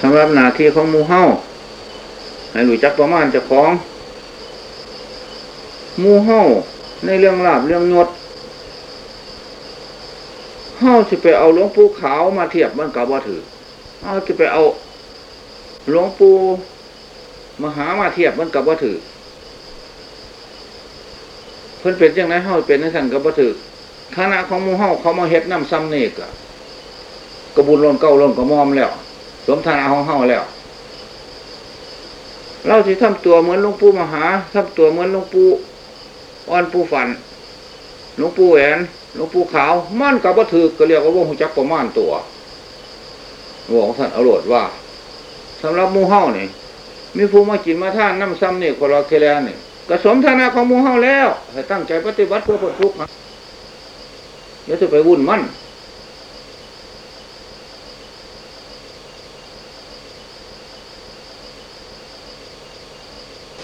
สำหรับหน้าที่ของมูเฮาให้รู้จักประมาณเจ้าของมูเฮาในเรื่องลาบเรื่องยศเฮาจะไปเอาหลวงปู่ขาวมาเทียบมันกับว่าถือเฮาจะไปเอาหลวงปู่มหามาเทียบมันกับว่าถือเพิ่นเป็นอยังไงเฮาเป็นนั่นสั่นกับว่าถือคณะของมูเฮาเขามาเฮ็ดน้ำซ้ำเนกอะกระบุญล้นเก้าล้นกระมอมแล้ว สมฐานะของเฮาแล้วเราที่ทำตัวเหมือนหลวงปู่มหาทำตัวเหมือนหลวงปู่อ่อนปู่ฝันหลวงปู่แหวนหลวงปู่ขาวมั่นกับว่าถือก็เรียกว่าว่าหูจักประมาณตัวบอกท่านอรรถว่าสำหรับมูเฮานี่มีผู้มากินมาท่านน้ำซ้ำนี่คนเราเคลนนี่กระสมฐานะของมูเฮาแล้วให้ตั้งใจปฏิบัติเพื่อพ้นทุกข์นะอย่าจะไปวุ่นมั่น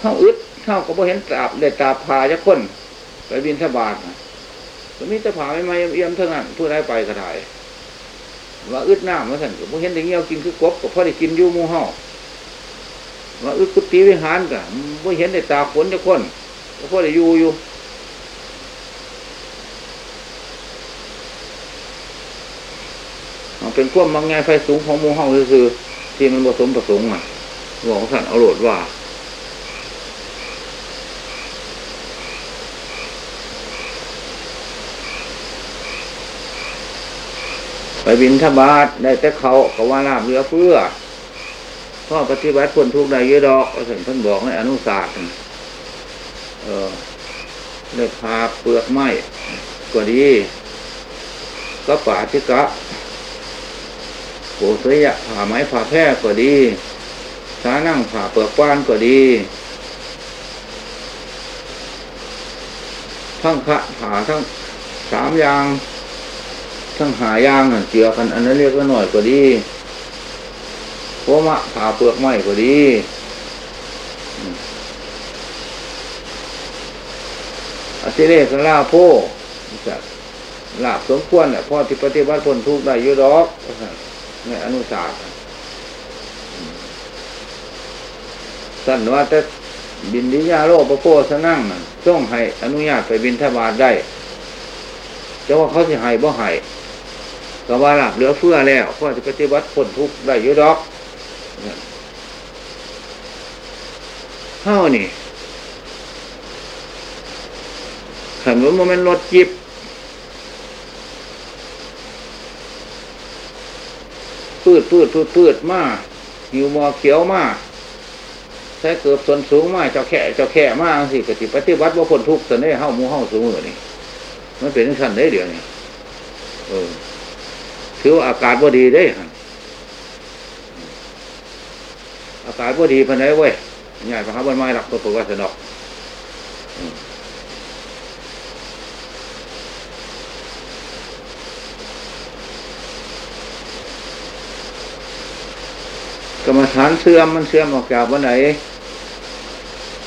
เท่าอึดเท่าก็บ่เห็นตาบเด็ดตาพาจะคนไปบินทบาทก็มีต่ผาไม่มาเอี่ยมเท่านั้นผู้ใดไปกระถ่ายว่าอึดน้ำมาสั่นก็บ่เห็นได้เงี้ยวกินคือกบก็พอได้กินอยู่มูเฮาว่าอึดกุฏิวิหารก็บ่เห็นได้ตาขนจะคนก็พอได้อยู่อยู่เป็นความมังไงไฟสูงของมูเฮาคือที่มันผสมประสงค์อะบอกสันเอาโหลดว่า ไปบินทบาทได้แต่เขาก็ว่าลาบเรือเพื่อพ่อปฏิบัติคนทุกข์ได้เยอะดอกถึงท่านบอกในอนุศาสตร์เออได้พาเปลือกไม้ก็ดี ก็ป่าทิกะโกเสยะผ่าไม้ผ่าแพร่ก็ดีสานั่งผ่าเปลือกก้านก็ดีทั้งพระผ่าทั้งสามอย่าง ทั้งหายางเจือกันอันนั้นเรียกว่าหน่อยก็ดีโคมะผ่าเปลือกไม้ก็ดีอติเรกลาโพลาบสมควรแหละพ่อที่ปฏิบัติผลทุกได้ยุดอกในอนุสาสสั่นว่าแต่บินดิยาโลปโพสนั่งช่องให้อนุญาตไปบินทบาทได้จะว่าเขาจะให้บ่ให้ ก็ว่าหลับเหลือเฟือแล้วพ่อจะปฏิบัติผลทุกข์ได้ยุดอกเท่านี่ขันว่ามันรถจิบพืดพืดพืดพืดมาหิวมอเขียวมาใช้เกือบส่วนสูงมาเจ้าแค่เจ้าแค่มาสิกติปฏิบัติว่าผลทุกข์ตอนนี้เฮ้ามูเฮ้าสูงมือนี่มันเป็นสั้นได้เดี๋ยวนี้เออ ถือว่าอากาศว่ดีได้อากาศว่ดีพันไหนเว้ยใหญ่พระคับวันไม้หลักตัวว่าสนอกกรรมฐานเสื่อมมันเสื่อมออกจากวันไหน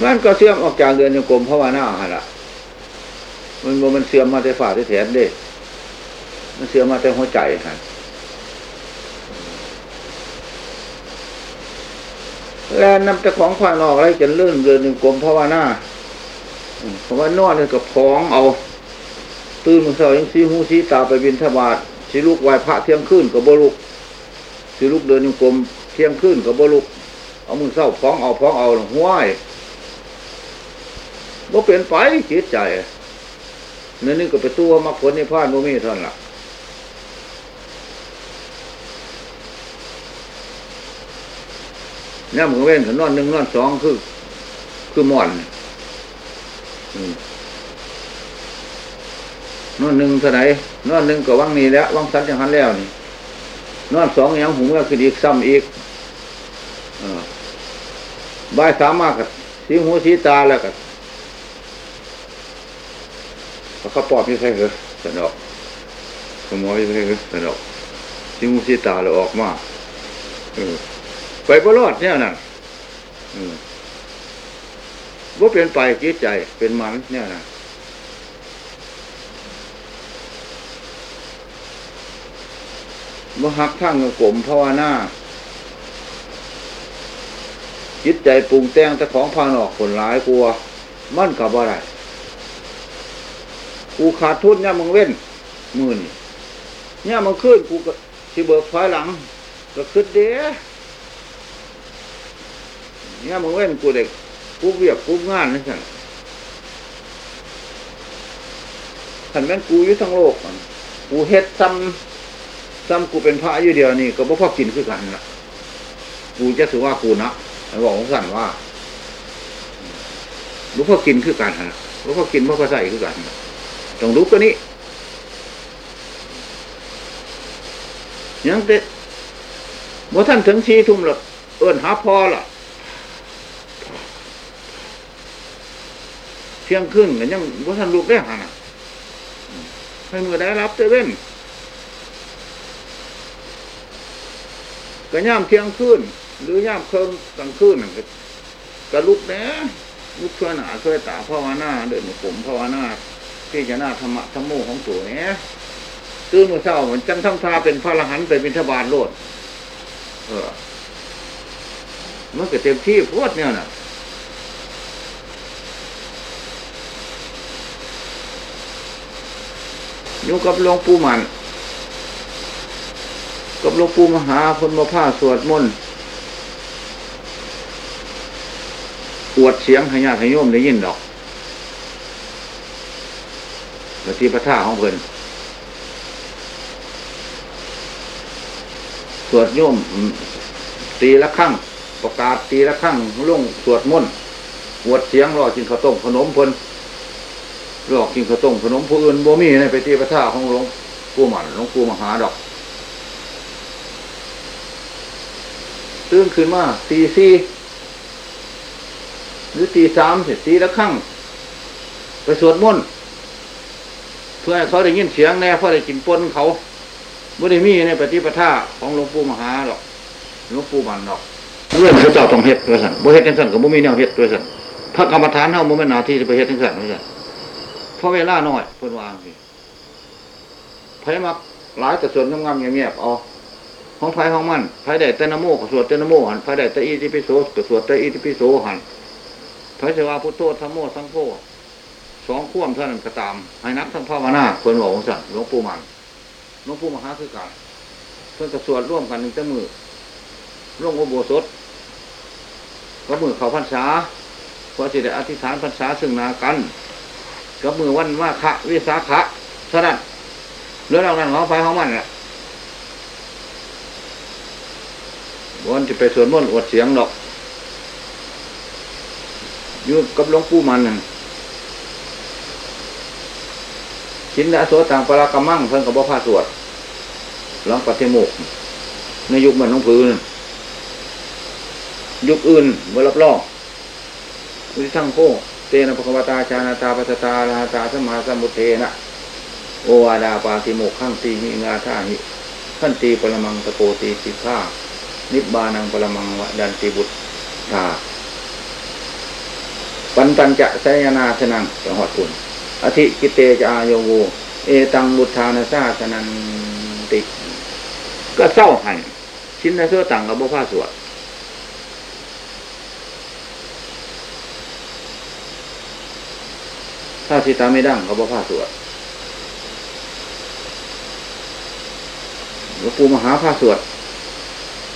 มันก็เสื่อมออกจากเดือนยังกลมเพราะว่าหน้าหันละมันมันเสื่อมมาแต่ฝ่าแต่แถนเด้ มันเสื่อมมาแต่หัวใจฮะ แลนนำแต่ของผ่านออกอะไรจนลื่นเดือนยังกลมเพราะว่าหน้าเพราะว่านอนเลยกับพองเอาตื่นมือเช้ายังซีหูซีตาไปบินทบาทสีลูกไหวพระเที่ยงคืนกับบลุกสีลูกเดินยังกลมเที่ยงคืนกับบลุก เอามือเศร้าพ้องเอาพ้องเอาห้วยบ่เปลี่ยนไปจิตใจนั่นนี่ก็ไปตัวมรรคผลในพานบ่มีท่านละ เนี่ยมือเว้นนอนหนึ่งนอนสองคือ คือหมอนนอนหนึ่งเท่าไหร่นอนหนึ่งก็วังนี้แล้ววังสันจังหันแล้วนี่นอนสองอยังหูก็คืออีกซ้ำอีกบ่ายสามมากกับสีหูสีตาแล้วกับเขาปอบมีใครเหรอสนอกสมองมีใครเหรอสนอกสีหูสีตาเราออกมา ไปบรอดเนี่ยนะว่าเป็นไปจิตใจเป็นมันเนี่ยนะว่าหักทั้งกลมภาวนาจิตใจปรุงแต่งแต่ของภานอกคนร้ายกลัว มั่นกับอะไรกูขาดทุนเนี่ยมึงเว้นมื่นเนี่ยมึงขึ้นกูก็สิเบิกถอยหลัง ก็ขึ้นเด้ เนี่ยมึงเว้นกูเด็กกูเวียกกูงานนี่สั่นขันแม่นกูอยู่ทั้งโลกมันกูเฮ็ดซ้ำซ้ำกูเป็นพระอยู่เดียวนี่ก็บ่พอกินคือกันละกูจะถือว่ากูนะไอ้บอกของสันว่ารู้พอกินคือกันฮะรู้พอกินพอพอใส่คือกันต้องรู้ตัวนี้ยังเตะบ่ท่านถึงชีทุ่มหรอกเอิ้นหาพอล่ะ เที่ยงครึ่งกันยังบ่ท่านลุกได้หันอะให้มือได้รับเตเว้นก็ย่ามเที่ยงคืนหรือย่ามเคิงกลางคืนกกระลุกแน่ลุกช่วยหนาช่วยตาภาวนาเดินผมภาวนาที่จะนาธรรมะธรรมโมของตัวเนี้ยตื่นมาเช้าเหมือนจังทำทาเป็นพระอรหันต์ไปบิณฑบาตโลด เออมันก็เต็มที่พวดเนี่ยน่ะ อยู่กับหลวงปู่มัน กับหลวงปู่มหาพนมาผ้าสวดมนต์อวดเสียงห้ญาติให้โยมได้ยินดอกแล้ที่พระท่าของเพิ่นสวดโยมตีละครั้งประกาศตีละครั้งลงสวดมนต์อวดเสียงรอกินข้าวต้มขนมเพิ่น รอกกินข้าวต้มขนมผู้อื่นบ่มีในไปที่พระท่าของหลวงปู่หมันหลวงปู่มหาดอกตื่นขึ้นมาตีสี่หรือตีสามเสร็จตีละครั้งไปสวดมนต์เพื่อให้เขาได้ยินเสียงแน่เพื่อได้กินปนเขาไม่ได้มีในปฏิปทาของหลวงปู่มหาหรอกหลวงปู่มันหรอกเรื่องพระเจ้าต้องเฮ็ดด้วยสันบ่เฮ็ดจังสันก็บ่มีแนวเฮ็ดด้วยสันพระกรรมฐานเฮาบ่แม่นหน้าที่จะไปเฮ็ดจังสันด้วยสัน เพราะเวลาน้อยเพิ่นวางสิไผมักหลายแต่ส่วนงามๆเงียบๆเอาของไฟของมันไฟได้แต่นโมก็สวดแต่นโมหันไฟได้แต่อิติปิโสก็สวดแต่อิติปิโสหันไฟเสวาพุทโธธรรมโมสังโฆสองข่วมเท่านั้นก็ตามให้นักทั้งภาวนาคนบอกของสัตว์หลวงปู่มันหลวงปู่มหาคือการเพื่อนก็สวดร่วมกันหนึ่งแต่มือร่วงอุโบสถก็มือเขาพรรษาเพราะจิตอธิษฐานพรรษาซึ่งนากัน กับมือวันว่าขะวิสาขะเท่านั้นเรื่องนั้นของไฟของมันแหละวันที่ไปสวนมนต์อวดเสียงดอกอยู่กับหลวงปู่มันนั่นชินดาโสต่างปรากำมั่งเพิ่นกับบ่พาสวดหลังปฏิโมกในยุคมันน้องพื้นยุคอื่นบ่รับรองวิทั้งโค้ เตนะภควตาชานาตาปัสตาลาตาสมาสมุเทนะ โอวาดาปาติโมกขั้งตีหิงาท่าหิขั้นตีปรมังตะโกตีสิข้านิบานังปรมังวดันติบุตธาปันตันจะไสยนาสนังจังหวัดคุณอธิกิเตจะอาโยโวเอตังบุตธานาซาสนันติ ก็เศร้าหันชิ้นนเสื้อต่างกับบุพาสวด ถ้าสิตาไม่ดังกับบุพาสวดหลวงปู่มหาพาสวด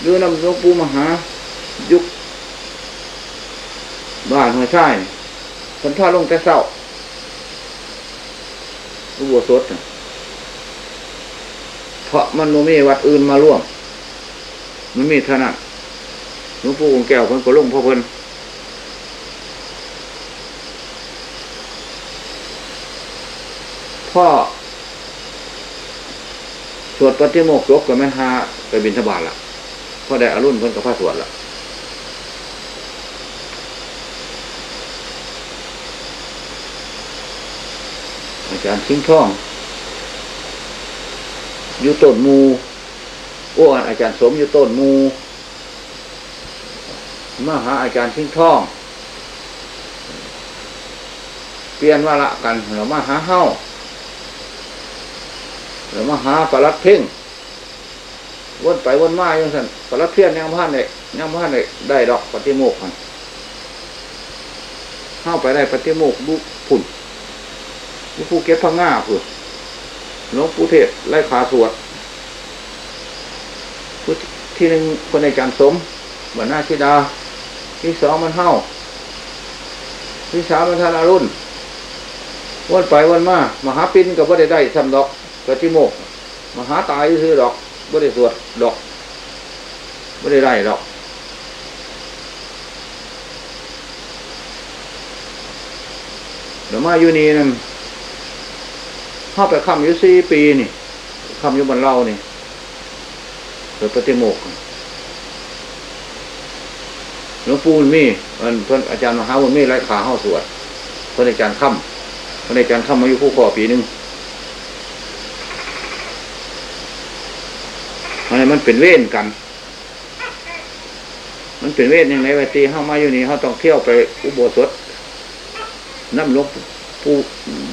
เรือนำหลวงปู่มหา ยุคบ้านหัวช่ายคนท่าลงแต่เศร้าอุโบสถเพราะมันโมมีวัดอื่นมาร่วม มันมีเท่านั้นหลวงปู่องแก้วเพิ่นก็ลงพ่อเพิ่น พ่อสวดปฏิโมกยกกับแม่นหาไปบินทบาทละพ่อได้อารุ่นเพิ่นกับพระสวดละอาจารย์ทิ้งท่องอยู่ต้นมูอ้อาจารย์สมอยู่ต้นมูมหาอาจารย์ทิ้งท่อง เปลี่ยนว่าละกันเรามาหาเฮ้า เรามาหาปลัดเพ่งวนไปวนมาอย่างสันปลัดเพี้ยนยังพันเลยยังพันเลยได้ดอกปฏิโมกข์เข้าไปได้ปฏิโมกข์บุผุ่นบุผู้เก็บพังง่าผุ่นหลวงปู่เทศไล่ขาสวดที่หนึ่งคนในจันสมบรรณาชิดา ที่สองมันเฮ้าที่สามมันทานารุ่นวนไปวนมา มหาปินกับว่าได้ได้ทำดอก ปฏิโมกมหาตายซื้อดอกว่ได้สวดดอกว่ได้ได้ดอกเดี๋ยวมาอยู่นี่นั่นเข้าไปคำอยู่สี่ปีนี่คำอยู่บนเล่านี่เกิดปฏิโมกหลวงปู่มีมันเพื่อนอาจารย์มหาวุฒิมีไรขาเข้าสวดเพื่อนอาจารย์ค่ำเพื่อนอาจารย์ค่ำมาอยู่ผู้ขอปีหนึ่ง อะไรมันเป็นเว้นกัน มันเป็นเวทยังไงวะตีเข้ามาอยู่นี่เขาต้องเที่ยวไปอุโบสถน้ำลกผู้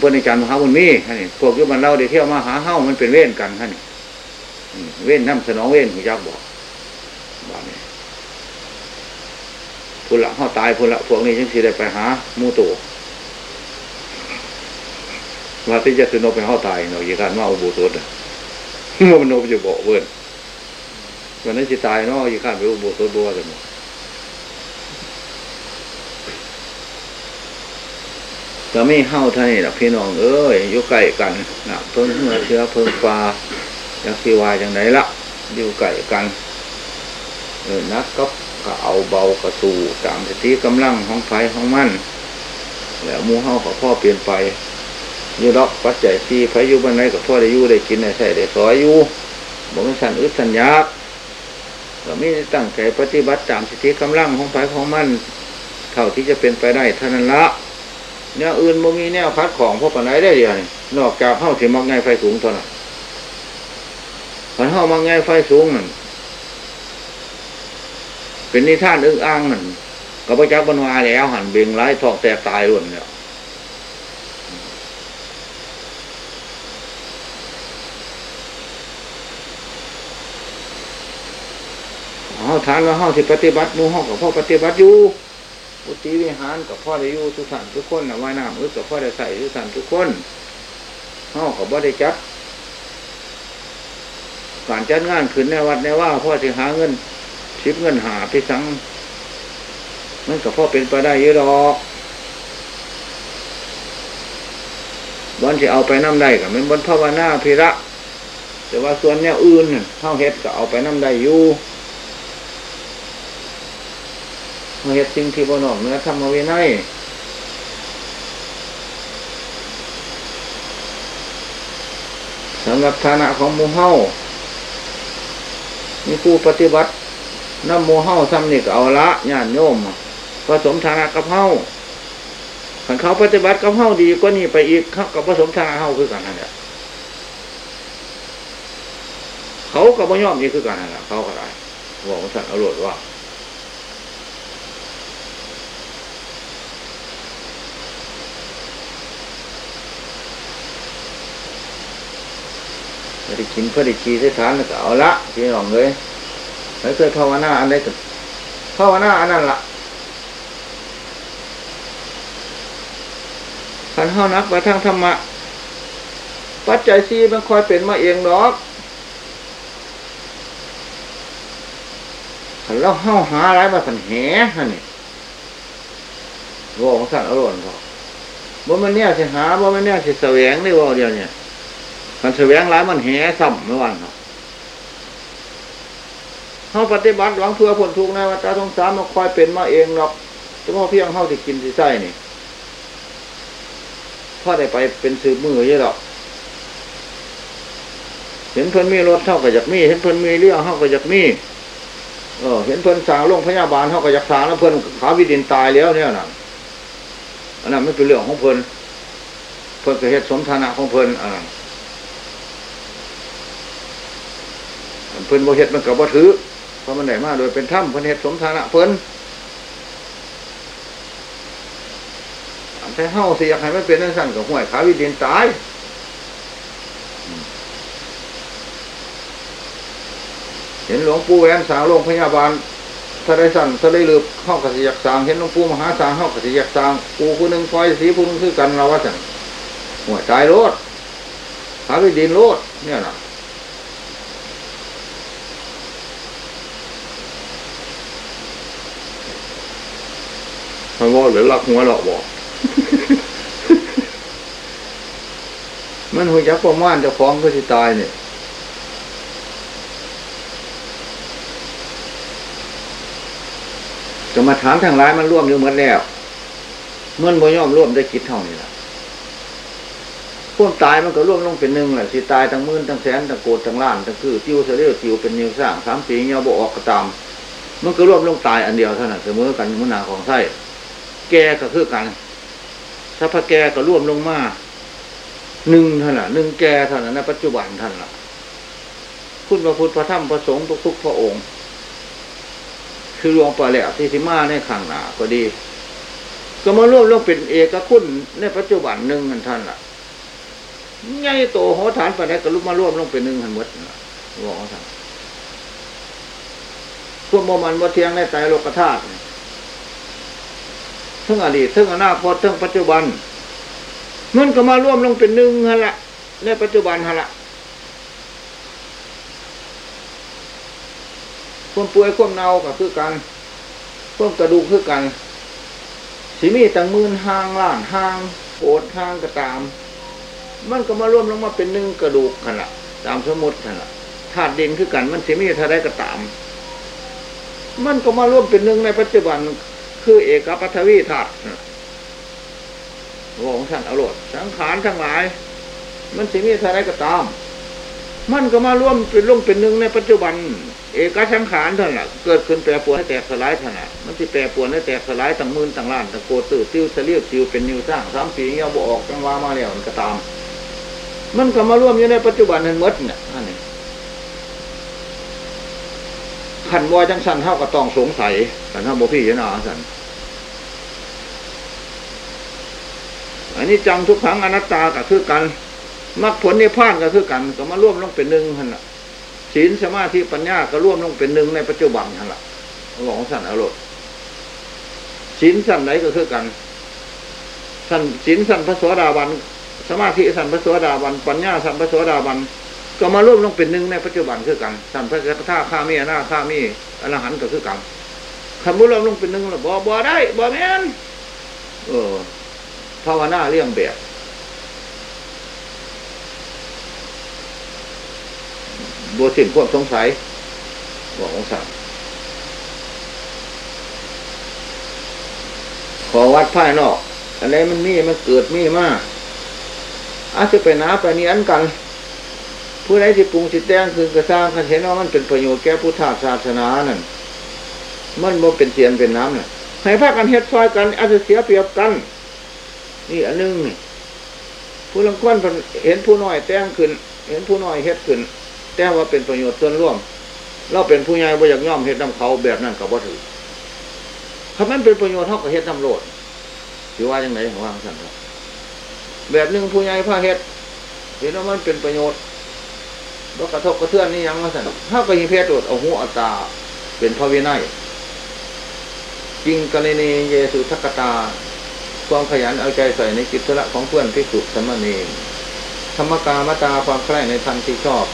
บริการมหาบุญมีฮะนี่พวกยุบันเราได้เที่ยวมาหาเฮ้ามันเป็นเว้นกันฮะนี่เว้นน้ำสนองเว้นคุณยักบอกบ้านนี้พูละเขาตายพูละพวกนี้ยังสิได้ไปหามูตัวว่าที่จะสนบไปเขาตายเนาะยี่การมาอุโบสถมันโนบจะบอกเวิร์น วันนั้นสิตายเนาะยี่การไปอุโบสถบัวกันหมดก็ไม่เข้าท่านี่นะพี่น้องเอ้ยอยู่ใกล้กันนะเพิ่งเมื่อเชื้อเพิ่งปลาอยากสีวายอย่างไรละอยู่ใกล้กันเออนักก็ก็เอาเบากระตูตามสติกำลังของไฟของมันแล้วมูเฮาขอพ่อเปลี่ยนไปยู่ดอกปัจจัยที่ไฟยูบันไดกับพ่อได้ยู่ได้กินได้ใส่ได้สอยอยู่บอกสันอึดสัญญา ก็ไม่ตั้งใจปฏิบัติตามสติกำลังของไฟของมันเท่าที่จะเป็นไปได้เท่านั้นละเนี่ยอื่นบ่มีแนวคัดของพวกปันไหนได้เดียวนี่นอกจากเข้าถึงมักไงไฟสูงเท่านั้นพันเข้ามักไงไฟสูงนั่นเป็นนิท่านอึ้งอ้างนั่นกับพระเจ้าบรรวาแล้วหันเบ่งไร้ทองแตกตายล้วนเนี่ยาทานว่าเฮาที่ปฏิบัติมูห้องกับพ่อปฏิบัติอยู่อุติวิหารกับพ่อได้อยู่ทุกท่านทุกคนนะว่ายน้ำอึดกับพ่อได้ใส่ทุกท่านทุกคนเฮากับบ่อได้จัดการจัดงานขึ้นในวัดในว่าพ่อจะหาเงินชิปเงินหาไปสังมันกับพ่อเป็นไปได้เยอะดอกวันที่เอาไปน้ำได้กับมันบนภาวนาพิระ แต่ว่าส่วนเนี้ยอื่นเท่าเฮ็ดก็เอาไปน้ำได้อยู่ เฮ็ดสิ่งที่บนอกเนื้อธรรมวินัยสำหรับฐานะของมูเฮามีผู้ปฏิบัติน้ำมูเฮาซ้ำนี่ก็เอาละญาติโยมผสมฐานะกับเฮาขันเขาปฏิบัติกับเฮาดีก็นี่ไปอีกเขากับผสมฐานะเฮาคือกันนั่นแหละเขากับบ่ยอมนี่คือกันนั่นแหละเขาก็ได้บอกว่าสัตว์อรรถว่า ได้กินเพื่อได้ชีได้ทานแล้วก็เอาละพี่น้องเลยไม่เคยภาวนาอันใดก็ภาวนาอันนั้นละขันเท่านักไปทางธรรมะ ปัจจัยซีมันคอยเป็นมาเองดอกขันเราเข้าหาอะไรมาสันแหฮะนี่วของสันอรรถพอบ่มันเนี่ยสิหาบ่มันเนี่ยสิแสวงได้ว่าเดียวเนี่ย มันแสวงร้ายมันแห่ซ้ำเมื่อวันเนาะเขาปฏิบัติหวังเพื่อผลทุกข์นะว่าตาทงสามมันคอยเป็นมาเองหรอกเฉพาะเพียงเข้าที่กินที่ไส้นี่พ่อได้ไปเป็นสืบมือเยอะหรอกเห็นเพิ่นมีรถเท่ากับจากมีเห็นเพิ่นมีเรื่องเท่ากับจากมีเออเห็นเพิ่นสางโรงพยาบาลเท่ากับจากสางแล้วเพิ่นขาวิดินตายแล้วเนี่ยนะอันนั้นไม่เป็นเรื่องของเพิ่นเพิ่นก็เหตุสมฐานะของเพิ่นอันนั้น เพิ่นบ่เฮ็ดมันกับบ่ถือเพราะมันได้มาโดยเป็นถ้ำเพิ่นเฮ็ดสมฐานะเพิ่นแต่เฮาสิอยากให้มันเป็นนั่นสั่นกับห่วยขาวิดินตายเห็นหลวงปู่แหวนสาวโรงพยาบาลถ้าได้สั่นถ้าได้ลืบเข้ากสิยักสางเห็นหลวงปู่มหาสางเข้ากสิยักสางปูผู้หนึ่งคอยสีผู้หนึ่งคือกันเราว่าสั่นหัวใจโลดหาไปดินโลดเนี่ยนะ มันว่าหรือลักหัวหลอกบอกมันหัวยักษ์ประมาณจะฟ้องก็จะตายเนี่ยกรรมฐานทางร้ายมันร่วมอยู่หมดแล้วเมื่อบ่ย่อมร่วมได้คิดเท่านี้แหละพวกตายมันก็ร่วมลงเป็นหนึ่งแหละสิตายทั้งมื่นทั้งแสนทั้งโกดทั้งล้านทั้งคือจิ้วเสลียวจิ้วเป็นนิวสร้างสามปีเงี้ยบ่ออกกระตามมันก็ร่วมลงตายอันเดียวเท่านั้นเสมอกันมุนาของไส้ แกก็คือกันถ้าพระแกก็ร่วมลงมาหนึ่งท่านละหนึ่งแกท่านละในปัจจุบันท่านละคุณพระพุทธพระธรรมพระสงฆ์ทุกๆพระองค์ คือรวงปลาแหลกที่สิมาในขังหนาก็ดี ก็มาร่วมลงเป็นเอกคุณในปัจจุบันหนึ่งท่านละใหญ่โตหอฐานปานก็ลุกมาร่วมลงเป็นหนึ่งหันหมดบอกท่านพวกโมมันวัเทียงในใจโลกธาตุ ทั้งอดีตทั้งอนาคตทั้งปัจจุบัน มันก็มาร่วมลงเป็นหนึ่งฮะละในปัจจุบันฮะละความป่วยควมเน่าก็คือกันความกระดูกคือกันสีมีตังมืนห้างล้านห้างโอดห้างกระตาม มันก็มาร่วมลงมาเป็นหนึ่งกระดูกขนาดตามสมมติขนาดธาตุดินคือกัน มันสีมีถ้าได้กระตาม มันก็มาร่วมเป็นหนึ่งในปัจจุบัน คือเอกปัทวีธาตุของท่านอรรถสังขารทั้งหลาย มันสิมีอะไรก็ตาม มันก็มาร่วมเป็นลงเป็นหนึ่งในปัจจุบัน เอกสังขารท่านละเกิดขึ้นแปรปรวนให้แตกสลายท่านละมันที่แปรปรวนให้แตกสลายตั้งมื่นตั้งล้านตั้งโกตื่ติ้วเสลียวติ้วเป็นนิวสร้างสามปีเงี้ยบออกจังว่ามาแล้วมันก็ตาม มันก็มาร่วมอยู่ในปัจจุบันนั้นมดเนี่ยท่านนี่ขันวอยจังสันเท่ากับตองสงสัยขันเท่าโบพี่ยนาสัน อันนี้จังทุกครั้งอนัตตาก็คือกันมรรคผลนิพพานก็คือกัน ก็มาร่วมลงเป็นหนึ่งหันละศีลสมาธิปัญญาก็ร่วมลงเป็นหนึ่งในปัจจุบันหันละหลวงสันอรรถศีลสันไหนก็คือกันสันศีลสันพระสวสดาบันสมาธิสันพระสวสดาบันปัญญาสันพระสวสดาบันก็มาร่วมลงเป็นหนึ่งในปัจจุบันคือกันสันพระสักท่าข้ามีหน้าข้ามีอรหันต์ก็คือกันคำว่าร่วมลงเป็นหนึ่งหรือบ่บ่ได้บ่แม่นเออ ภาวนาเลี่ยงแบบบัวสิ่งควบสงสัยบอกองศาขอวัดภายนอก อะไรมันมีมันเกิดมีมากอาจจะไปน้าไปนี้อันกันผู้ใดที่ปรุงสิแต้งคือกระซ้างคันเห็นว่ามันเป็นประโยชน์แก่พุทธศาสนานั่นมันบ่เป็นเสียนเป็นน้ำน่ะให้พากันเฮ็ดซอยกันอาจจะเสียเปรียบกัน นี่อันนึงนี่ผู้ลังคนเห็นผู้น้อยแต่งขึ้น เห็นผู้น้อยเฮ็ดขึ้น แต่ว่าเป็นประโยชน์ส่วนร่วม เราเป็นผู้ใหญ่บ่อยากย่อมเฮ็ดนำเขาแบบนั้นกับว่าถือถ้ามันเป็นประโยชน์เท่ากับเฮ็ดนำโลดถือว่าอย่างไรของว่างสั่นแบบหนึ่งผู้ใหญ่พาเฮ็ดเห็นว่ามันเป็นประโยชน์ว่ากระทบกระเทือนนี่ยังมาสั่นถ้าก็ยิเพศโดดเอาหัวอัตา เป็นพระวินัยจริงกรณีเยสุทักตา ความขยันเอาใจใส่ในกิจธุระของเพื่อนพิสุสมณีธรรมกามตาความใคร่ในธรรมที่ชอบ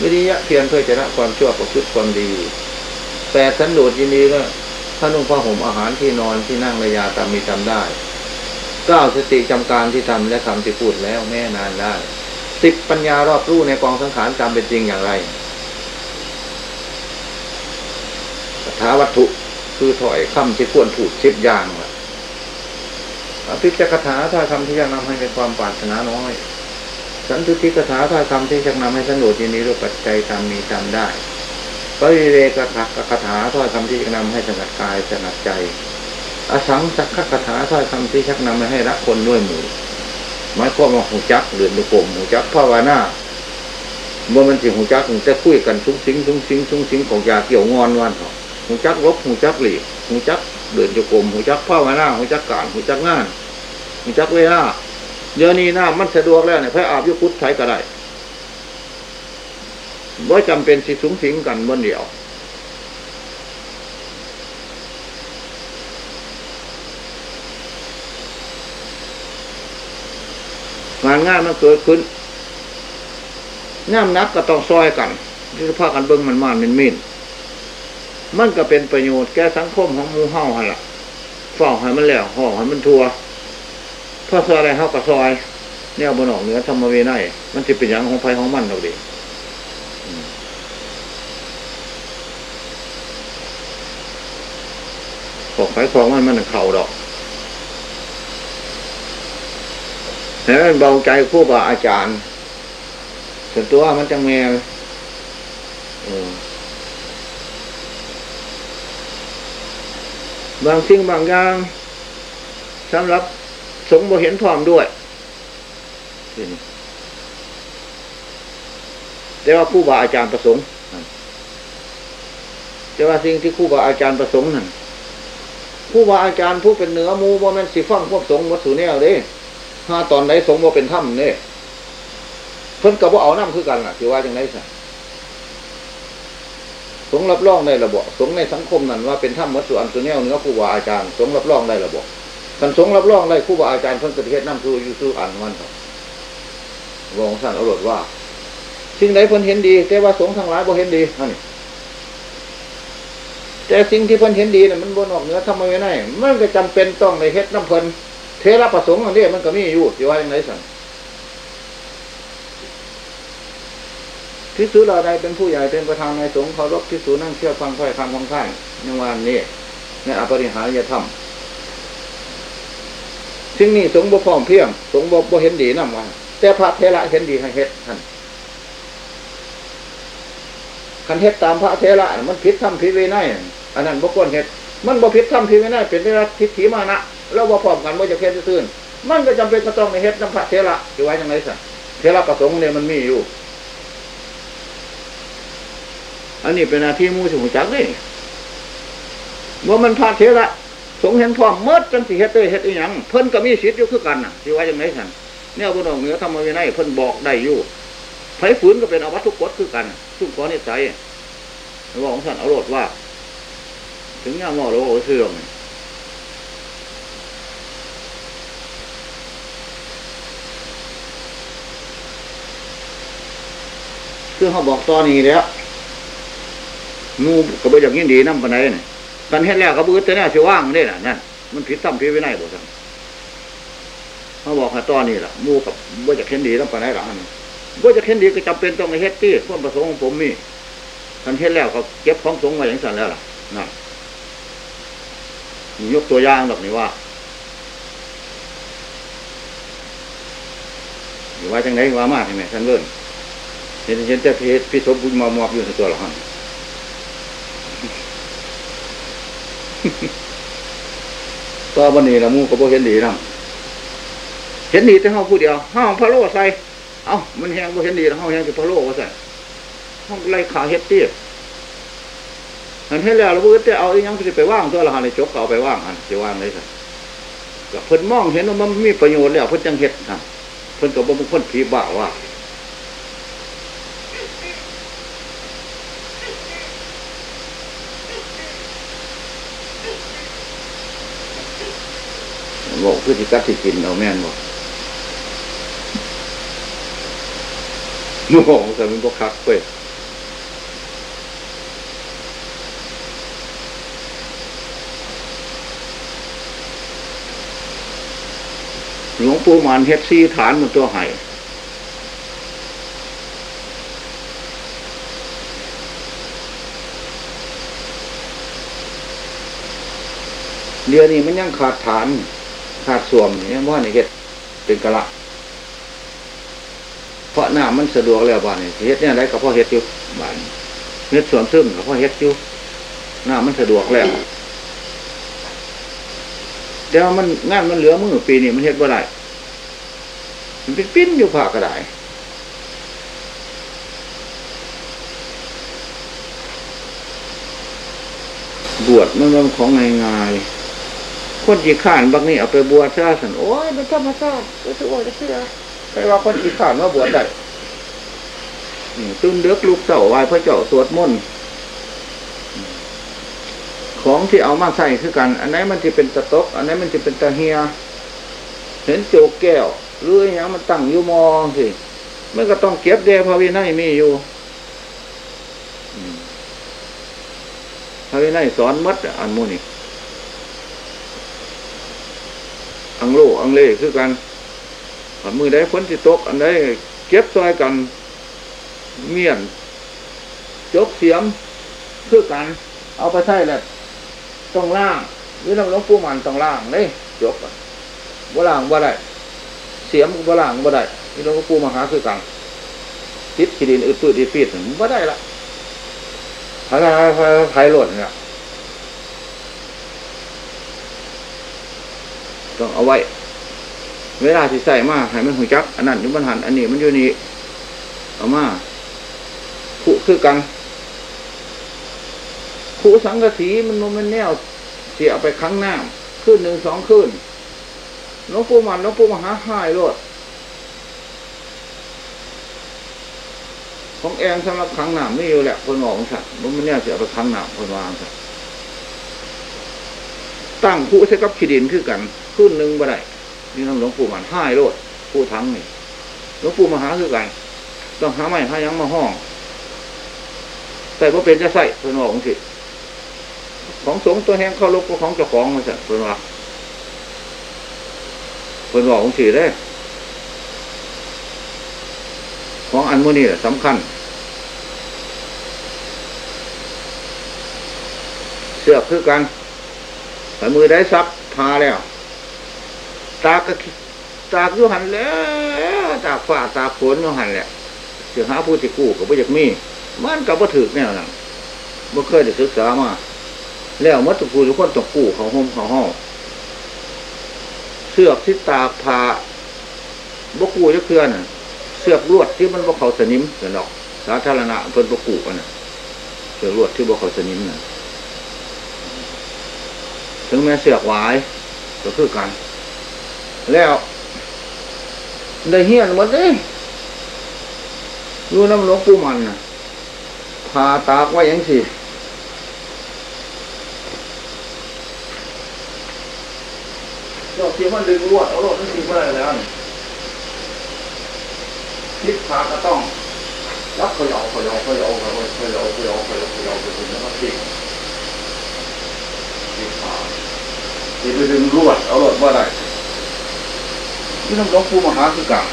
วิริยะเพียรเพื่อจะละความชั่วประพฤติความดีแปดสันโดษยินดีก็ถ้านุ่งผ้าห่มอาหารที่นอนที่นั่งระยาตามมีจำได้เก้าสติจำการที่ทำและคำที่พูดแล้วแม่นานได้สิบปัญญารอบรู้ในกองสังขารตามเป็นจริงอย่างไรถาวัตถุคือถอยคำที่ควรพูดสิบยาง อภิจกถาถ้าคำที่จะนำให้เป็นความปรารถนาน้อย สันตุทิกถาถ้าคำที่จะนำให้สนุทีนี้รูปปัจจัยตามมีตามได้ปริเรกถากถาถ้อยคำที่จะนำให้สงัดกายสงัดใจ อสังสักขคถาถ้อยคำที่ชักนำให้รักคนด้วยมือหมายความว่าหูจักเดือนดุกมหูจักภาวนาเมื่อมันสิหูจักจะคุยกันซุ้งสิงซุ้งสิงซุ้งสิงของยาเกี่ยวงอนวันหูจักลบหูจักหลีหูจัก เดินจงกรมหูจักผ้ามาหน้าหูจักการหูจักงานหูจักเวลาเดี๋ยวนี้หน้ามันสะดวกแล้วเนี่ยพระอาบยุคุดใช้ก็ได้ว่าจำเป็นสิสูงสิงกันบนเดียวงานง่ายมันเกิดขึ้นงามนักก็ต้องซอยกันที่จะพากันเบิ้งมันมานเป็นมินมน มันก็เป็นประโยชน์แก่สังคมของมูเฮาหันละฝ้าให้มันแล้วห่อให้มันทัวพอซอยอะไรเฮาก็ซอยแนวบนออกเหนือธรรมเวไนมันจะเป็นอย่างของไฟของมันเราดีของไฟของมันมันเข่าดอกแห้มันเบาใจคู่บาอาจารย์ส่วนตัวมันจังแมว บางสิ่งบางอย่างสำหรับสงบ่เห็นพร้อมด้วย แต่ว่าผู้บาอาจารย์ประสงค์แต่ว่าสิ่งที่ผู้บาอาจารย์ประสงค์นั่นผู้บาอาจารย์ผู้เป็นเหนือมูว่ามันสิฟังพวกสงฆ์วัตถุแนวเด้ถ้าตอนไหนสงฆ์ว่าเป็นถ้ำเนี่ยเพิ่นกับว่าเอาน้ำคือกันล่ะที่ว่าจังไรสิ สงรับรองได้ระบบสงในสังคมนั้นว่าเป็นถ้ำวัตถุอันตัวแนวเนื้อผู้บาอาจารย์ สงรับรองได้ระบบกันสงรับรองได้ผู้บาอาจารย์เพิ่นกระเทศน้ำคืออยู่สู้อันมันครับรองสั่นอาหลดว่าสิ่งใดเพิ่นเห็นดี แต่ว่าสงทั้งหลายบ่เห็นดีนี่แต่สิ่งที่เพิ่นเห็นดีน่ะมันบนออกเหนือทำไมไม่ได้มันก็จำเป็นต้องในเฮ็ดน้ำเพิ่นเทระประสงค์อันนี้มันก็มีอยู่ที่ว่าอย่างไรสั่ง พิสูจน์เราใดเป็นผู้ใหญ่เป็นประธานในสงฆ์เคารพพิสูจนั่งเชื่อฟังค่อยคำของท่านในวันนี้ในอปริหารยธรรมสิ่งนี้สงฆ์บ่พร้อมเพียงสงฆ์บ่เห็นดีนั่นว่าแต่พระเทระเห็นดีให้เฮ็ดท่านคันเฮ็ดตามพระเทระมันผิดทำผิดวินัยอันนั้นบ่ควรเฮ็ดมันบ่ผิดทำผิดวินัยเป็นเรื่องทิฏฐิมานะแล้วบ่พร้อมกันบ่จะเฮ็ดซื่นมันก็จำเป็นก็ต้องในเฮ็ดน้ำพระเทระจะไว้ยังไงสัเทระประสงค์เนี่ยมันมีอยู่ อันนี้เป็นหน้าที่มูสมุจักเลยว่ามันพระเทระสงเห็นพร้อมเมื่อจังสิเฮ็ดเต้เฮ็ดอีหยังเพิ่นก็มีสิทธิ์อยู่คือกันน่ะที่ว่าอยังไงสันเนี่ยบนอกเหนือทำมาวินัยเพิ่นบอกได้อยู่ไฟฝืนก็เป็นอาวัตทุกกฎคือกันทุกข้อนิสัยบอกของท่านเอาโรดว่า ถึงย่ามอโลโอเสื่อมคือเขาบอกตอนนี้แล้ว งูก็ไปอย่างนี้ดีน้ำปนไหนนี่กันเห็นแล้วก็บื้อแต่เนี่ยสิว่างนี่น่ะนั่นมันผิดตั้มผิดไว้ไหนบอกท่านเขาบอกห้ตอนนี้แหละมูกับว่าจะเห็นดีน้ำปนไหนหรอนี่ว่าจะเห็นดีก็จำเป็นต้องในเฮ็ดที่ความประสงค์ของผมมีกันเห็นแล้วก็เก็บของสงมาอย่างสั่นแล้วล่ะนั่นยกตัวอย่างดอกนี้ว่าว่าจังไรว่ามากใช่ไหมท่านเบิ้ลเห็นเห็นแต่พี่พี่สมบุญมามอบอยู่ในตัวหรอฮะ ต่อวันนี้ละมูก็บ่เห็นดีนะเห็นดีแต่ห้องผู้เดียวห้องพระโลใส่เอ้ามันแห้งบ่เห็นดีแล้วห้องแหงคือพระโลว่าใส่ห้องไรขาเฮ็ดเตี้ยอันให้แล้วเราเพื่อจะเอาอียังจะไปว่างตัวละหันในจกเอาไปว่างอันจะว่างเลยสิกับเพิ่นมองเห็นว่ามันมีประโยชน์แล้วเพิ่นจังเฮ็ดนะเพิ่นกับบ่เป็นคนผีบ้าว่า บอกพฤติกรรมที่กินเอาแม่นบอกบอกแต่มันก็คักเว้ยหลวงปู่มานเฮ็ดซีฐานมันตัวไห้เดือนนี้มันยังขาดฐาน ขาดสวมเนี่ยว่าในเฮ็ดเป็นกะละเพราะหน้ามันสะดวกแล้วบ้านนี่เฮ็ดเนี่ยไรก็เพราะเฮ็ดอยู่บ้านเฮ็ดสวนซึมก็เพราะเฮ็ดอยู่หน้ามันสะดวกแล้วแต่ว่ามันงานมันเหลือมือปีนี้มันเฮ็ดบ่ได้มันเป็นปิ้นอยู่ผ่ากระไดบวชมันเป็นของง่ายๆ คนจีข่านบางนี่เอาไปบวชซะสันโอ้ยมันธรรมชาติก็ถือว่าจะเชื่อไปว่าคนจีข่านว่าบวชได้ตื่นเดือกลูกเสาไหวพระเจ้าสวดมนต์ของที่เอามาใส่คือกัน อันไหนมันจะเป็นตะตก อันไหนมันจะเป็นตะเฮีย เห็นโจกแก้วหรืออย่างมันตั้งอยู่มองสิมันก็ต้องเก็บเดพระวินัยมีอยู่พระวินัยสอนมัดอันมูนี่ อังโลอังเล่คือกันมือได้ฝนสิตก อันใดเก็บซอยกันเมียนจกเสียมคือกัน เอาไปใช้แหละต้องล่างหรือน้ำลวงปูมันต้องล่างเลยจกบ่ล่างบ่ได้เสียมบ่ล่างบ่ได้นี่หลวงปู่มหาคือกันติดขีดินอึดปืดอีฟีดบ่ได้ละพระพระไทยหล่นเนี่ย ต้องเอาไว้ เวลาที่ใส่มาให้มันหูจัก อันนั้นยู่บนหันอันนี้มันอยู่นี่เอามาคู่คือกันคู่สังกสีมันมันแนวเสียไปครั้งหน้าขึ้นหนึ่งสองขึ้นน้องปูมันน้องปูมหาหายรถของแองสำหรับครั้งหนามไม่อยู่แหละคนบอกสัตว์มันเนี่ยเสียไปครั้งหนามคนวางสัตว์ตั้งคู่ใช้กับขีดินคือกัน ขึ้นหนึ่งบ่ได้นี่น้องหลวงปู่มันห้ายรถผู้ทั้งนี่หลวงปู่มหาคือกันต้องหาไม้หายังมาห้องใส่พระเป็นจะใส่คนบอกสิของสงตัวแห้งเข้าลบก็ของเจ้าของมาสัตว์คนว่าคนบอกของสีได้ของอันมูนี่สำคัญ เสือกคือกันแต่มือได้ซับพาแล้ว ตากก็ตากยุหันแล้วตากฝ่าตากฝนยุหันแหละเสือหาผู้ที่กู้กับผู้อยากมีมันกับว่าถือแนวนั้นเมื่อเคยได้ศึกษามาแล้วมัตถุภูทุกคนต้องกู้เขาห้องเขาห้องเสือกที่ตากผ้าบกูจะเคลื่อนเสือกลวดที่มันบกเขาสนิมเสียหรอก สาธารณะเพิ่นบกูกันเสือกลวดที่บกเขาสนิมนะถึงแม้เสือกหวายก็คือกัน แล้วได้เฮียนหมดเลยอยู่น้ำหลวงปู่มันนะพาตากไว้ยังสิดอกที่มันดึงลวดเอาลวดนั่นสิเมื่อไรแล้วทิศขาก็ต้องรับขยอขยอขยอขยอขยอขยอขยอขยอไปถึงแล้วก็ทิ้งทิศขาที่ไปดึงลวดเอาลวดว่าไร ที่น้ำหลวงปู่มหาคือกัน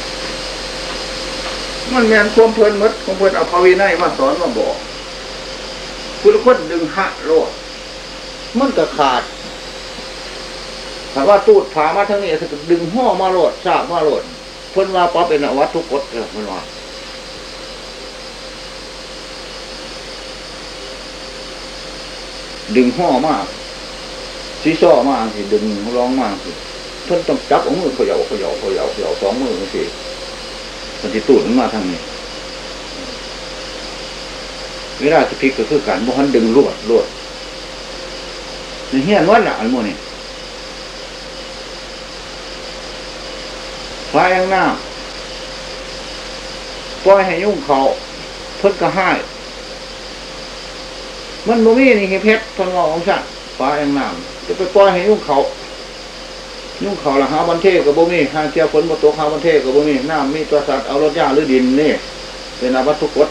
มันแมนความเพลินมดความเพลินเอาภาวินัยมาสอนมาบอกคุณคนดึงหะโลดมันก็ขาดถ้าว่าตูดผามาทั้งนี้ถ้าดึงห่อมาโลดทราบมาโลดเพิ่นว่าป๊อเป็นวัตถุกฎเออเพิ่นว่าดึงห่อมากซีซ้อมากสิดึงร้องมากสิ เพิ่นต้องจับอามือเขย่าเขย่าเขย่าเขย่าสองมือสิมันที่ตูดมันมาทางนี้เวลาจะพลิกก็คือการบ่ฮันดึงรวดรวดในเฮียนวันละอันโมนี่ฟ้ายังน้ำปล่อยให้ยุ่งเขาเพิ่นก็ให้มันบ่มีนี่เพชรพันว่าของฉันฟ้ายังน้ำจะไปปล่อยให้ยุ่งเขา ยุ่งเขาละหาบันเทกับบ่มีหางเที่ยวฝนบ่ตกหาบันเทกับบ่มีน้ำมีตัวสัตว์เอารถย่าหรือดินนี่เป็นอาวัตทุกกฎ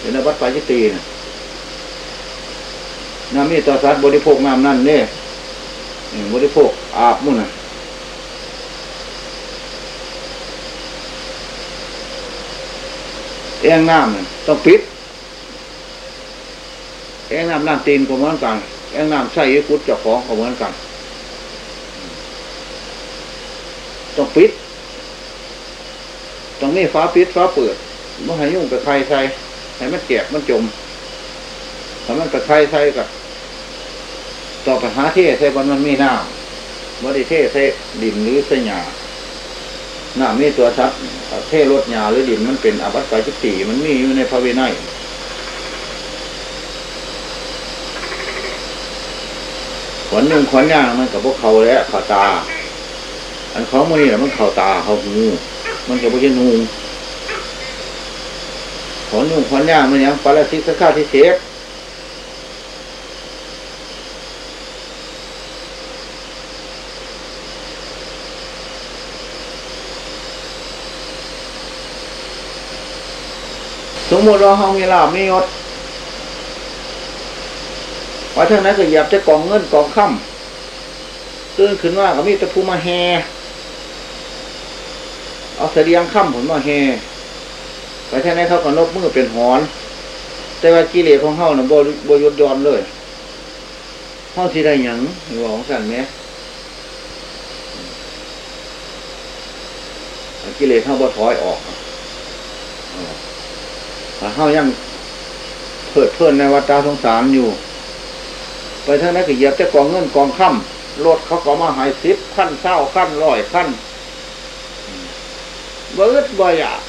เป็นอาวัตปาจิตีนะน้ำมีตัวสัตว์บริโภคน้ำนั่นนี่บริโภคอาบมุ่นนะแองน้ำต้องปิดแองน้ำน้ำตีนก็เหมือนกันแองน้ำใส่ยุกุดเจ้าของก็เหมือนกัน ต้องปิดต้องมีฟ้าปิดฟ้าเปิดไม่ให้ยุ่งกับใครใครให้มันแกบมันจมถ้ามันกับใครใครกับต่อปัญหาเทใส่บนมันมีน้ำบริเทใส่ดินหรือใส่หยาน้ำมีตัวชัดเทรถหยาหรือดินมันเป็นอวัตกายจิตติมันมีอยู่ในพระวินัยขวัญนุ่งขวัญย่างมันกับพวกเขาแล้วขาตา อันของมันนี่แมันเข่าตาเข่าหูมันเกี่ยวไม่ใช่หูขอนุ่งขอนย่ามันยังปาราสิกสักข้าที่เสกสมมติว่าเขามีลาบมียศว้าทั้งนั้นก็หยาบจะกองเงินกองค่ำตื่นขึ้นว่าก็มีตะพูมาแห่ เอาเสียงค่ำผลมาแฮไปแทั้งนั้นเขาก็นกมือเป็นหอน แต่ว่ากิเลสของเขานี่ยบโบยดยอนเลยเขาที่ได้หยังหวของสันไหมกิเลสเขาบ่ถอยออกถ้าเขายังเพิดเพลินในวัฏสงสารอยู่ ไปทั้งนั้นก็เหยียบแต่กองเงินกองค่ำรถเขาก็มาหายสิบขั้นเศร้าขั้นร้อยขั้น เบิดบ่อยาก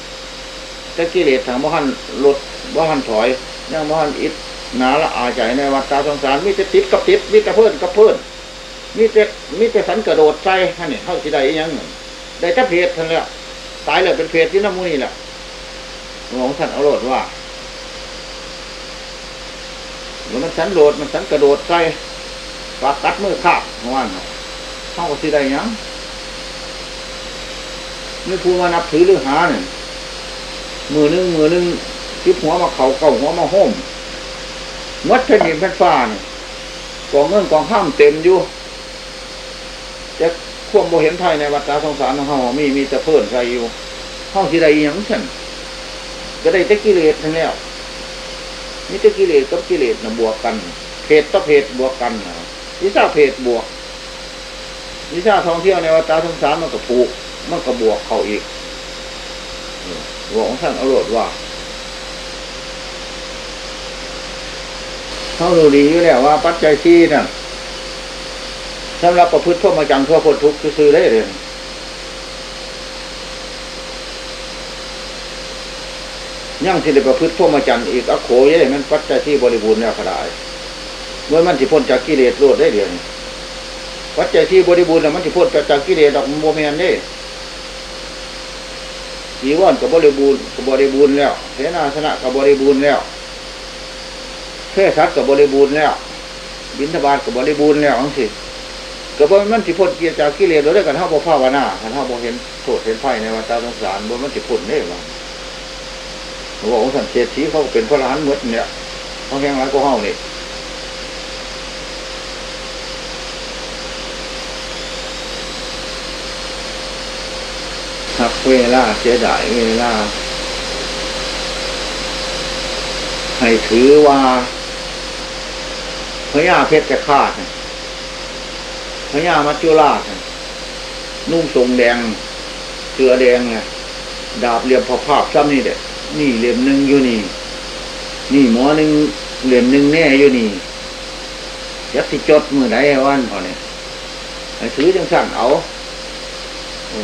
แต่กิเลสทางบ่หันรถบ่หันถอยยังบ่หันอิดหนาละอาใจในวัฏสงสารมิจะติดกับติดมิจะเพิ่นกับเพิ่นมิจะมิจะสันกระโดดใจท่านนี่เท่าที่ใดยังได้แต่เพศท่านแล้วตายเลยเป็นเพศที่น้ำมูนี่แหละหลวงท่านเอาโลดว่ามันสันโดดมันสันกระโดดใจปากกัดมือขาดว่าเท่ากับที่ใดยัง นี่ผู้มานับถือหรือหาเนี่ยมือนึงมือนึงคิบหัวมาเขาเก่าหัวมาห้มมัดแผ่นดินแผ่นฟ้าเนี่ยกองเงินกองข้ามเต็มอยู่จะควบโมเห็นไทยในวัฏสงสารของเขามีมีแต่เพิ่นใครอยู่ห้องที่ใดยังฉันก็ได้ตะกิเลสทั้งแล้วนี่ตะกิเลสกับกิเลสนะบวกกันเพศต่อเพศบวกกันวิชาเพศบวกวิชาท่องเที่ยวในวัฏสงสารมันก็ผูก มันก็บวกเขาอีกหลวงท่านอรรถว่าเขาดูดีอยู่แล้วว่า ปัจจัยที่นั่นสำหรับประพฤติพวกมาจังทั่วพ้นทุกข์ซื้อได้เลยย่างที่ได้ประพฤติพวกมาจันอีกอโขยได้มันปัจจัยที่บริบูรณ์แล้วขดายเมื่อมันสิพ้นจากกิเลสโลดได้เดียวปัจจัยที่บริบูรณ์แล้วมันสิพ้นจากกิเลสดอกโมเมนได้ จีวรกับบริบูรณ์กับบริบูรณ์แล้วเสนาสนะกับบริบูรณ์แล้วเทศัตกับบริบูรณ์แล้ว บิณฑบาตกับบริบูรณ์แล้วอังสิก็บ่มันสิพ้นเกียรจากกิเลสเราได้กันเท่าบ่ภาวนากันเท่าบ่เห็นโทษเห็นไฟในวัฏสงสารบ่มันสิพ้นได้หรอเขาบอกว่าสันเศษสีเขาเป็นพระรหันต์มดเนี่ยเขาแข่งร้ายก็เฮานี่ หักเวลาเสียดายเวลา ให้ถือว่าพญาเพชรจะขาดพญามัจจุราชนุ่งทรงแดงเสือแดงไงดาบเรียมพอภาพซ้ำนี่เด็นี่เหลี่ยมหนึ่งอยู่นี่ นี่หมอหนึ่งเหลี่ยมหนึ่งแน่อยู่นี่ยัดสิจดมือไหนวันพอเนี่ยไอ้ถือจังสั่นเอาโอ้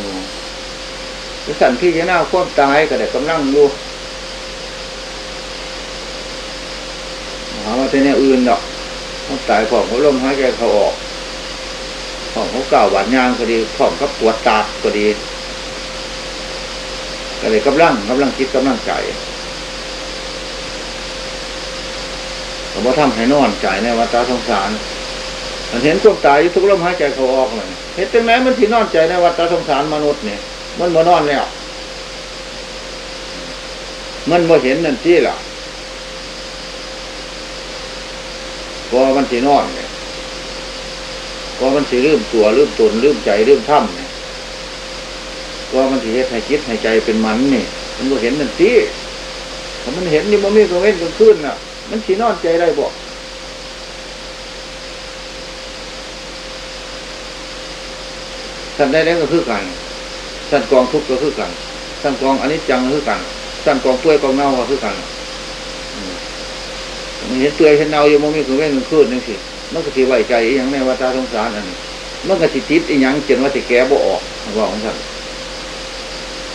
สั่นพี่จะน่าควบตายก็ได้กำลังอยู่หาว่าแต่เนี่ยอื่นดอกต้องตายพร้อมเขาลมหายใจเขาออกพร้อมเขาเก่าหวานยางก็ดีพร้อมกับปวดตาก็ดีก็เลยกำลังกำลังคิดกำลังใจผมว่าทำให้นอนใจในวัฏสงสารมันเห็นความตายทุกลมหายใจเขาออกเลยเห็นจังไหนมันที่นอนใจในวัฏสงสารมนุษย์เนี่ย มันมานอนแล้ว มันมาเห็นนั่นที่ล่ะพอมันที่นอนเนี่ยพอมันสิลืมตัวลืมตนลืมใจลืมถ้ำเนี่ยว่ามันสิเฮ็ดให้จิตให้ใจเป็นมันนี่มันก็เห็นนั่นสิถ้ามันเห็นนี่มันมีกระเว้นกลางคืนน่ะ มันสีนอนใจได้บอกท่านได้แล้วก็คือกัน ท่านกองทุกข์ก็คือกันท่านกองอันนี้จังก็คือกันท่านกองเปื่อยกองเน่าก็คือกันมันเห็นเปื่อยเห็นเน่าอยู่มันมีกระเว้นกลางคืนนี่สิมันก็สิไหวใจอย่างในวัฏสงสารอันนี้มันก็สิติดอีหยังจนว่าสิแก้บ่ออกว่าของท่าน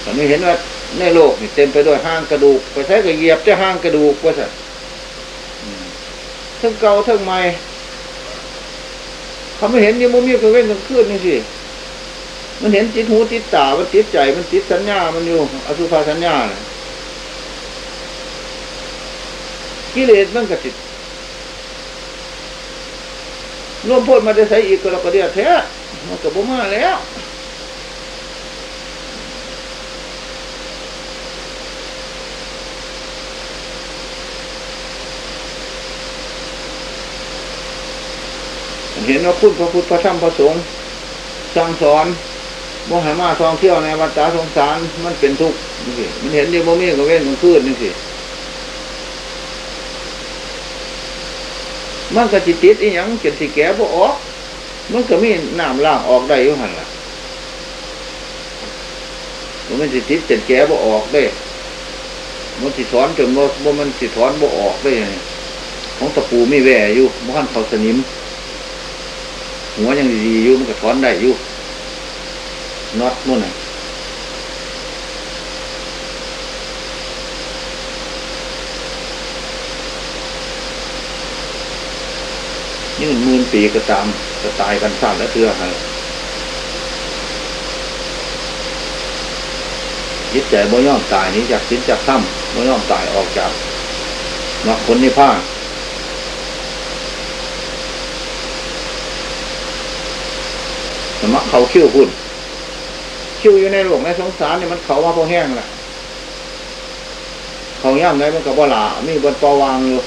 แต่ไม่เห็นว่าในโลกนี่เต็มไปด้วยห้างกระดูกไปใช้กระเหยียบจะห้างกระดูกว่าสัตว์ทั้งเก่าทั้งใหม่เขาไม่เห็นยังมุมีกระเว้นกลางคืนนี่สิ มันเห็นจิตหูจิตตา มันจิตใจ มันจิตสัญญา มันอยู่ อสุภาสัญญาเนี่ยกิเลสมันกับจิตร่วมพูดมาได้ใช้อีกก็เราก็เดียแท้มันก็บ่มาแล้วเห็นว่าพุทธพระพุทธพระธรรมพระสงฆ์สั่งสอน โมหมาท่องเที่ยวในวัฏสงสารมันเป็นทุกข์นี่สิมันเห็นอยู่โมมีกับเว้นมันคืนนี่สิมันก็จิตติดอีหยังเกิดสิแก่บ่ออก มันก็มีน้ำล่างออกได้อยู่หันล่ะมันสิติดเจ็ดแก่บ่ออกได้มันสิถอนจนบ่มันสิถอนบ่ออกได้ของตะปูไม่แว่อยู่มันเขาสนิมหัวยังดีอยู่มันก็ถอนได้อยู่ น็อตนู่นน่ะยืนมื่นปีก็ตามจะตายกันสั้นและเทือหันยึดใจบ่ย่อมตายนี้จากสิ้นจากถ้ำบ่ย่อมตายออกจากมรรคผลนิพพานสมัครเขาคิ้วพุ่น คิ้วอยู่ในหลวงในสงสารเนี่ยมันเขามาพอแห้งแหละเขาย่ำไงมันกับว่าหลามีบนปวางอยู่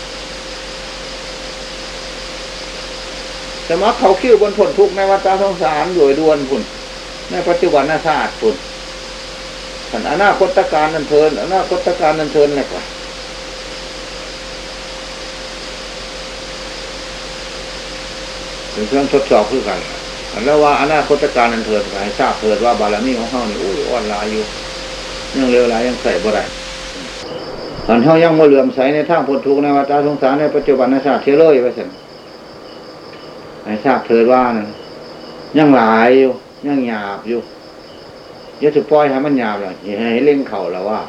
สมัครเขาคิ้วบนผลทุกในวัฏสงสารอยู่ดวนพุ่นในปัจจุบันนาศาสตร์พุ่นขันอนาคตการนันเทินอนาคตการนันเทินแหละกว่าเป็นเครื่องทดสอบคือกัน แล้วว่าอนาคตการนันเถิดให้ทราบเถิดว่าบารมีของเฮานี่อุ้ยอ่อนลายอยู่ยังเร็วหลายยังใส่บ่ได้ขันเฮายังมาเหลื่อมใสในทางพ้นทุกข์ในวัฏสงสารในปัจจุบันชาติเชื่อเลยไปสิให้ทราบเถิดว่านั่นยังหลายอยู่ยังหยาบอยู่ยศปล่อยให้มันหยาบเลยให้เล่งเข่าแล้วว่า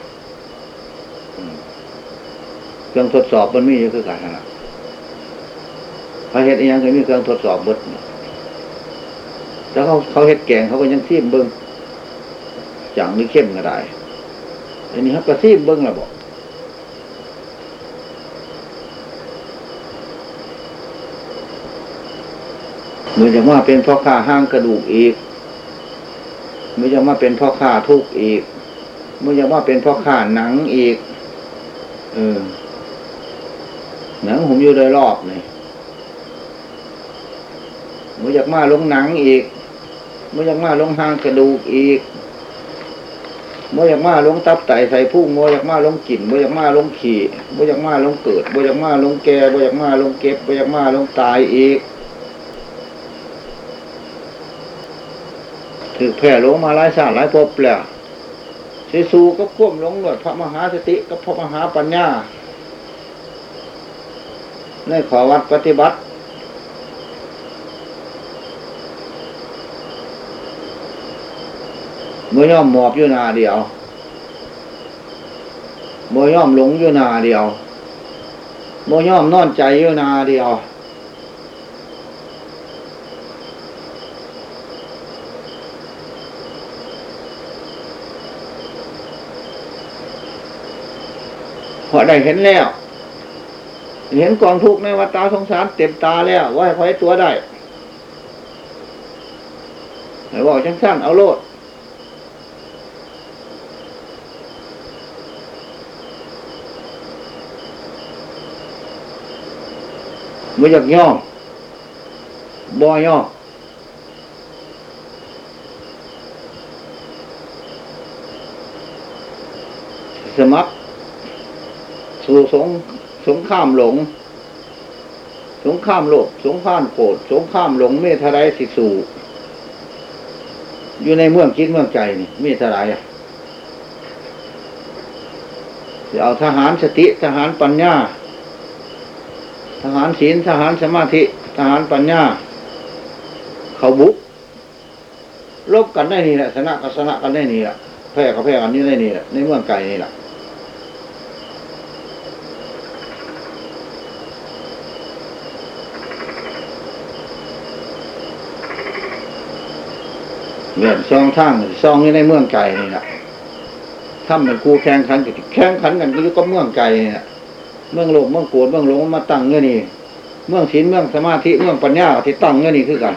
เครื่องทดสอบมันมีอยู่คือกันนะพระเหตุยังเคยมีเครื่องทดสอบบท แล้วเขาเขาเห็ดแกงเขาก็ยังซีมเบิ้งจังหรือเข้มก็ได้อันนี้เขาก็ซีมเบิ้งละบอกมือจะว่าเป็นพ่อข้าห้างกระดูกอีกมือจะว่าเป็นพ่อข้าทุกอีกมือจะว่าเป็นพ่อข้าหนังอีก เออหนังผมอยู่โดยรอบนี่มืออยากมาลงหนังอีก มืออยากมาลงหางกระดูกอีกมืออยากมาลงตับไตใส่พุ่งมืออยากมาลงกลิ่นมืออยากมาลงขี่มืออยากมาลงเกิดมืออยากมาลงแก่มืออยากมาลงเก็บมืออยากมาลงตายอีกถือแผ่ลงมาหลายชาติหลายภพแล้วสิสูก็ควบลงหนวดพระมหาสติกับพระมหาปัญญาในขอวัดปฏิบัติ เมื่อย่อมหมอบอยู่นาเดียวเมื่อย่อมหลงอยู่นาเดียวเมื่อย่อมนอนใจอยู่นาเดียวพอได้เห็นแล้ว เห็นกองทุกข์ในวัฏฏะสงสารเต็มตาแล้วว่าให้ตัวได้ไหนบอกจังสั้นเอาโลด ม่อยากย่อบ่ย่อสมัครสู่สงสงข้ามหลง สงข้ามโลกสงข้ามโกรธสงข้ามหลงเมธไรสิสู่อยู่ในเมืองคิดเมืองใจนี่เมธไรอะจะเอาทหารสติทหารปัญญา ทหารศีลทหารสมาธิ ทหารปัญญา เขาบุกลบกันได้นี่แหละชนะก็ชนะกันได้นี่แหละแพ้ก็แพ้กันนี่ได้นี่แหละในเมืองไกลนี่แหละเลื่อนซองทางซองนี่ในเมืองไกลนี่แหละถ้ามันกูแข่งขันกันแข่งขันกันก็เมืองไกลนี่แหละ เมืองโลกเมืองโกรธเมืองหลงมาตั้งเงี้ยนี่ เมืองศีลเมืองสมาธิเมืองปัญญาที่ตั้งเงี้ยนี่คือกัน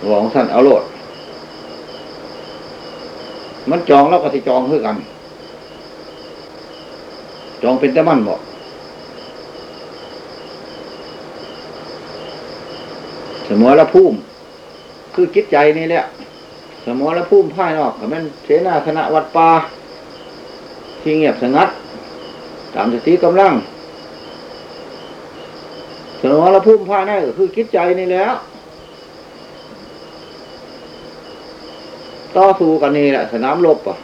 หลวงท่านเอาโลด มันจองแล้วก็ที่จองคือกัน จองเป็นแต่มันบอกสมอละพุ่มคือจิตใจนี่แหละสมอละพุ่มภายนอกก็มันเสนาคณะวัดป่า ที่เงียบสงัด ตามสติกำลังสมอละพุ่มภายในก็คือจิตใจนี่แล้ว ต่อสู้กันนี่แหละ สนามรบอะ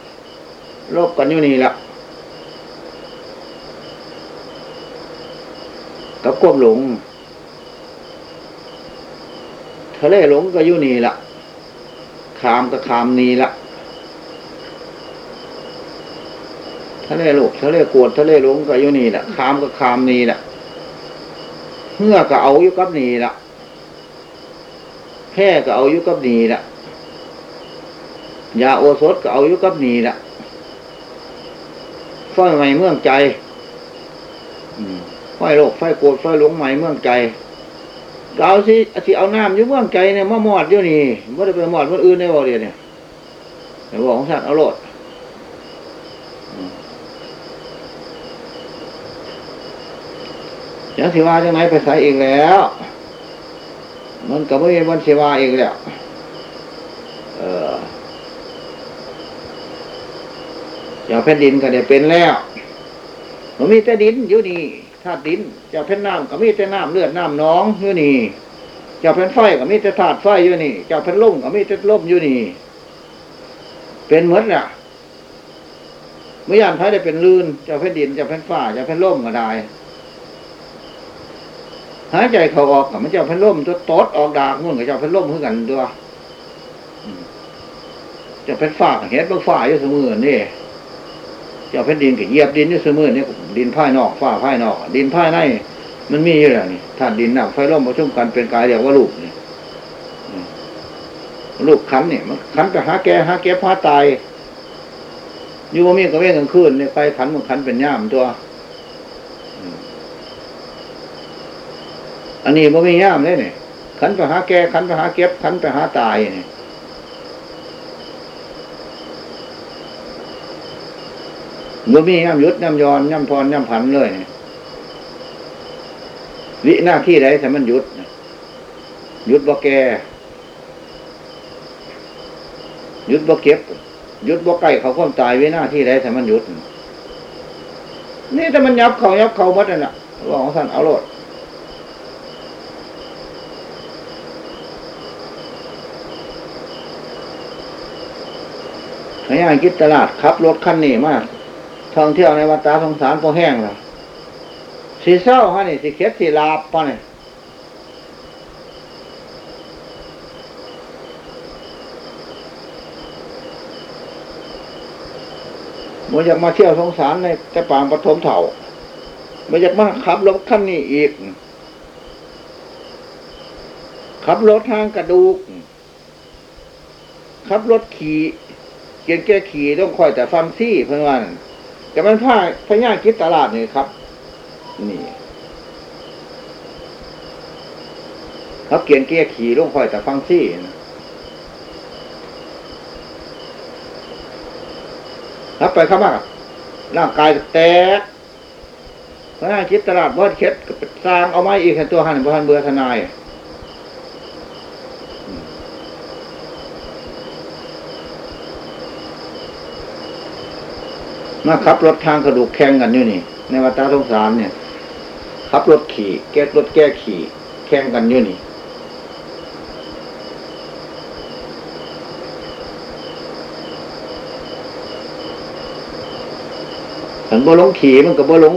รบกันอยู่นี่แหละกับควบหลงทะเลหลงก็อยู่นี่ละขามก็ขามนี่ละ ทะเลโลกทะเลกวดทะเลหลงก็อยู่นี่ละขามก็ขามนี่ละเมื่อก็เอาอยู่กับนี่ละแพ้ก็เอาอยู่กับนี่ละยาโอสถก็เอาอยู่กับนี่ละไฟใหม่เมืองใจไฟโลกไฟโกรธไฟหลงใหม่เมืองใจเราสิสิเอาน้ำอยู่เมืองใจเนี่ยมามอดอยู่นี่ไม่ได้ไปมอดคนอื่นได้บ่เดียเนี่ยแต่บอกของสัตว์เอาโลด ยังสิว่าจังไหนไปใส่เองแล้ว มันก็ไม่วันสิว่าเองแล้ว เอออย่าแผ่นดินก็ได้เป็นแล้วมันมีแต่ดินอยู่นี่ธาตุดินเจ้าแผ่นน้ำก็มีแต่น้ำเลือดน้ำน้องอยู่นี่เจ้าแผ่นไฟก็มีแต่ธาตุไฟอยู่นี่เจ้าแผ่นลมก็มีแต่ลมอยู่นี่ เป็นเหมือนน่ะเมื่อยามไทยได้เป็นลื่นเจ้าแผ่นดินเจ้าแผ่นฟ้าเจ้าแผ่นลมก็ได้ หายใจเขาออกกับมันเจ้าแผ่นลมตัวตดออกดากมุ่นกับเจ้าแผ่นลมเพื่อกันตัวเจ้าแผ่นฟ้าเห็นเบื้องฟ้าอยู่เสมอนี่เจ้าแผ่นดินก็เหยียบดินนี่เสมอนี่ดินภานอกฝ้าภานอก ดินภาในมันมีอยู่แล้วนี่ธาตุดินน้ำไฟลมประชุมกันเป็นกายเรียกว่าลูกนี่ลูกขันเนี่ยมันขันไปหาแกหาแกพาตายอยู่ว่ามีกระเว้นกลางคืนเนี่ยไปขันมันขันเป็นย่ามตัว อันนี้มันไม่ย่ามเลยเนี่ยขันไปหาแกขันไปหาเก็บขันไปหาตายเนี่ยบ่มีย่ำยุดย่ำยอนย่ำพรย่ำผันเลยวิหน้าที่ใดแต่มันยุดยุดบ่แก่ยุดบ่เก็บยุดบ่ไก่เขาความตายวิหน้าที่ใดแต่มันยุดนี่แต่มันยับเขายับเขาหมดน่ะลองท่านเอาโลด ให้ย่างคิดตลาดขับรถคันนี้มากท่องเที่ยวในวัดตาสงสารพอแห้งแล้วสีเศร้าฮะนี่สีเข็ดสีลาบปะเนี่ยมันอยากมาเที่ยวสงสารในแต่ป่าปฐมเถ่ามันอยากมาขับรถขั้นนี้อีก ขับรถทางกระดูก ขับรถขี่ เกียนแก้ขี่ต้องคอยแต่ฟังซี่เพื่อนว่าแต่มันผ้าพญาคิดตลาดนี่ครับ นี่ครับเกียนเกียขี่ลงคอยแต่ฟังซี่รับไปครับว่าร่างกายแตกพญาคิดตลาดวัดเค็ดสร้างเอาไม้อีกแค่ตัวหันพันเบื่อทนาย มาขับรถทางกระดูกแข่งกันอยู่นี่ ในวัดตาสงสารเนี่ยขับรถขี่ แก้รถแก้ขี่ แข่งกันอยู่นี่ขันบ่ลงขี่มันก็บ่ลง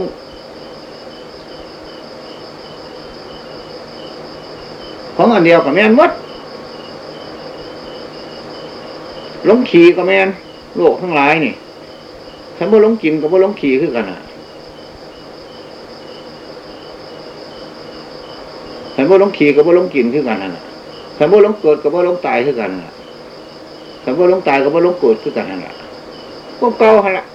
ของอันเดียวกับแม่นวัดลงขี่ก็แม่นโลกทั้งหลายนี่ ฉันบ่ลงกินกับบ่ลงขี่คือกันอะฉันบ่ลงขี่กับบ่ลงกินคือกันน่ะฉันบ่ลงเกิดกับบ่ลงตายคือกันน่ะฉันบ่ลงตายกับบ่ลงเกิดคือกันน่ะพวกเก่าหันละ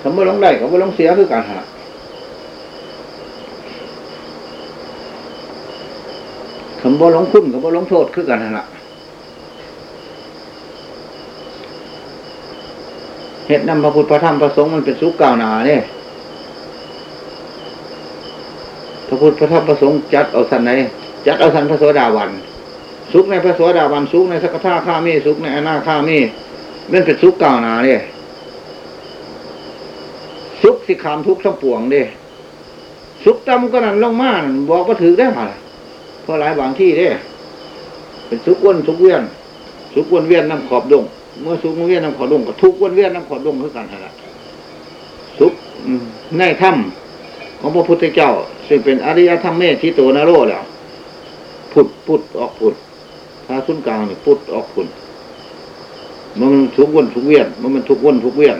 ฉันบ่ลงได้กับบ่ลงเสียคือกันฮะฉันบ่ลงคุณกับบ่ลงโทษคือกันน่ะ เหตุนำพระพุทธพระธรรมพระสงฆ์มันเป็นสุกเก่าหนาเนี่ยพระพุทธพระธรรมพระสงฆ์จัดเอาสันไหนจัดเอาสันพระโสดาวันสุขในพระโสดาวันสุขในสักทาข้ามีสุขในอนาข้ามีมันเป็นสุขเก่าหนาเนี่ยสุขสิขามทุกข์ทั้งปวงเด้สุขตำก็นั่นลงมาบอกว่าถือได้มาเพราะหลายบางที่เด้เป็นสุขวนสุขเวียน สุขวนเวียนน้ำขอบดง เมื่อสุขเวียนน้ำขอบดงก็ทุกวนเวียนน้ำขอบดงคือกันนะสุขในถ้ำของพระพุทธเจ้า ซึ่งเป็นอริยธรรมเมธิโตนโรแล้วพุดพุดออกพุดถ้าสุนกลางนี่พุดออกพุดมันทุกวนทุกเวียนมันมันทุกวนทุกเวียน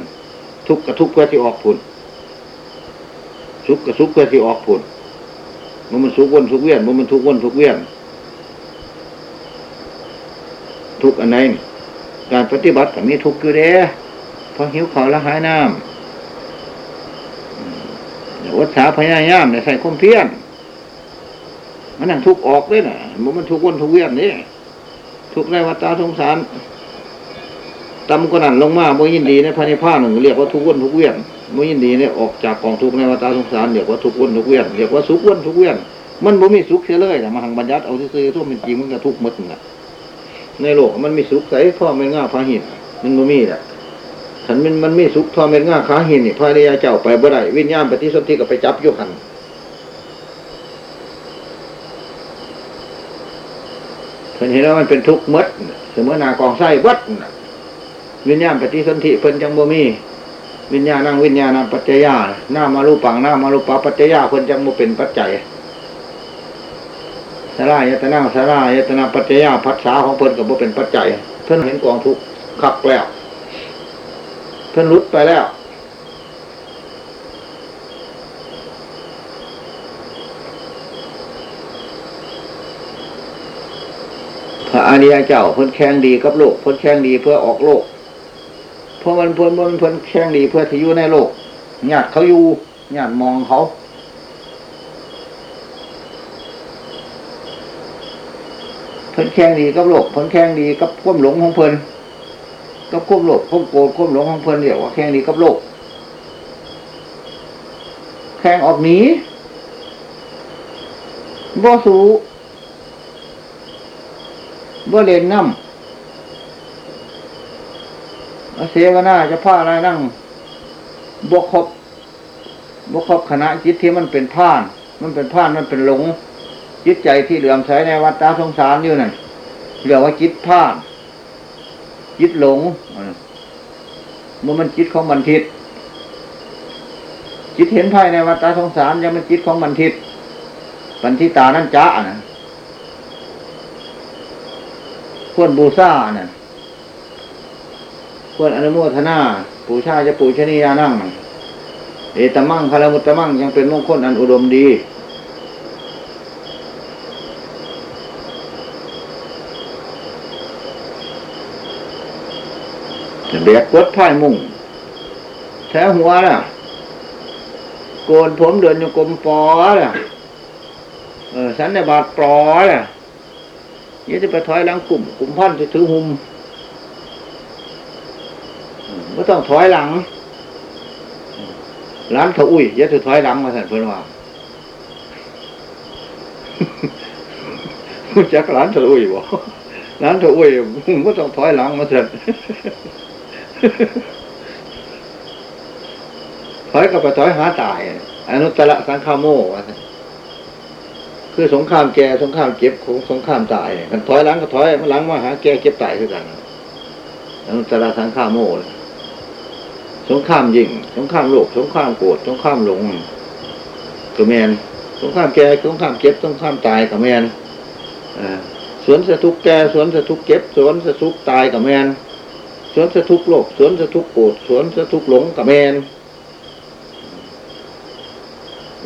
ทุกกระทุกเพื่อที่ออกพุดสุขกระสุขเพื่อที่ออกพุดมันมันสุกวนทุกเวียนมันมันทุกวนทุกเวียนทุกอันไหน การปฏิบัติก็มีทุกอยู่เด้เพอหิวข้าวแล้วหายน้ำวัฏสาพยายามเนี่ยใส่คมเพียนมันนั่งทุกออกเลยนะมันมันทุกวนทุกเวียนนี่ทุกในวัฏสงสารตำกนันลงมาบ่ยินดีในพระนิพพานหนึ่งเรียกว่าทุกวนทุกเวียนบ่ยินดีเนี่ยออกจากกองทุกในวัฏสงสารเรียกว่าทุกวนทุกเวียนเรียกว่าสุกวนทุกเวียนมันบ่มีสุขเสียเลยแต่มาหังบัญญัติเอาซื่อๆทั่วเป็นจริงมันก็ทุกข์หมดนะ ในโลกมันมีสุขใสพ่อเม็นง่าพาหินมันบ่มีแหละฉันมันมันมีสุขพ่อเม็นง่าขาหินนี่พระริยาเจ้าไปบ่ได้วิญญาณปฏิสนธิก็ไปจับยุหันเพิ่นเห็นว่ามันเป็นทุกข์มดเสมอนากองไส้วัดวิญญาณปฏิสนธิเพิ่นจังบ่มีวิญญาณนั่งวิญญาณังปัจจยาหน้ามารูปังหน้ามารูปาปัจจยาเพิ่นจังบ่เป็นปัจจัย สลายตนาสลายตนาปัจจยาพัสสาของเพิ่นกับบ่เป็นปัจจัย เพิ่นเห็นกองทุกข์ขักแล้ว เพิ่นรุดไปแล้วพระอริยเจ้าเพิ่นแข่งดีกับโลกเพิ่นแข่งดีเพื่อออกโลกเพราะมันเพิ่นเพิ่นเพิ่นแข่งดีเพื่อที่อยู่ในโลกญาติเขาอยู่ญาติมองเขา พิ่นแข่งดีกับโลกเพิ่นแข่งดีกับควมหลงของเพิ่นกับควมโลภควมโกรธควมหลงของเพิ่นเรียกว่าแข่งดีกับโลก แข่งออกหนีบ่สูบ่เล่นน้ำเสวนาจะผ้าอะไรนั่งบกครบบกครบคณะจิตที่มันเป็นผ่าน มันเป็นผ่านมันเป็นหลง จิตใจที่เหลื่อมใสในวัฏฏะสงสารอยู่นั่นเรียกว่าจิตผ่านจิตหลงมันมันจิตของมันทิศจิตเห็นภายในวัฏฏะสงสารยังมันจิตของมันทิศปันทิตานั่นจ้านะควรบูซานี่ยควรอนุโมทนาปูชาจะปูชนียานั่งเอตมั่งพลมุตตมั่งยังเป็นมงคลอันอุดมดี เด็กกดพ่ายมุ่งแท้หัวน่ะ โกนผมเดินอยู่กลมปอน่ะ เออสันในบาดปลอน่ะยี่จะไปถอยหลังกลุ่มกลุ่มพันจะถือหุมไม่ต้องถอยหลังร้านเขาอุ้ยยี่จะถอยหลังมาสั่นเพื่อนว่าจักร้านเขาอุ้ยบอกร้านเขาอุ้ยไม่ต้องถอยหลังมาสั่น ถอยก็ไปถอยหาตายอนุตตรสังฆาโมว่าคือสงครามแก่สงครามเจ็บของสงครามตายกันถอยหลังก็ถอยหลังมาหาแก่เจ็บตายคือกันอนุตตรสังฆาโมสงครามยิงสงครามโลกสงครามโกรธสงครามหลงก็แมนสงครามแก่สงครามเจ็บสงครามตายก็แมนสวนสะทุกแก่สวนสะทุกเจ็บสวนสะทุกตายก็แมน สวนสะทุกโลกสวนสะทุกโกรธสวนสะทุกหลงก็แมน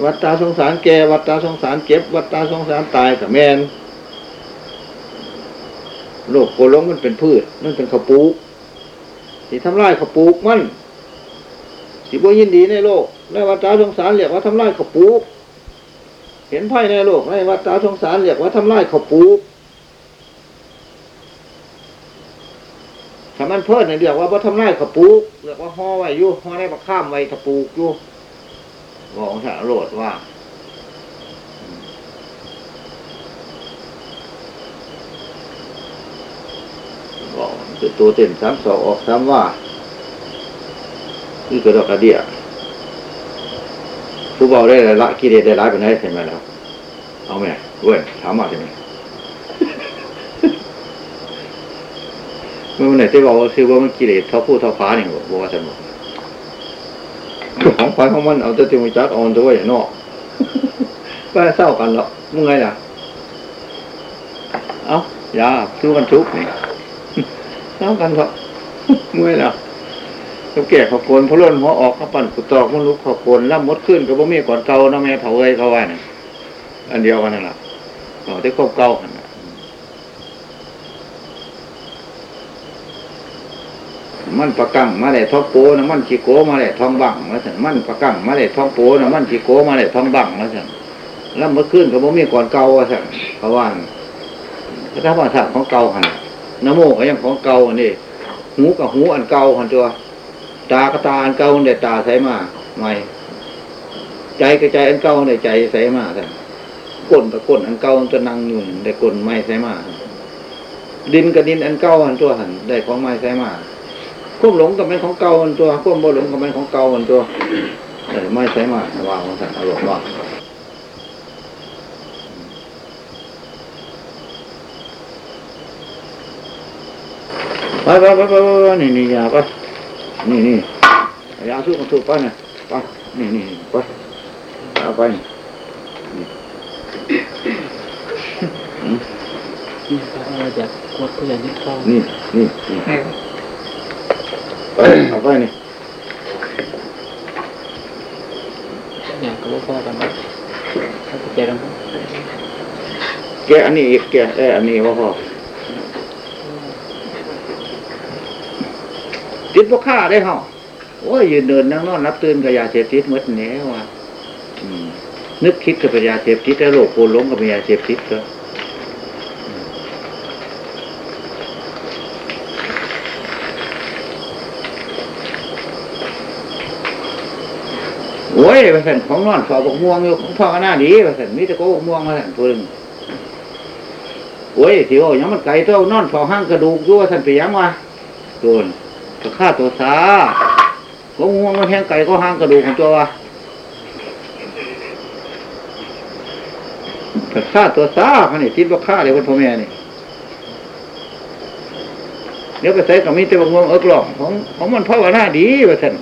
วัฏตาสงสารแก่วัฏตาสงสารเจ็บ วัฏตาสงสารตายกับแมน โลกโกลงมันเป็นพืช มันเป็นขปูที่ทำลายขปูกมันสิบยินดีในโลกในวัฏตาสงสารเรียกว่าทำลายขปูกเห็นไพ่ในโลกในวัฏตาสงสารเรียกว่าทำลายขปู ถ้ามันเพิ่นเนี่ยเรียกว่าว่าทำไรกระปุกเรียกว่าห่อไว้อยู่ห่อได้ประข้ามไว้กระปุกอยู่บอกสารโรดว่าบอกคืตัวเต็มสามสองออกสามว่า นี่ก็ดอกกระเดียทุบเอาได้หลาะกิเลสได้หลายเปไหนเห็นไหมแล้ว เอาไหมเว้ยถามมาใช่ไหม เมื่อไหนที่บอกว่าซื้อว่ามันกิเลสเท่าผู้เท่าฟ้านี่บอกว่าสนุกของฟ้าของมันเอาแต่ที่มันจัดออนตัวอย่างนอกก็เศร้ากันหรอกมึงไงล่ะ เอาอยาสู้กันทุกนี่เศร้ากันเถอะมึงไงล่ะเขาแก่ขาโกนพล้นหัวออกเขาปั่นกุตอกมันลุกขาโกนล่ำมดขึ้นกับบ่มีก่อนเก่าน้าแม่เถาเอ้ยเขาว่านี่อันเดียวกันนั่นแหละเอาได้ครบเก่ากันนะ มันประกังมาได้ท้องโปนะมันชีโกมาได้ท้องบังแล้วสันมันประกังมาได้ท้องโปนะมันชีโกมาได้ท้องบังแล้วสันล่ำมดขึ้นกับบ่มีก่อนเก่าสันเขาะว่าพระธรรมศาตของเก่าหันน้ำโมก็ยังของเก่าอันนี้หูกับหูอันเก่าหันตัว ตากระตาอันเก่าเด็ดตาใส่มาใหม่ใจกระใจอันเก่าเด็ดใจใส่มาท่านก้นกับก้นอันเก่าจะนั่งอยู่ได้ก้นไม้ใส่มาดินกับดินอันเก่าอันตัวหันได้ของไม้ใส่มา ควบหลงกับเป็นของเก่าอันตัวควบบ่หลงกับเป็นของเก่าอันตัวไม้ใส่มาวางของท่านอารมณ์ว่าไปไปไปไปนี่นี่ยาไปนี่นี่ยาสู้กันสู้ไปนะไปนี่นี่ไปเอาไปนี่เราจะกดเพื่อนที่เข้านี่นี่นี่ เอาไปนี่เนี่ยก็บ่พอกันถ้าจะเจอกันแกะอันนี้อีกแกะได้อันนี้ว่าพอติดพวกข้าได้เหรอโอ้ยยืนเดินนั่งนอนรับตื่นกับยาเสพติดหมดแน่ว่ะอืมนึกคิดกับเป็นยาเสพติดแล้วโรคโกหลงกับเป็นยาเสพติดก็ โอ้ยไปสั่นของนอนฝาบกม่วงอยู่ของพ่อก็น่าดีไปสั่นมีแต่โกบกม่วงมาสั่นตัวหนึงโอ้ยสิโอ้ยังมันไก่ตัวนอนฝาห้างกระดูกอยู่ว่าสั่นไปยังวะตัวน่ะก็ฆ่าตัวซาบกม่วงมันแทงไก่ก็ห้างกระดูกของตัววะก็ฆ่าตัวซาเขานี่คิดว่าฆ่าเลยคนพ่อแม่นี่เดี๋ยวไปใส่กับมีแต่บกม่วงเอิกหลอกของของมันพ่อว่าน่าดีว่าสั่น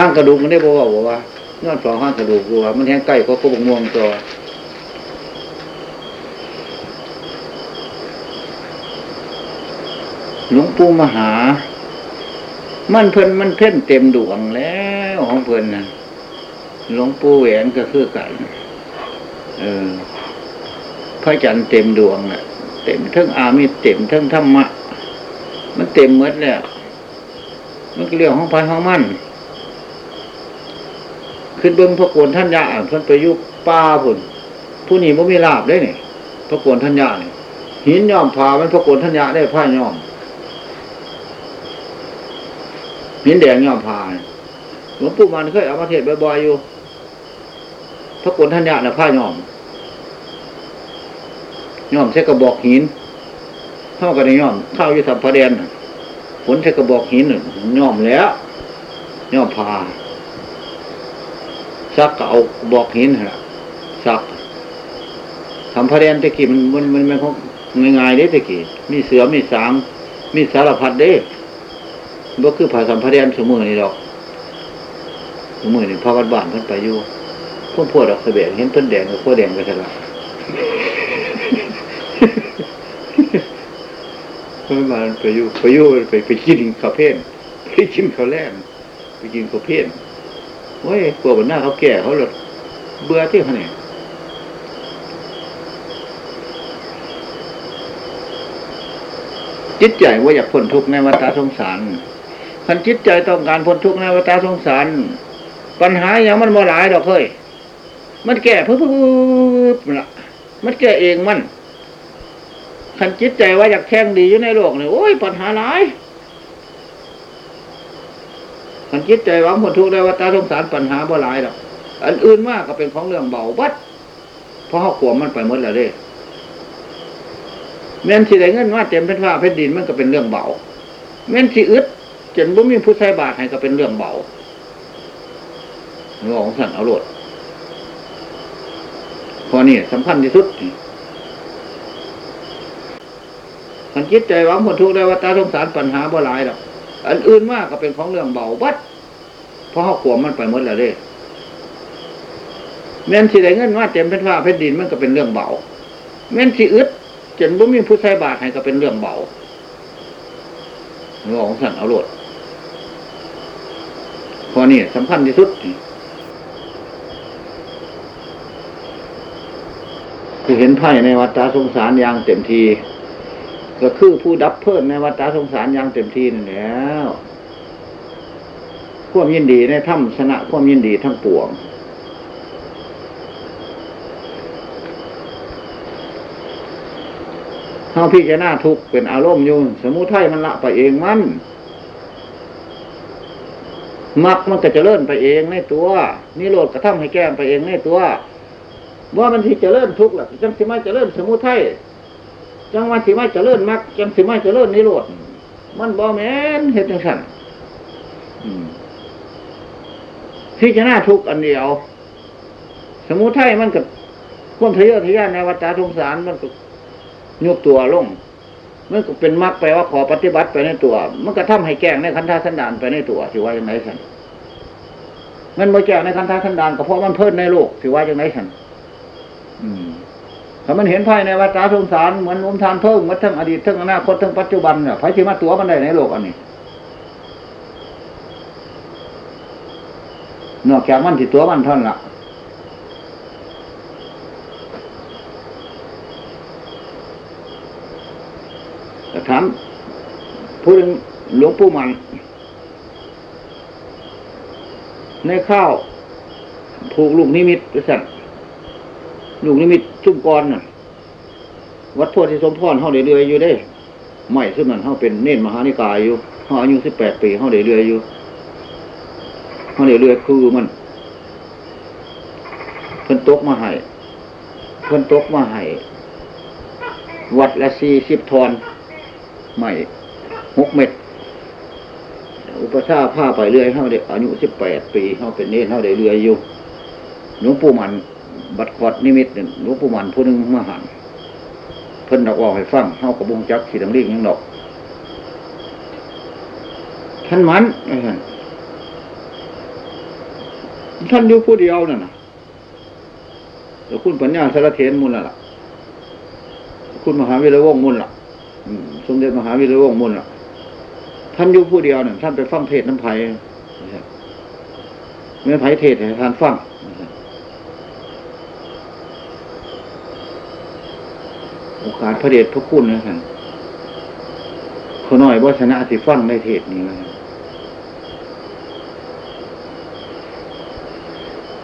ห้างกระดูกมันได้บอกว่าบอกว่านอนสองห้างกระดูกบัวมันแห้งใกล้ก็กบกม่วงตัวหลวงปู่มหา มันเพิ่นมันเพ่นเต็มดวงแล้วของเพิ่นนะหลวงปู่แหวนก็คือกัน เออ พระจันทร์เต็มดวงน่ะ เต็มทั้งอามิเต็มทั้งธรรมะ มันเต็มหมดแล้วมันก็เรื่องของพายของมัน ขึ้นเบิ้งพระโกนท่านยาอ่านเพิ่นไปยุบป่าพุ่นผู้นี้บ่มีลาบได้นี่พระโกนท่านยานี่หินย่อมพามันพระโกนท่านยาได้ผ้าย่อมหินแดงย่อมพาหลวงปู่มันเคยเอามาเทศบ่อยๆอยู่พระโกนท่านยาน่ะผ้าย่อมย่อมใช้กระบอกหินเท่ากันในย่อมเข้าอยู่สัมพระเดนน่ะฝนใช้กระบอกหินย่อมแล้วย่อมพา ซักก็เอาบอกหินหั่นล่ะซักทำพระแดนตะกี้มันมันมันมันของง่ายๆเด้ตะกี้มีเสือมีสางมีสารพัดเด้บ่คือผ่าสัมพระแดนสมือนี่ดอกสมือนี่พาวัดบ้านเพิ่นไปอยู่พวกพวกดอกเสบียงเห็นเพิ่นแดงกับพวกแดงก็ซะละเพิ่นมาไปอยู่ไปอยู่ไปไปกินข้าวเพนไปกินข้าวแลงไปกินข้าวเพน เฮ้ยกลัวบนหน้าเขาแก่เขาหลดเบื่อที่เขาเนี่ยจิตใจว่าอยากพ้นทุกข์ในวัฏสงสารคันจิตใจต้องการพ้นทุกข์ในวัฏสงสาร ปัญหาอย่างมันบ่หลายดอกเฮ้ยมันแก่เพิ่มละมันแก่เองมันคันจิตใจว่าอยากแข่งดีอยู่ในโลกเนี่ยโอ้ยปัญหาหลาย มันคิดใจหวังผลทุกข์ได้ว่าตาสงสารปัญหาบ่หลายหรอกอันอื่นมากก็เป็นของเรื่องเบาบัดเพราะเขาขวมมันไปหมดแล้วเด้แม่นสิได้เงินมาเต็มเป็นฟ้าแผ่นดินมันก็เป็นเรื่องเบาแม่นสิอึดจนบ่มีผู้ใช้บาทให้ก็เป็นเรื่องเบาหลวงสั่นเอาโลดพอนี่สำคัญที่สุดมันคิดใจหวังผลทุกข์ได้ว่าตาสงสารปัญหาบ่หลายหรอก อันอื่นมากก็เป็นของเรื่องเบาบัดเพราะเขาขวมมันไปหมดแล้วเด้แม่นสิได้เงินมาเต็มเป็นฟ้าแผ่นดินมันก็เป็นเรื่องเบาแม่นสิอึดจนบ่มีผู้ใช้บาทให้ก็เป็นเรื่องเบาหลวงสั่นเอาโลดพอนี่สำคัญที่สุดคือเห็นไพ่ในวัฏฏะสงสารอย่างเต็มที ก็คือผู้ดับเพิ่มในวัฏสงสารอย่างเต็มที่นั่นแล้วความยินดีในถ้ำชนะความยินดีทั้งปวงเฮาพี่จะหน้าทุกข์เป็นอารมณ์อยู่ สมุทัยมันละไปเองมันมักมันก็จะเลื่อนไปเองในตัวนิโรธกระทำให้แก้มไปเองในตัว ว่ามันที่จะเลื่อนทุกข์หละจังสิไม่จะเลื่อนสมุทัย จังวันสิไม่เลื่อนมักจังสิไม่เลื่อนนิโรธมันบ่แม่นเห็ดจังสันที่จะหน้าทุกข์อันเดียว สมุทัยมันกับความทะเยอทะยานในวัฏสงสารมันก็ยกตัวลงมันก็เป็นมรรคไปว่าขอปฏิบัติไปในตัว มันก็ทำให้แก้งในคันธาสันดานไปในตัวถือว่าอย่างไรสันมันมาแก้งในคันธาสันดานก็เพราะมันเพิ่นในโลกถือว่าอย่างไรสันอืม ถ้ามันเห็นภายในวัฏสงสารเหมือนอมทานเพิ่มมันทั้งอดีตทั้งอนาคตทั้งปัจจุบันเนี่ยไผที่มาตัวมันได้ในโลกอันนี้นอกจากมันที่ตัวมันเท่านั้นละแต่ถามพูดถึงหลวงปู่มัน ในข้าวผูกลูกนิมิตสั่น ลูกนิมิตชุ่มกรน่ะ วัดโพธิสมพรเฮาเรื่อยๆอยู่ได้ไม่ซึ่งมันเฮาเป็นเน้นมหานิกายอยู่เฮาอายุสิบแปดปีเฮาเรื่อยๆอยู่เฮาเรื่อยๆคือมันเพิ่นตกมาให้เพิ่นตกมาให้วัดละสี่สิบทอนใหม่หกเม็ดอุปชาผ้าไปเรื่อยเท่าเด็กอายุสิบแปดปีเขาเป็นเนรเท่าเด็กเรื่อยอยู่หลวงปู่มัน บัดขอดนิมิตหลวงปู่มันผู้หนึงมาหันเพิ่นดอกออกให้ฟังเท่ากับบงจักขีดังเรียกยังดอกท่านมันท่านอยู่ผู้เดียวนั่นนะแล้วคุณปัญญาสารเทนมุนล่ะ คุณมหาวิรวงศ์มุนล่ะสมเด็จมหาวิรวงศ์มุนล่ะ ท่านอยู่ผู้เดียวเนี่ยท่านไปฟังเทศน้ำไผ่เมื่อไผ่เทศให้ท่านฟัง โอกาสพระเดชพระคุณนะท่านเขาน้อยว่าชนะสิฟังในเทศนี้นะ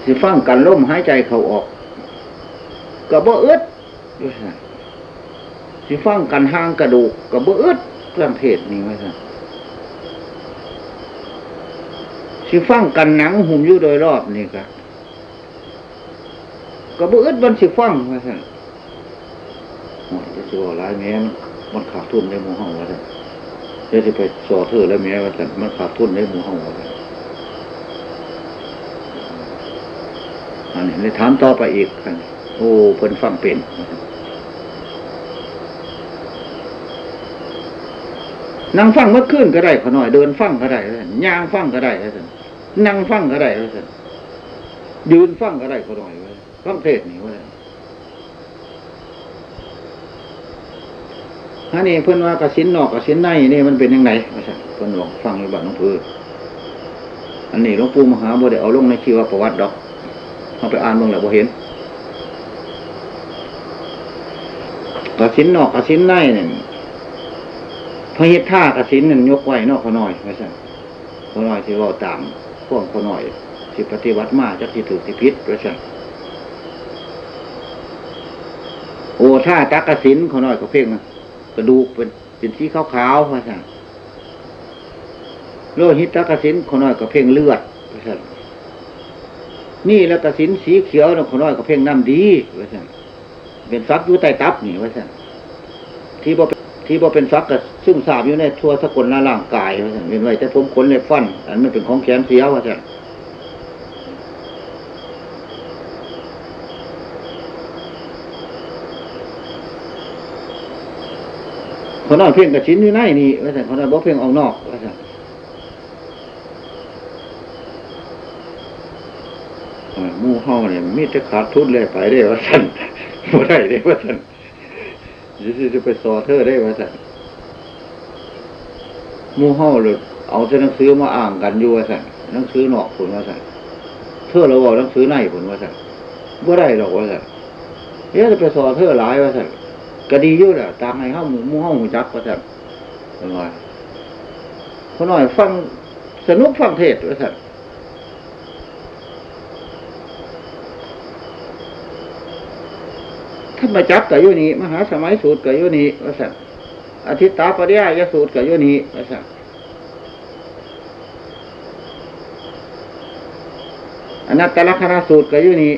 สิฟังกันล่มหายใจเขาออกกับบ่อึดสิฟังกันห่างกระดูกกับบ่อึดเรื่องเทศนี้ไว้ซะสิฟังกันหนังหุ่มอยู่โดยรอบนี่ก็กับบ่อึดมันสิฟังไว้ซะโอ้ยจะสิว่าหลายแม่นมันขาดทุนในหมู่เฮาว่าซะเดี๋ยวสิไปสอเธอแล้วแม่ว่าซะมันขาดทุนในหมู่เฮาว่าซะอันนี้เลยถามต่อไปอีกกันโอ้เพิ่นฟังเป็นนั่งฟังเมื่อคืนก็ได้ขอหน่อยเดินฟังก็ได้ย่างฟังก็ได้นั่งฟังก็ได้ยืนฟังก็ได้ขอหน่อยฟังเทศนี่ว่า อันนี้เพื่อนว่ากระสินนอกกระสินในนี่มันเป็นยังไงเพื่อนบอกฟังอยู่บ้านน้องพืออันนี้หลวงปู่มหาบุตรเอาลงในชีวประวัติดอกเอาไปอ่านเมืองแล้วบ่เห็นกระสินนอกกระสินในเนี่ยพระเฮตท่ากระสินนั่นยกไว้นอกเขาน้อยไม่ใช่เขาน้อยที่ว่าตามพวกเขาน้อยที่ปฏิวัติมาจากที่ถือที่พิษไม่ใช่โอ้ท่าจักกระสินเขาน้อยเขาเพ่ง กระดูกเป็นเป็นสีขาวๆไม่ใช่งโลหิตจักระสินขน้อยก็เพ่งเลือดไม่ใช่นี่แล้วกระสินสีเขียวนะขน้อยก็เพ่งน้ำดีไม่ใช่เป็นฟักอยู่ใต้ตับนี่ว่าสั่นทที่บ่ที่บ่เป็นซักกับซึมซาบอยู่ในทั่วสกุลร่างกายว่าซั่นเป็นไว้แต่ผมขนเล็บฟันอันมันเป็นของแขนเสียว่าซั่น นน้อยเพ่งกับชิ้นอยู่ในนี่ว่าซั่นคนน้อยบ่เพ่งออกนอกว่าซั่นเอ่อหมู่เฮาเนี่ยมีแต่ขาดทุนเลยไปได้ว่าซั่นบ่ได้ได้ว่าซั่นยี่จะไปสอเธอได้ว่าซั่นมู่เฮาเลยเอาแต่หนังสือมาอ่างกันอยู่ว่าซั่นหนังสือนอกผลว่าซั่นเธอเราบอกหนังสือในผลว่าซั่นบ่ได้หรอกว่าซั่นเอ๊ะจะไปสอเธอหลายว่าซั่น ก็ดีอยู่แหละตามให้เฮาหมู่หมู่เฮาหมูจักว่าซั่นเป็นว่าคนน้อยฟังสนุกฟังเทศน์ว่าซั่นธรรมจักรกับยุนี้มหาสมัยสูตรกับยุนี้ว่าสันอาทิตตาปริยายสูตรกับยุนี้ว่าสันอนัตตลักษณะสูตรกับยุนี้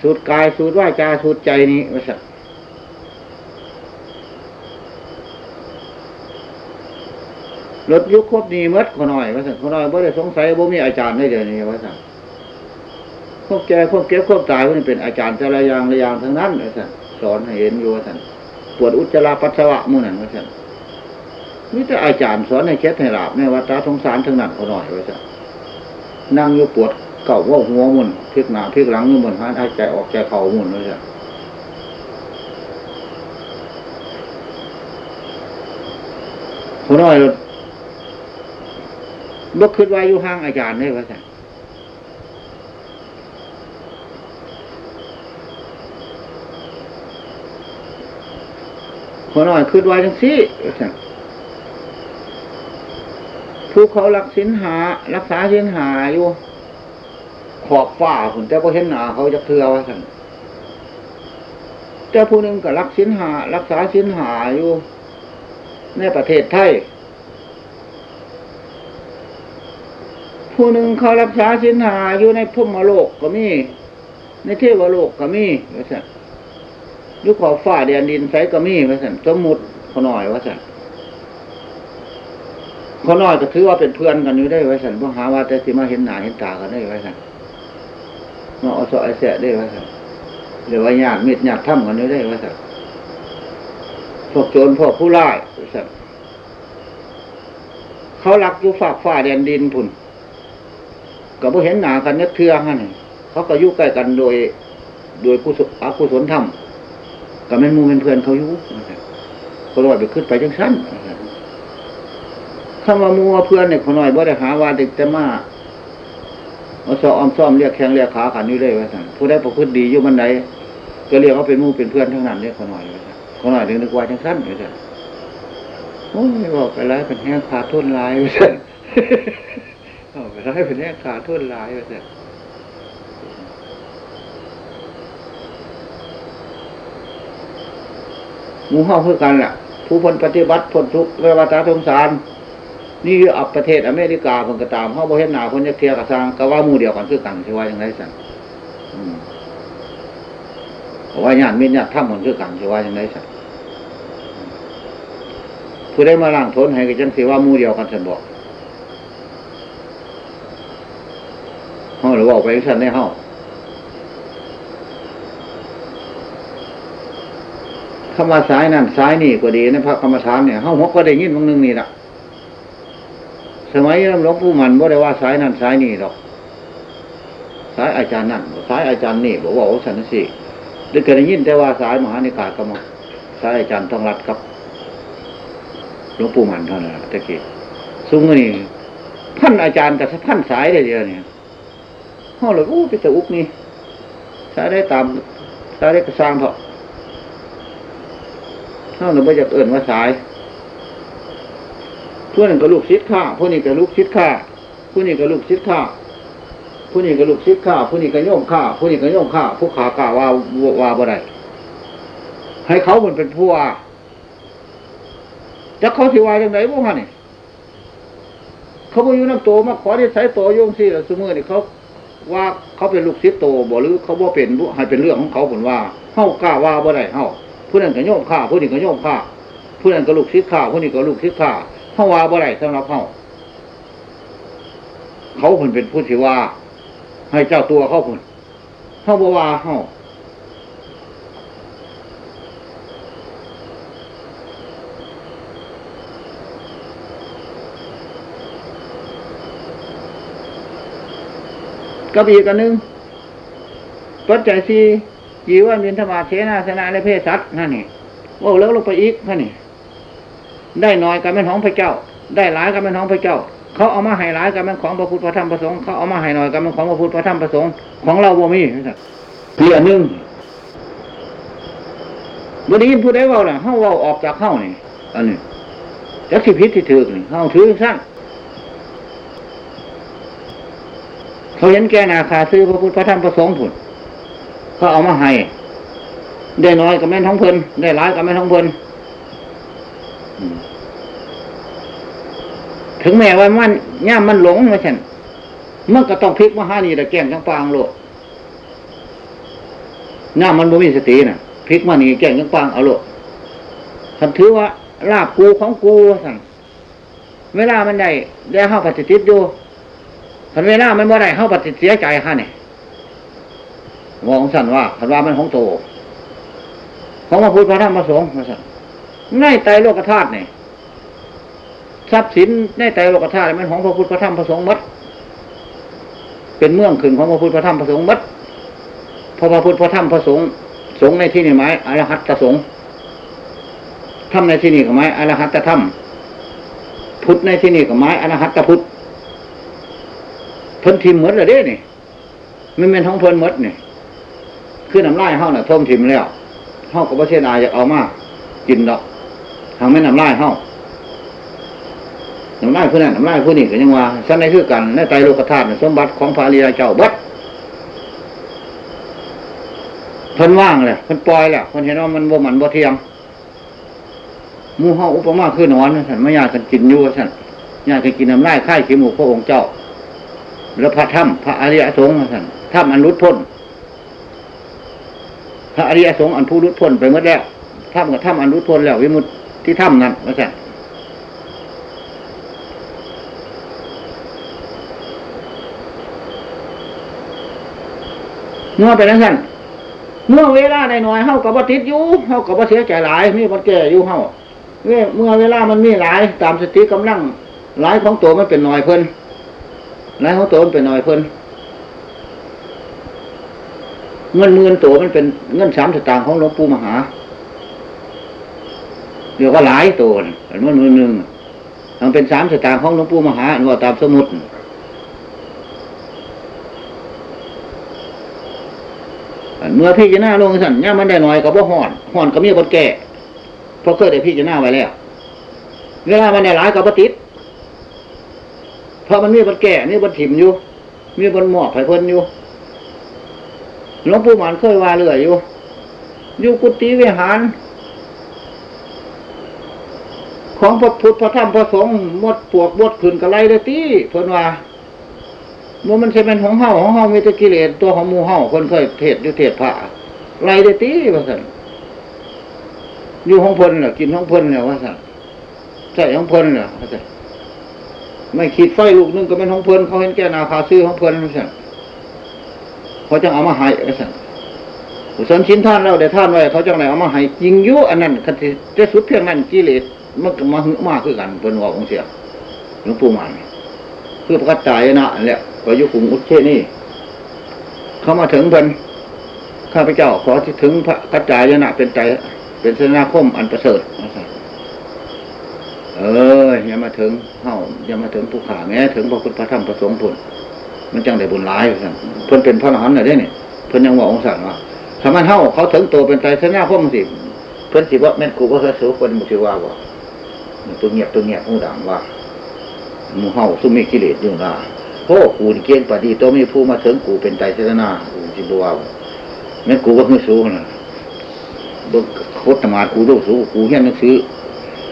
สูตรกายสูตรว่าจาสูตรใจนี้ว่าสัน รถยุคครบนี้มื่อคนหน่อยว่าสันคนหน่อยบ่ได้สงสัยบ่ามีอาจารย์ได้เดี๋ยวนี้ว่าสันพวกแกพวกเก็บพวกตายพวกนี้เป็นอาจารย์แต่ละอย่างละอย่างทั้งนั้นเลยท่านสอนให้เห็นอยู่ว่าท่านปวดอุจจาระปัสสาวะมู่นั่นว่าท่านนี่แต่อาจารย์สอนให้เช็ดให้หลาบในวัดตาสงสารทั้งนั้นเขาหน่อยว่าท่านนั่งอยู่ปวดเก่าว่าหัวมุนพลิกหน้าพลิกหลังอยู่บนหายใจออกใจเข่ามุนว่าท่านเขาหน่อย บ่คิดว่าอยู่ห้างอาจารย์ได้ว่าท่านขอหน่อยคืนไว้ทั้งสี่ผู้เขารักสินหา รักษาสินหาอยู่ ขอบฝ้าคุณแต่พอเห็นหนาเขาจะเทือว่าสั่นแต่ผู้หนึ่งก็รักสินหา รักษาสินหาอยู่ ในประเทศไทย ผู้หนึ่งเขารักษาสินหาอยู่ในพุ่มโลกก็มี ในเทวโลกก็มีว่าสั่นยุคขอบฟ้าเดียนดินใสก็มีว่าสันสมมุติเขาหน่อยว่าสันเขาหน่อยก็ถือว่าเป็นเพื่อนกันอยู่ได้ว่าสันเพราะหาว่าแต่สิมาเห็นหน้าเห็นตากันได้ว่าสันมาเอาสอยเสียได้ว่าสันหรือว่าญาติมิตรญาติถ้ำกันอยู่ได้ว่าสันพวกโจรพวกผู้ร้ายว่าสันเขารักอยู่ฝากฟ้าเดียนดินพุ่น ก็บ่เห็นหนากันนึกเทือฮะนี่เขาก็ยู่ใกล้กันโดย โดยกุศลอกุศลธรรมก็แม่นมูเป็นเพื่อนเขาอยู่ก็ลอยไปขึ้นไปจังสั้นข้ามามัวเพื่อนเนี่ยเขาหน่อยบ่ได้หาว่าเด็กแต่มาเอาซออมซ่อมเรียกแข้งเรียกขาขันอยู่เลยว่าสั่นผู้ได้ประพฤติดีอยู่มันไหนก็เรียกว่าเป็นมูเป็นเพื่อนทั้งนั้นเรียกเขาหน่อยว่าสั่นหน่อยถึงนึกว่าจังสั้นว่าสั่นโอ้ยบอกไปแล้วเป็นแห้งขาทุ่นลายว่าสั่น อกไปแล้วเป็นแห้งขาทุ่นลายว่าสั่นหมู่เฮาคือกันแหละผู้พ้นปฏิบัติพ้นทุกข์เรวตาสงสาร นี่คืออับประเทศอเมริกาเพิ่นก็ตามเฮาบ่เห็นหนาคนยักเทียกระซางก็ว่ามู่เดียวกันคือกันสิว่าอย่างไรสั่นว่าญาติมิตรญาติธรรมมันคือกันสิว่าอย่างไรสั่นผู้ได้มาล่างทนให้ก็จังสิว่ามู่เดียวกันสันบอก เฮาหรือว่าอกไปสั่นได้เฮาคำว่าสายนั่นสายนี่ก็ดีในพระกรรมฐานเนี่ยเฮาหกก็ได้ยินบางนึงนี่ละสมัยหลวงปู่มันบ่ได้ว่าสายนั่นสายนี่หรอกสายอาจารย์นั่นสายอาจารย์นี่บอกว่าโอ้สันสิหรือก็ได้ยินแต่ว่าสายมหานิกายก็มาสายอาจารย์ทองรัตครับหลวงปู่มันเท่านั้นตะกี้ซุ้งนี่พันอาจารย์กับพันสายได้เดียวเนี่ย เฮาเลยอู้ไปตะอุกนี่สายได้ตามสายได้กระสร้างเถอะเท่าหนึ่งไม่จะเอิ่นว่าสายผู้หนึ่งก็ลูกชิดข้าผู้นี้ก็ลูกชิดข้าผู้นี้ก็ลูกชิดข้าผู้นี้ก็ลูกชิดข้าผู้นี้ก็โยมข้าผู้นี้ก็โยมข้าผู้ขากล่าวว่าว่าบ่ได้ให้เขาเหมือนเป็นผู้ว่าจะเขาสิวาย่างไรพวกมันนี่เขาบ่อยู่น้ำโตมาขอที่ใช้โตโยงสิละสมือนี่เขา ว่าเขาเป็นลูกศิษย์โตบ่หรือเขาบ่เป็นให้เป็นเรื่องของเขาผลว่าเฮากล้าว่าบ่ได้เฮาผู้นั้นก็โยมข้าผู้นี้ก็โยมข้าผู้นั้นก็ลูกศิษย์ข้าผู้นี้ก็ลูกศิษย์ข้าเขาว่าบ่ได้สำหรับเขาเขาผลเป็นผู้ที่ว่า ให้เจ้าตัวเขาเพิ่นเขาบ่ว่าเขา ก็อีกอันหนึงปัจจัยสี่ยีว่ามินธบาเสนาสนะและเพศสัตว์นั่นนี่ว่าเลิกลงไปอีกนั่นนี่ได้น้อยกับเป็นของพระเจ้า ได้หลายกับเป็นของพระเจ้า เขาเอามาให้หลายกับเป็นของพระพุทธพระธรรมพระสงฆ์เขาเอามาให้น้อยกับเป็นของพระพุทธพระธรรมพระสงฆ์ของเราบ่มีเพียหนึ่งวันนี้ผู้ใดเว่าน่ะเฮาเว่าออกจากเข้านี่ อันนี้จักสิพิษที่ถือนี่เฮาถือสั้น เขาเห็นแก่นาคาซื้อพระพุทธพระธรรมพระสงฆ์ผุนเขาเอามาให้ ได้น้อยกับแม่นท้องเพลินได้หลายกับแม่นท้องเพลินถึงแม้ว่ามันย่ามมันหลงมาฉันมันก็ต้องพลิกมาหานี่แต่แกล้งจังปางโลดย่ามมันบ่มีสติน่ะพลิกมานี่แกล้งจังปางเอาโลดคันถือว่าลาบกูของกูสั่งเวลามันได้ได้เข้าปฏิทินอยู่ คันเวลามันบ่ได้เข้าปฏิเสียใจฮะเนี่ยมองสั่นว่าคันว่ามันของโตของพระพุทธพระธรรมพระสงฆ์ว่าสั่นในไตโลกธาตุเนี่ยทรัพย์สินในไตโลกธาตุมันของพระพุทธพระธรรมพระสงฆ์มัดเป็นเมืองขึ้นของพระพุทธพระธรรมพระสงฆ์มัดพระพระพุทธพระธรรมพระสงฆ์สงในที่นี้หมายอรหัตตสงฆ์ธรรมในที่นี้ก็หมายอรหัตตธรรมพุทธในที่นี้ก็หมายอรหัตตพุทธ เพิ่นทิมหมดเลยเด้นี่มันเป็นท้องเพิ่นหมดนี่คือน้ำลายเฮาน่ะท่วมทิมแล้วเฮาก็บ่เสียดายอยากเอามากินดอกทางไม่น้ำลายเฮาน้ำลายผู้นั้นน้ำลายผู้นี้ก็ยังว่าฉันในคือกันในไตรโลกธาตุสมบัติของพระอริยเจ้าเบัดเพิ่นว่างเลยเพิ่นปล่อยแล้วเพิ่นเห็นว่ามันบ่หมันบ่เทียมมู่เฮาอุปมาคือนอนท่านไม่อยากกันกินอยู่ท่านอยากกันกินน้ำลายค่ขี้หมูกพระองค์เจ้า แล้วพระถ้ำพระอริยสงฆ์ท่านถ้ำอันรุดพ้นพระอริยสงฆ์อันผู้รุดพ้นไปหมดแล้วถ้ำกับถ้ำอันรุดพ้นแล้ววิมุตที่ถ้ำนั้นว่าสั่นเมื่อไปนั้นสั่นเมื่อเวลาในหน้อยเฮากับบ่ติดอยู่เฮากับบ่เสียใจหลายมีบ่แก่อยู่เฮาเมื่อเวลามันมีหลาย ตามสติกำลังหลายของตัวมันเป็นหน้อยเพิ่น หลายของตัวมันเป็นน้อยเพิ่นเงินหมื่นตัวมันเป็นเงินสามสตางค์ของหลวงปู่มหา เดี๋ยวก็หลายตัวนเงินหมื่นหนึ่งมันเป็นสามสตางค์ของหลวงปู่มหาอันว่าตามสมุดเมื่อพี่จะหน้าลงสั่นย่ามันได้หน่อยกับว่าห่อนห่อนก็มีคนแก่เพราะเคยได้พี่จะหน้าไว้แล้ว เวลามันได้หลายกับปติด เพราะมันมีคนแก่นี่บนถิ่มอยู่ มีบนหมอกไผ่เพิ่นอยู่หลวงปู่หมันเคยว่าเรื่อยอยู่ อยู่กุฏิวิหาร ของพระพุทธพระธรรมพระสงฆ์มดปวกบดขืนกระไรได้ตีเพิ่นว่ามื่มันจะเป็นของเฮาของเฮามีตะกิเลสตัวของมูเฮาคนเคยเทศอยู่เทศพระไรได้ตีว่าสั่นอยู่ของเพิ่นน่ะกินของเพิ่นเนี่ยว่าสั่นใช่ของเพิ่นเนี่ยว่าสั่น ไม่ขีดไฟลูกนึงก็เป็นของเพิ่นเขาเห็นแก่นาคาซื้อของเพิ่นว่าสั่นเขาจังเอามาให้ไอ้สั่นอุศนชิ้นท่านเราได้ท่านไว้เขาจังไหนเอามาให้จริงยุอันนั้นคันที่จะสุดเพียงนั้นกิเลสมันก็มาหึมาคือกันเป็นว่าของเสียหลวงปู่มันเพื่อประกาศใจนะอันเนี้ยก็ยุคุงอุเชนี่เขามาถึงเพิ่นข้าพเจ้าขอที่ถึงพระกัจจายนะเป็นใจ เป็นสนาคมอันประเสริฐ เอออย่ามาถึงเฮาอย่ามาถึงผู้ขาแม้ถึงพระพุทธพระธรรมพระสงฆ์ผลมันจังได้บุญร้ายสั่นเพิ่นเป็นพระอรหันต์น่ะเด้เนี่ยเพิ่นยังบอกองค์สั่งว่าสามัญเฮาเขาถึงตัวเป็นใจชนะพวกมันสิเพิ่นสิว่าแม่นกูว่าเคยสูเพิ่นมุสิว่าว่ตัวเงียบตัวเงียบหูดังว่ามูเฮาซุ่มมีกิเลสอยู่นะโอ้กูนี่เกียนปฏิตัวมีผู้มาถึงกูเป็นใจชนะกูสิบว่าแม่นกูว่าเคยสูนะบ่โคตรมากูดูสูกูเฮียนหนังสือ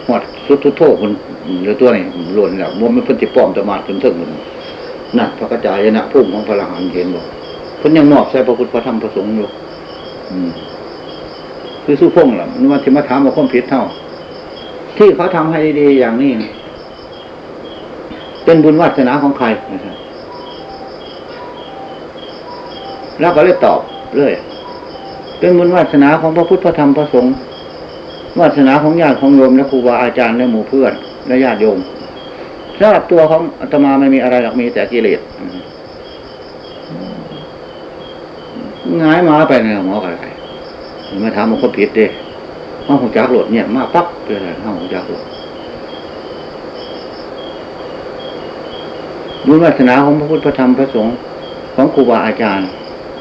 หอดสุดทุโทษคนเหลือตัวนี่หล่นแล้วมันเพิ่นสิป้อมตมาจนถึงมันนั่นพระกระจายนะพุ่มของพระรหันเห็นบอกเพิ่นยังมอบใส่พระพุทธพระธรรมพระสงฆ์อยู่คือสู้พงล่ะนึกว่าที่มาถามว่าความผิดเท่า ที่เขาทำให้ดีๆอย่างนี้ เป็นบุญวาสนาของใครนะครับแล้วก็เลยตอบเลยเป็นบุญวาสนาของพระพุทธพระธรรมพระสงฆ์ วาสนาของญาติของโยมและครูบาอาจารย์และหมู่เพื่อนและญาติโยมสำหรับตัวของอาตมาไม่มีอะไรหรอกมีแต่กิเลสง่ายมาไปเนี่ยหมออะไรมาถามมันคนผิดเด้ห้องหัวจักรหลดเนี่ย มาปั๊บเลยห้องหัวจักรหลดบุญวาสนาของพระพุทธพระธรรมพระสงฆ์ของครูบาอาจารย์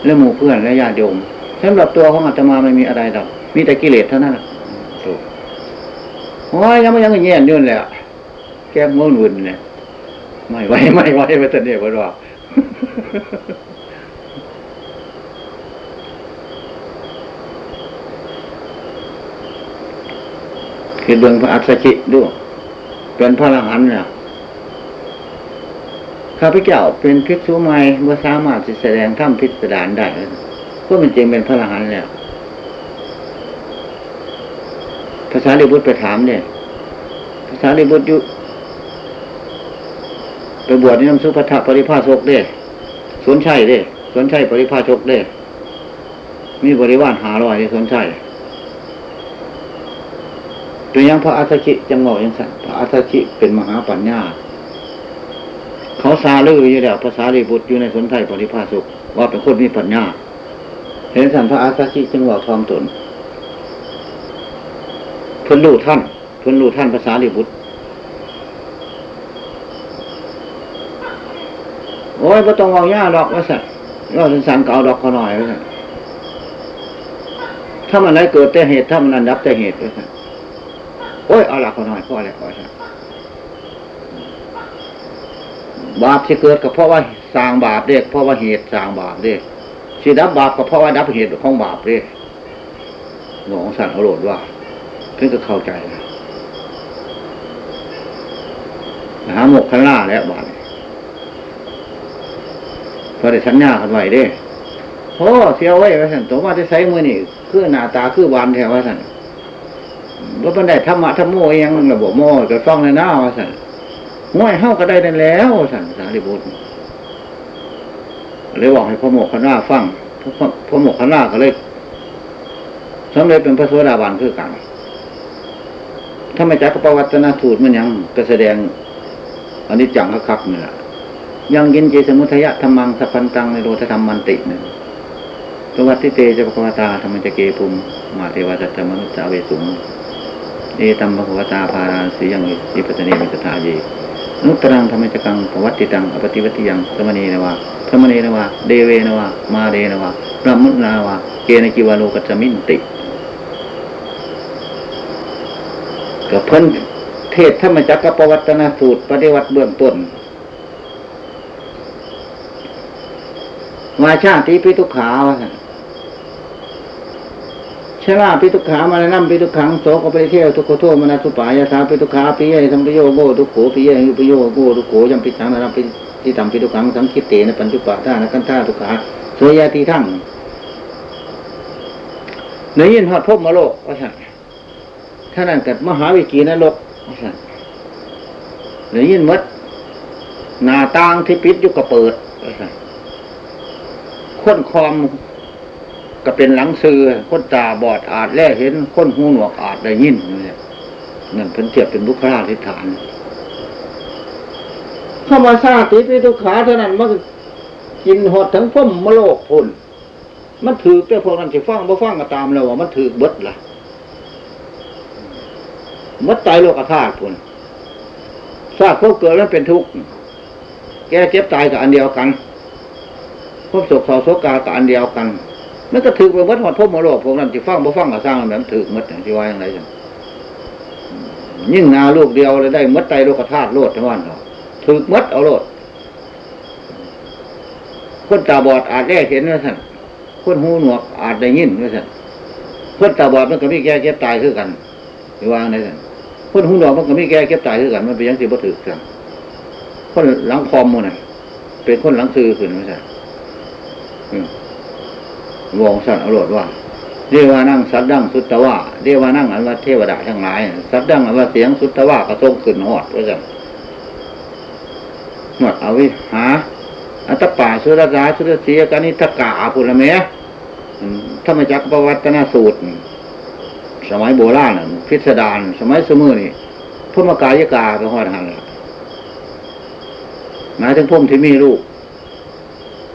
และหมู่เพื่อนและญาติโยมสำหรับตัวของอาตมาไม่มีอะไรหรอกมีแต่กิเลสเท่านั้นถูก โอ้ยยังไม่ยังเงี้ยนื่นแหละแก้มงนวุ่นเนี่ยไม่ไหวไม่ไหวไปแต่เนี่ยว่าว่าคือเบืองพระอัศจิด้วยเป็นพระอรหันต์เนี่ยข้าพเจ้าเป็นภิกษุใหม่เมื่อสามารถแสดงธรรมพิสดารได้ก็เป็นจริงเป็นพระอรหันต์แล้วภา ษาลิบุตรไปถามเนี่ยภาษาลิบุตรยุไปบวชในน้ำสุภทปริภาชกเด้สวนชัยเด้สวนชัยปริภาชกเด้มีบริวารหาลอยในสวนชัยตัวยังพระอัสชิจังหวะยังสั่นพระอัสชิเป็นมหาปัญญา เขาซาลืออยู่แล้วภาษาลีบุตรอยู่ในสวนไทยปริภาสุกว่าเป็นคนมีปัญญา เห็นสันพระอาสชิจึงว่าทอมตน เพิ่นรู้ท่านเพิ่นรู้ท่านภาษาลีบุตรโอ้ยไ่ต้องเวาย่าดอกว่าสัตว์เราสันสันเก่าดอกเขาหน่อยว่าสัตว์ถ้ามันอะไรเกิดแต่เหตุถ้ามันอันดับแต่เหตุว่าสัตว์โอ้ยเอาละเขาหน่อยพ่ออะไรพ่อสัตว์บาปที่เกิดก็เพราะว่าสร้างบาปเด็กเพราะว่าเหตุสร้างบาปเด็กสิดับบาปก็เพราะว่าดับเหตุของบาปเด็กหลวงสันอรรถว่า เพิ่งก็เข้าใจนะหาหมกขันล่าแล้วบาปพอได้สัญญากันไหวเด้โอ้เสียไว้ว่าสันตัวมาจะใช้มือนี่คือหน้าตาคือบานแถวว่าสั่นว่าบันไดธรรมะธรรมโมยังระบบโมก็ฟ้องในหน้าว่าสั่นง่อยเฮ้าก็ได้นั่นแล้วสั่นสารีบุตรเลยบอกให้พระโมกขณาฟังพระโมกขณาก็เลยสำเร็จเป็นพระโสดาบันคือกัน ถ้าไม่จักประวัตนาสูตรมันยังก็แสดงอันนี้จังครับนี่แหละยังยินเจสมุทยะธรรมังสัพพันตังในโรธธรรมมันติเนี่ยประวัติเตจะปะวตาธรรมจเกปุมมาเทวสัตตมนุษย์สาเวสุงเอตัมปะวตาภาราสียังอิปัตเนมิสทาเยนุตรังธรรมจักังปวัติตังอปฏิวัติยังสมณีนวะสมณีนวะเดเวนวะมาเดนวะพระมุนาวะเกณจิวาโลกัจมินติ กับเพิ่นเทศธรรมจักรประวัตนาสูตร ปฏิวัติเบื้องต้นมาชาติพิทุขาวะชราพิทุขามานั่มพิทุขังโสกไปเที่ยวทุกขโทมนัสุปายาสาพิทุขาปิยสัมปโยโกทุกโขปิยยุปโยโกทุกโขยมพิสังนาพิที่ทำพิทุขังสังคิเตนะปัญจุปาท่านกันท่าทุกขาสวยาตีทั้งเนื้อยินหอดพบมาโลกว่าสั่ง ท่านั้นกับมหาวิกีนรกว่าสั่งเนื้อยินมดหน้าต่างที่ปิดยุกกระเปิดค้นคอมก็เป็นหลังซือคนตาบอดอาจแล่เห็นคนหูหนวกอาจได้ยินเนี่ยนั่นเป็นเทียบเป็นบุคลาธิฐานเข้ามาซาติปิทุขาเท่านั้นมันกินหดทั้งพ่มมโลกพุ่นมันถือแต่พวกนั้นสิฟังบ่ฟังก็ตามแล้วว่ามันถือเบิดล่ะ มัดตายโลกธาตุพุ่นซากพวกเกิดแล้วเป็นทุกข์แกเจ็บตายกับอันเดียวกันพบศกเศร้าโศกากับอันเดียวกันมันก็ถือไปวัดหอดพบมโลกพวกนั้นที่ฟังบ่ฟังก็สร้างแบบถือมัดอย่างที่ว่าอย่างไรจังยิ่งนาลูกเดียวเลยได้มัดไตโลกธาตุโลดทั้งวันเนาะถือมัดเอาโลดคนตาบอดอาจได้เห็นว่าสั่นคนหูหนวกอาจได้ยินว่าสั่นคนตาบอดมันก็มีแก่เก็บตายคือกันที่ว่าอย่างไรสั่น คนหูหนวกมันก็มีแก่เก็บตายคือกันมันเป็นยังสิบ่ถือกันคนหลังคอมมันน่ะ เป็นคนหลังซื้อขึ้นว่าสั่วองสันเอาโลดว่าเรียกว่านั่งสัตดังสุตตะว่าเรียกว่านั่งอันว่าเทวดาทั้งหลายสัตดังอันว่าเสียงสุตตะว่ากระทรงขึ้นหอดว่าจังหมดเอาวิหา อัตป่าสุรกาสุรเสียกานิทกาภุระเมถ้ามาจักประวัตนาสูตร สมัยโบราณพิสดารสมัยสมือนี่พุทมกายกาเป็นหอดหันหมายถึงพุ่มที่มีลูก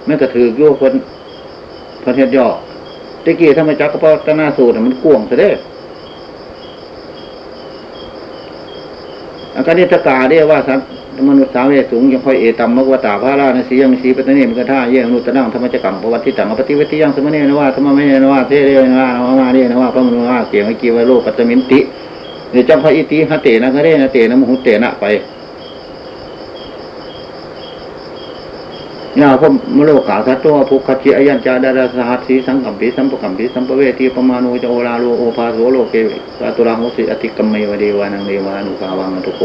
ไม่กระถือโยคนพระเทศย่อตะกี้ถ้ามาจักกระปตนาสูตรมันกวงเสด็จอาการนิตกาเรียกว่าสัต มนุษย์สาวเวสูงยังคอยเอตัมมกวตาพระราชสียังสีปัตนีมันก็ท่าเยี่ยงนุตนังธรรมจักรรมปวัติตังอปฏิวัติยังสมณีนว่าธรรมไม่นว่าเทเรนว่านว่าเรียนว่าพระมนุษย์ว่าเกี่ยวกับกีวโลปัตมินติเดี๋ยวจำพระอิติหเตนะคะเรนะเตนะมุหุเตนะไปยาพมโลกาสัตตัวภุคจิอายัญจาดาราสหัสสีสังกัมปีสัมปกัมปีสัมปเวทีปมานุจโอราโลโอภาโสโลเกสตุราหุสิอติกัมเมวเดวานังเดวานุภาวังทุโก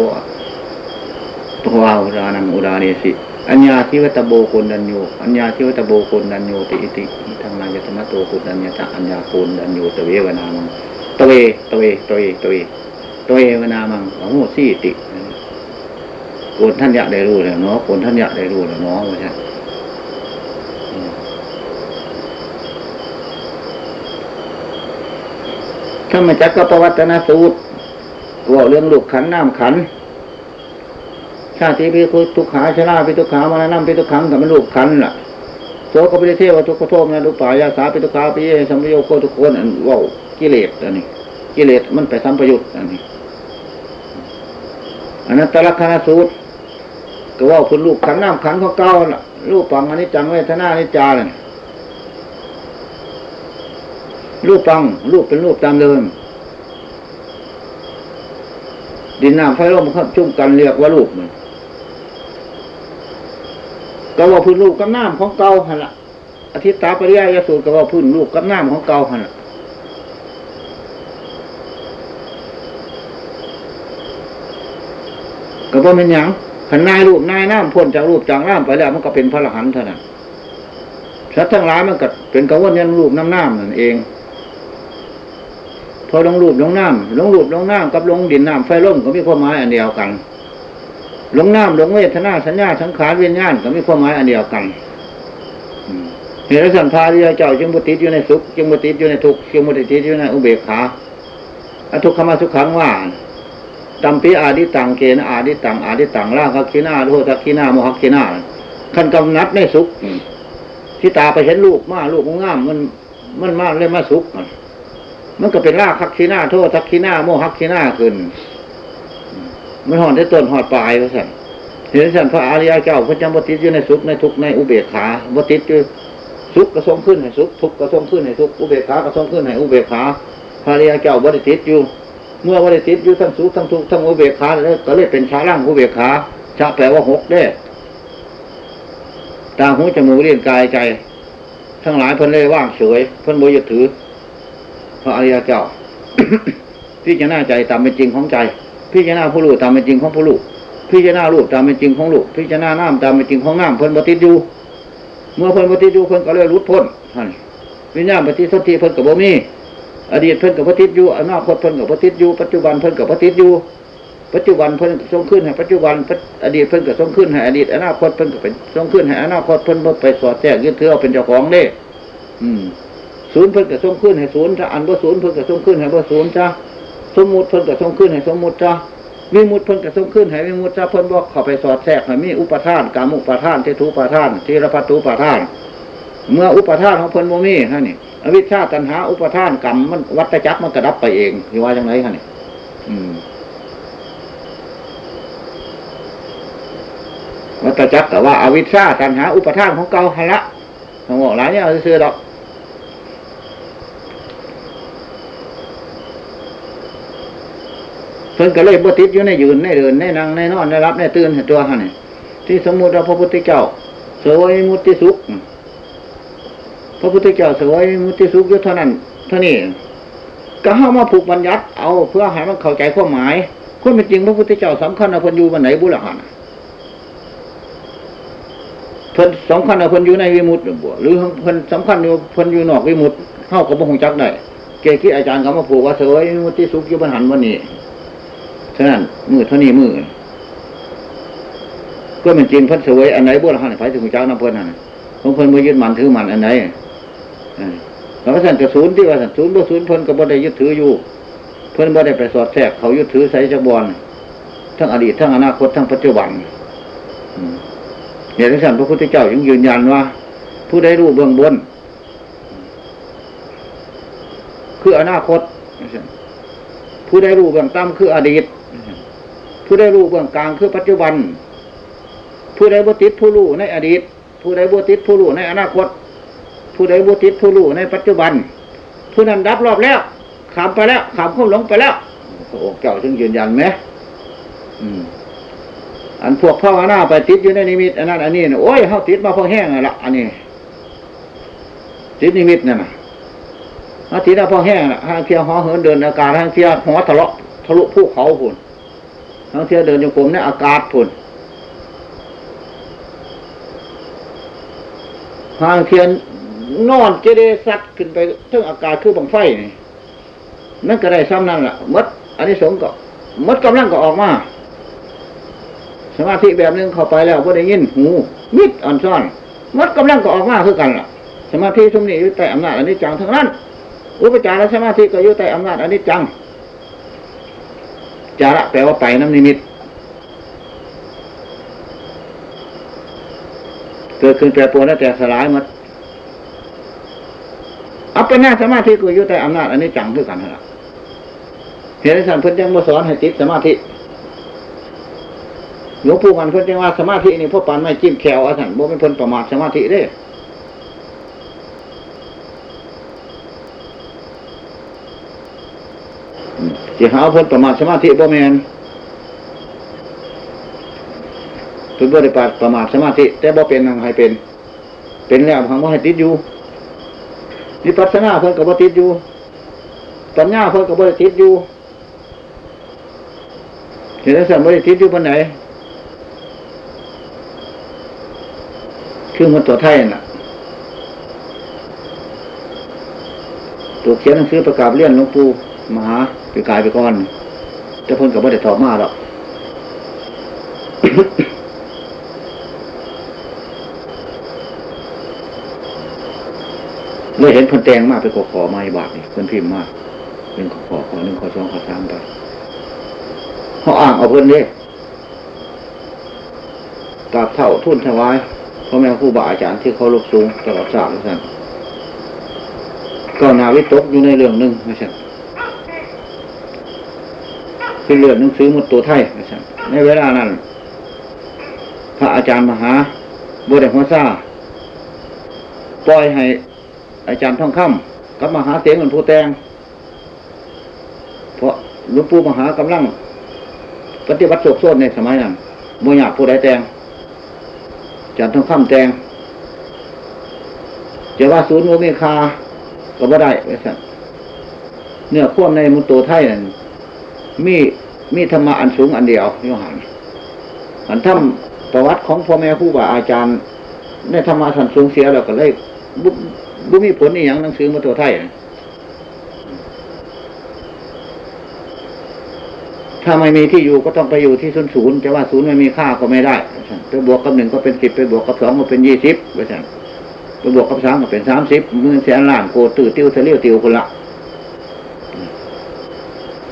ตัวอุรานังอุราเนสิ อัญญาทิวตโบคนดันโยอัญญาทิวตโบคนดันโยติอิติทางนายตมโตคนดันยตะอัญญาโคนดันโยตเววนามังตเวตเวตเวตเวตเววนามังโหสีติโกนท่านอยากได้รู้เลยเนาะโกนท่านอยากได้รู้เลยเนาะว่าใช่ถ้ามาจักก็ประวัตนสูตรว่าเรื่องลูกขันน้ำขัน ชาติพิคุทุกขาชราพิทุกขามานั่พิทุกขังกับมันลูกขันล่ะโสกปิเทวทุกขโทมนะลูกป่ายาสาพิทุกขาปิเยสัมโยโคทุกคนอันว่ากิเลสอันนี้ กิเลสมันไปสัมปยุตอันนี้อันนั้นตะลักขณสูตร ก็ว่าคุณลูกขันน้ำขันของเก้าล่ะลูกปังอันนี้จังเวทนานิจาเลยรูปปังรูปเป็นรูปตามเดิมดินน้ำไฟลมเขาชุ่มกันเรียกว่ารูปมัน ก็ว่าพื้นรูปกับน้ำของเก่าหันละอาทิตาปริยายสูตรก็ว่าพื้นรูปกับน้ำของเก่าหันละก็ว่าเป็นอย่างขันนายรูปนายน้ำพ้นจากรูปจากน้ำไปแล้วมันก็เป็นพระรหันต์เท่านั้นสัตว์ทั้งหลายมันก็เป็นกระวนยันรูปน้ำน้ำนั่นเองพอลงรูปลงน้ำลงรูปลงน้ำกับลงดินน้ำไฟล่มก็มีความหมายอันเดียวกัน หลงน้ำลงเวทนาสัญญาสังขารเวิญญาณก็มีความหมายอันเดียวกันเหตุสันพาริยเจ้าจึงบุติดอยู่ในสุขจึงบุติดอยู่ในทุกข์จึงบุติดอยู่ในอุเบกขาอทุกขมาสุขังว่าตัมปีอาดิตังเกณอาดิตังอาดิตังล่าคักินาโททักกินาโมหักกินาขันกำนัดในสุขที่ตาไปเห็นลูกมาลูกงามมันมันมาเลยมาสุขมันก็เป็นราคักขีหน้าโทษทักขีหน้าโมหักขีหน้าขึ้น มันหอดได้ต้นหอดปลายก็สั่นเห็นสั่นพระอริยเจ้าพระจำบติดอยู่ในสุขในทุกในอุเบกขาบติดอยู่สุขกระทรงขึ้นให้สุขทุกกระทรงขึ้นให้ทุกอุเบกขากระทรงขึ้นให้อุเบกขาพระอริยเจ้าบติดอยู่ เมื่อบติดอยู่ทั้งสุขทั้งทุกทั้งอุเบกขาแล้วก็เลยเป็นชาล่างอุเบกขาชาแปลว่าหกได้ตาหูจมูกเลี้ยงกายใจ ทั้งหลายเพิ่นเลยว่างเฉยเพิ่นโมยถือพระอริยเจ้าพี่จะน่าใจตามเป็นจริงของใจ พี่จะน่าผู้รู้ตามเป็นจริงของผู้รู้พี่จะน่ารูปตามเป็นจริงของรูปพี่จะน่าน้ำตามเป็นจริงของน้ำเพิ่นปฏิจูเมื่อเพิ่นปฏิจูเพิ่นก็เลยรุดพ้นท่านวิญญาณปฏิสนธิเพิ่นกับบ่มีอดีตเพิ่นกับปฏิจูอนาคตเพิ่นกับปฏิจูปัจจุบันเพิ่นกับปฏิจูปัจจุบันเพิ่นทรงขึ้นให้ปัจจุบันอดีตเพิ่นกับทรงขึ้นให้อดีตอนาคตเพิ่นกับเป็นทรงขึ้นให้อนาคตเพิ่นไปสอดแทรกยึดถือเอาเป็นเจ้าของเด้อืมศูนย์เพิ่นกระส่งขึ้นให้ศูนย์จ้าอันว่าศูนย์เพิ่นกระส่งขึ้นให้ว่าศูนย์จ้า สมมุติเพิ่นกระส่งขึ้นให้สมมุติจ้าวิมุตเพิ่นกระส่งขึ้นให้วิมุตจ้าเพิ่นบอกเข้าไปสอดแทรกให้มีอุปทานกามุปทานเทตุปทานทีรพัตุปทาน เมื่ออุปทานของเพิ่นโมมีฮะนี่อวิชชาตันหาอุปทานกรรมมันวัตจักรมันกระดับไปเองที่ว่าอย่างไรฮะนี่อืมวัตจักรแต่ว่าอาวิชชาตันหาอุปทานของเก่าหละทั้งหมดหลายเนี่ยเสื่อดอก เพิ่นก็เลยบ่ติดอยู่ในยืนในเดินในนั่งในนอนในรับในตื่นตัวฮะนี่ที่สมมติว่าพระพุทธเจ้าเสวยมุติสุข พระพุทธเจ้าเสวยมุติสุขอยู่เท่านั้นเท่านี้ก็เข้ามาผูกบัญญัติเอาเพื่อให้มันเข้าใจความหมายคนเป็นจริงพระพุทธเจ้าสำคัญนะเพิ่นอยู่วันไหนบุรหันเพิ่นสำคัญนะเพิ่นอยู่ในวิมุตติบ่หรือเพิ่นสำคัญอยู่เพิ่นอยู่นอกวิมุตติเข้ากับบ่งค์จักได้เกกิอาจารย์ก็มาผูกว่าเสวยมุติสุขยุบหันวันนี้ ฉะนั้นมือเท่านี้มือก็มันจริงพันเสวยอันไหนบุรหันไปถึงเจ้าน้ำเพิ่นนั่นของเพิ่นมือยึดมันถือมันอันไหนแล้วสั่นกระสุนที่ว่าสั่นศูนย์บ่ศูนย์เพิ่นก็บ่ได้ยึดถืออยู่ เพิ่นบ่ได้ไปสอดแทรกเขายึดถือใส่จักบอลทั้งอดีตทั้งอนาคตทั้งปัจจุบันเนี่ยที่สั่นพระพุทธเจ้ายังยืนยันว่า ผู้ใดรู้เบื้องบน คืออนาคต ผู้ใดรู้เบื้องต่ำคืออดีต ผู้ใดรู้เบื้องกลางคือปัจจุบัน ผู้ใดบุติดผู้รู้ในอดีต ผู้ใดบุติดผู้รู้ในอนาคต ผู้ใดบุติดผู้รู้ในปัจจุบัน ผู้นั้นดับรอบแล้วขามไปแล้วขามข้มหลงไปแล้วพระองค์เจ้าจึงยืนยันไหมอันพวกพ่อวนาไปติดอยู่ในนิมิตอันนั้นอันนี้นะโอ้ยเขาติดมาพอแห้งละอันนี้ติดนิมิตนั่นนะอาทิตย์พอแห้งละทางเที่ยวหอเหินเดินอากาศทางเที่ยวหอทะเลาะทะลุภูเขาพุ่น ทางเที่ยวเดินโยกมในอากาศพุ่นทางเทียนนอนเจเดสัตขึ้นไปทั้งอากาศคือบังไฟนี่นั่นก็ได้ซ้ำนั่นแหละมดอันนี้สงก็มดกำลังก็ออกมาสมาธิแบบนึงเข้าไปแล้วก็ได้ยินหูมิดอ่อนซ่อนมดกำลังก็ออกมาคือกันล่ะ สมาธิสมนี้อยู่ใต้อำนาจอันนี้จังทั้งนั้น อุปจารสมาธิก็อยู่ใต้อำนาจอันนี้จัง จาระแปลว่าไปน้ำนิมิต เกิดขึ้นแปรปรวนแล้วแต่สลายหมดอัปปนาสมาธิก็อยู่ใต้อำนาจอันนี้จังคือกันนั่นแหละเหตุสันเพิ่นยังมาสอนให้ติดสมาธิหลวงปู่มันเพิ่นจังว่าสมาธินี่พวกปันไม่จิ้มแขวอาสันบ่เป็นเพิ่นประมาทสมาธิเด้ สิหาเพิ่นประมาทสมาธิบ่แมนเพิ่นบ่ได้ปาประมาทสมาธิ แต่บ่เป็นทางให้เป็น เป็นแล้วทางว่าให้ติดอยู่นิพพานาเพิ่นก็บ่ติดอยู่ปัญญาเพิ่นก็บ่ได้ติดอยู่เห็นแล้วสั่นบ่ได้ติดอยู่ปานไหนคือมันตัวไทยน่ะ ตัวเขียนหนังสือประกาศเลี่ยนหลวงปู่มหา ไปกายไปก้อนจะพ้นกับว่าได้ถอดมาหรอกเลยเห็นคนแตงมากไปขอขอไมาบาทนี่คนพิมพ์มากเป็นขอขอขอหนึ่งขอสองขอสามไปเขาอ่างเอาเพื่อนเนี่ยกราบเท่าทุ่นถวายพ่อแม่ครูบาอาจารย์ที่เขาลุกสูงตลอดสามสั่นก็นาวิตกอยู่ในเรื่องหนึ่งไม่ใช่ คือเรื่องหนังสือมุดตัวไทยใช่ในเวลานั้น พระอาจารย์มหาบุตรหัวซาปล่อยให้อาจารย์ท่องคำกับมหาเสียงเหมือนผู้แตงเพราะหลวงปู่มหากำลังปฏิบัติโศกโซนในสมัยนั้นโมยากผู้ใดแตงอาจารย์ท่องคำแตงจะว่าศูนย์โมเมคาก็บ่ได้เนื้อขั้วในมุตโตไทยนั่น มีมีธรรมะอันสูงอันเดียวโยหันอันทำประวัติของพ่อแม่ครูบาอาจารย์ในธรรมะสันสูงเสียแล้วก็เลยบุบุมีผลนี่อย่างหนังสือมุตโตไทยถ้าไม่มีที่อยู่ก็ต้องไปอยู่ที่ศูนย์ศูนย์แต่ว่าศูนย์ไม่มีค่าก็ไม่ได้ไปบวกกับหนึ่งก็เป็นสิบไปบวกกับสองก็เป็นยี่สิบไปสั่ไปบวกกับสามก็เป็นสามสิบมือแสนล้านโกตื่ติ้วเทเลียวติวคนละ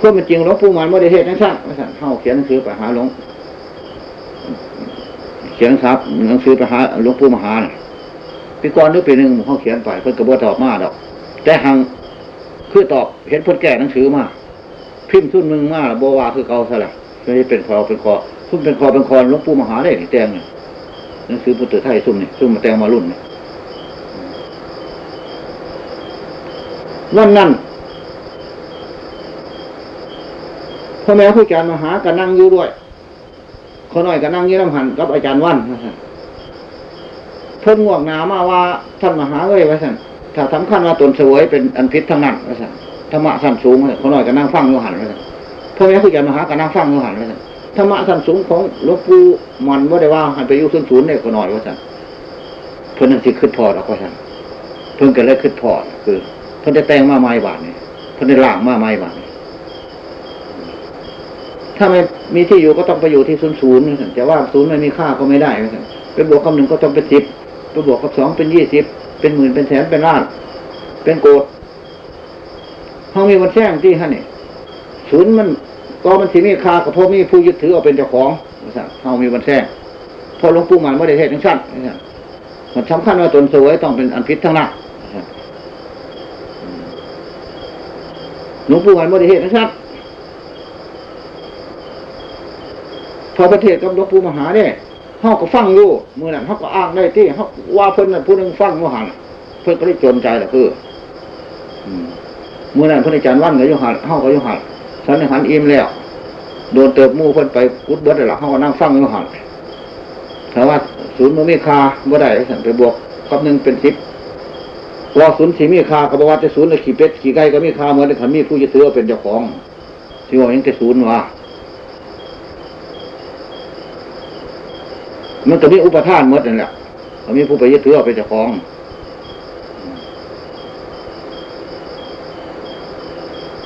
ก็เป็นจริงหลวงปู่มันไม่ได้เทศนั่นสั่งนั่นสั่งเข้าเขียนหนังสือไปหาหลวงเขียนครับหนังสือไปหาหลวงปู่มหาปีก่อนหรือปีหนึ่งเขาเขียนไปเพิ่นกระโดตอบมาดอก แต่หังคือตอบเห็นเพิ่นแก่หนังสือมาพิมพ์ทุ่นมึงมาโบวาคือเกาซะละไม่ได้เป็นคอเป็นคอทุ่นเป็นคอเป็นคอหลวงปู่มหาได้แตงเนี่ยหนังสือพุทธไทยซุ่มเนี่ยซุ่มมาแตงมารุ่นเนี่ยวันนั้น พ่อแม่ผู้อาจารย์มหาก็นั่งอยู่ด้วยคนหน่อยก็นั่งยี่ลำหันกับอาจารย์วันนะท่านเพิ่นงวกหนามาว่าท่านมหาเอ้ยว่าท่นถ้าสำคัญว่าตนเสวยเป็นอันพิษทั้งนั้นว่าท่นธรรมะสั้นสูงคนหน่อยก็นั่งฟังอยู่หันว่าท่นพ่อแม่ผู้อาจารย์มหาก็นั่งฟังอยู่หันว่าท่นธรรมะสั้นสูงของหลวงปู่มันว่าได้ว่าให้ไปอยู่ศูนย์ศูนย์เนี่ยคนหน่อยว่าท่นเพิ่นนั่นสิขึ้นพอดอกว่าท่นเพิ่นก็เลยขึ้นพอดคือ เพิ่นจะแต่งมาไม้บาทนี่เพิ่นได้ล่างมาไม่บ้าง ถ้าไม่มีที่อยู่ก็ต้องไปอยู่ที่ศูนย์ศูนย์จะว่าศูนย์ไม่มีค่าก็ไม่ได้เป็นบวกกับหนึ่งก็ต้องเป็นสิบเป็นบวกกับสองเป็นยี่สิบเป็นหมื่นเป็นแสนเป็นล้าน เป็นโกดเขามีวันแจ้งที่ฮะนี่ศูนย์มันก็มันที่มีค่ากับพวกมีผู้ยึดถือเอาเป็นเจ้าของเขามีวันแจ้งพอหลวงปู่มันไม่ได้เทศทั้งชั้นมันสำคัญว่าตนสวยต้องเป็นอันพิษทั้งนั้นหลวงปู่มันไม่ได้เทศทั้งชั้น พอประเทศกับหลวงปู่มหาเนี่ยเขาก็ฟังอยู่มือนั้นเขาก็อ้างได้ที่เขาว่าเพิ่นน่ะผู้นึงฟังมหันเพิ่นก็ได้จนใจแหละคือมือนั้นพระอาจารย์วันก็ยุหันเขาก็ยุหันสันนิหันอิ่มแล้วโดนเติบมู่เพิ่นไปกุดเบิดเลยหรอเขาก็นั่งฟังยุหันแต่ว่าศูนย์มันมีคาบ่ได้สันไปบวกกับหนึ่งเป็นสิบว่าศูนย์สีมีคากับว่าจะศูนย์เลยขี่เป็ดขี่ไก่ก็มีคาเหมือนขันมีผู้จะถือเป็นเจ้าของที่ว่ายังจะศูนย์ว่า มันก็มีอุปทานมื่อนั่นแหละมีผู้ไปยึดถือเป็นเจ้าของ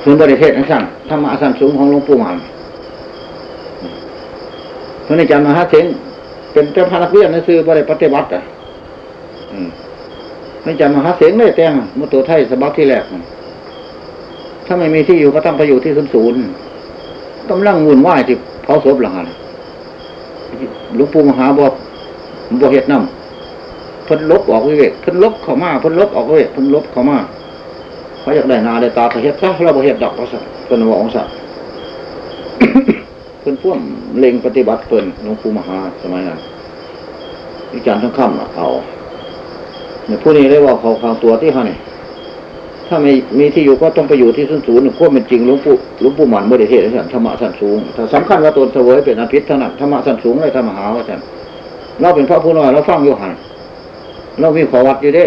ส่วนบริเทศนั่นสั่งธรรมะสั่งสูงของหลวงปู่มันพระอาจารย์มหาเถงเป็นเจ้าพนักเรียนในซื้อบริปฏิบัติอะพระอาจารย์มหาเถงได้แต่งมุตัวไทยสบับที่แรกถ้าไม่มีที่อยู่ก็ต้องไปอยู่ที่ศูนย์ศูนย์กำลังวุ่นวายที่เผาศพหลังอะ หลวงปู่มหาบอกบอกเหตุนำพ้นลบออกเวกพ้นลบเข้ามาพ้นลบออกเวกพ้นลบเข้ามาเขาอยากได้นาได้ตาเขาเห็ดซะเราบอกเหตุดอกเขาสักเป็นวองสักเพิ่นพ่วงเล็งปฏิบัติเพิ่นหลวงปู่มหาสมัยนั้นวิจารณ์ทั้งค่ำเอาเนี่ยผู้นี้ได้ว่าเขาฟังตัวที่เขาเนี่ย ถ้าไม่มีที่อยู่ก็ต้องไปอยู่ที่ศูนย์ศูนย์ควบเป็นจริงหลวงปู่หลวงปู่หมันบริเทศสันธรรมะสันสูงถ้าสำคัญว่าตนเสวยเป็นอภิษเท่านธรรมะสันสูงเลยธรรมหาว่าสันเราเป็นพระผู้น้อยเราฟังอยู่หันเรามีขอวัดอยู่เด้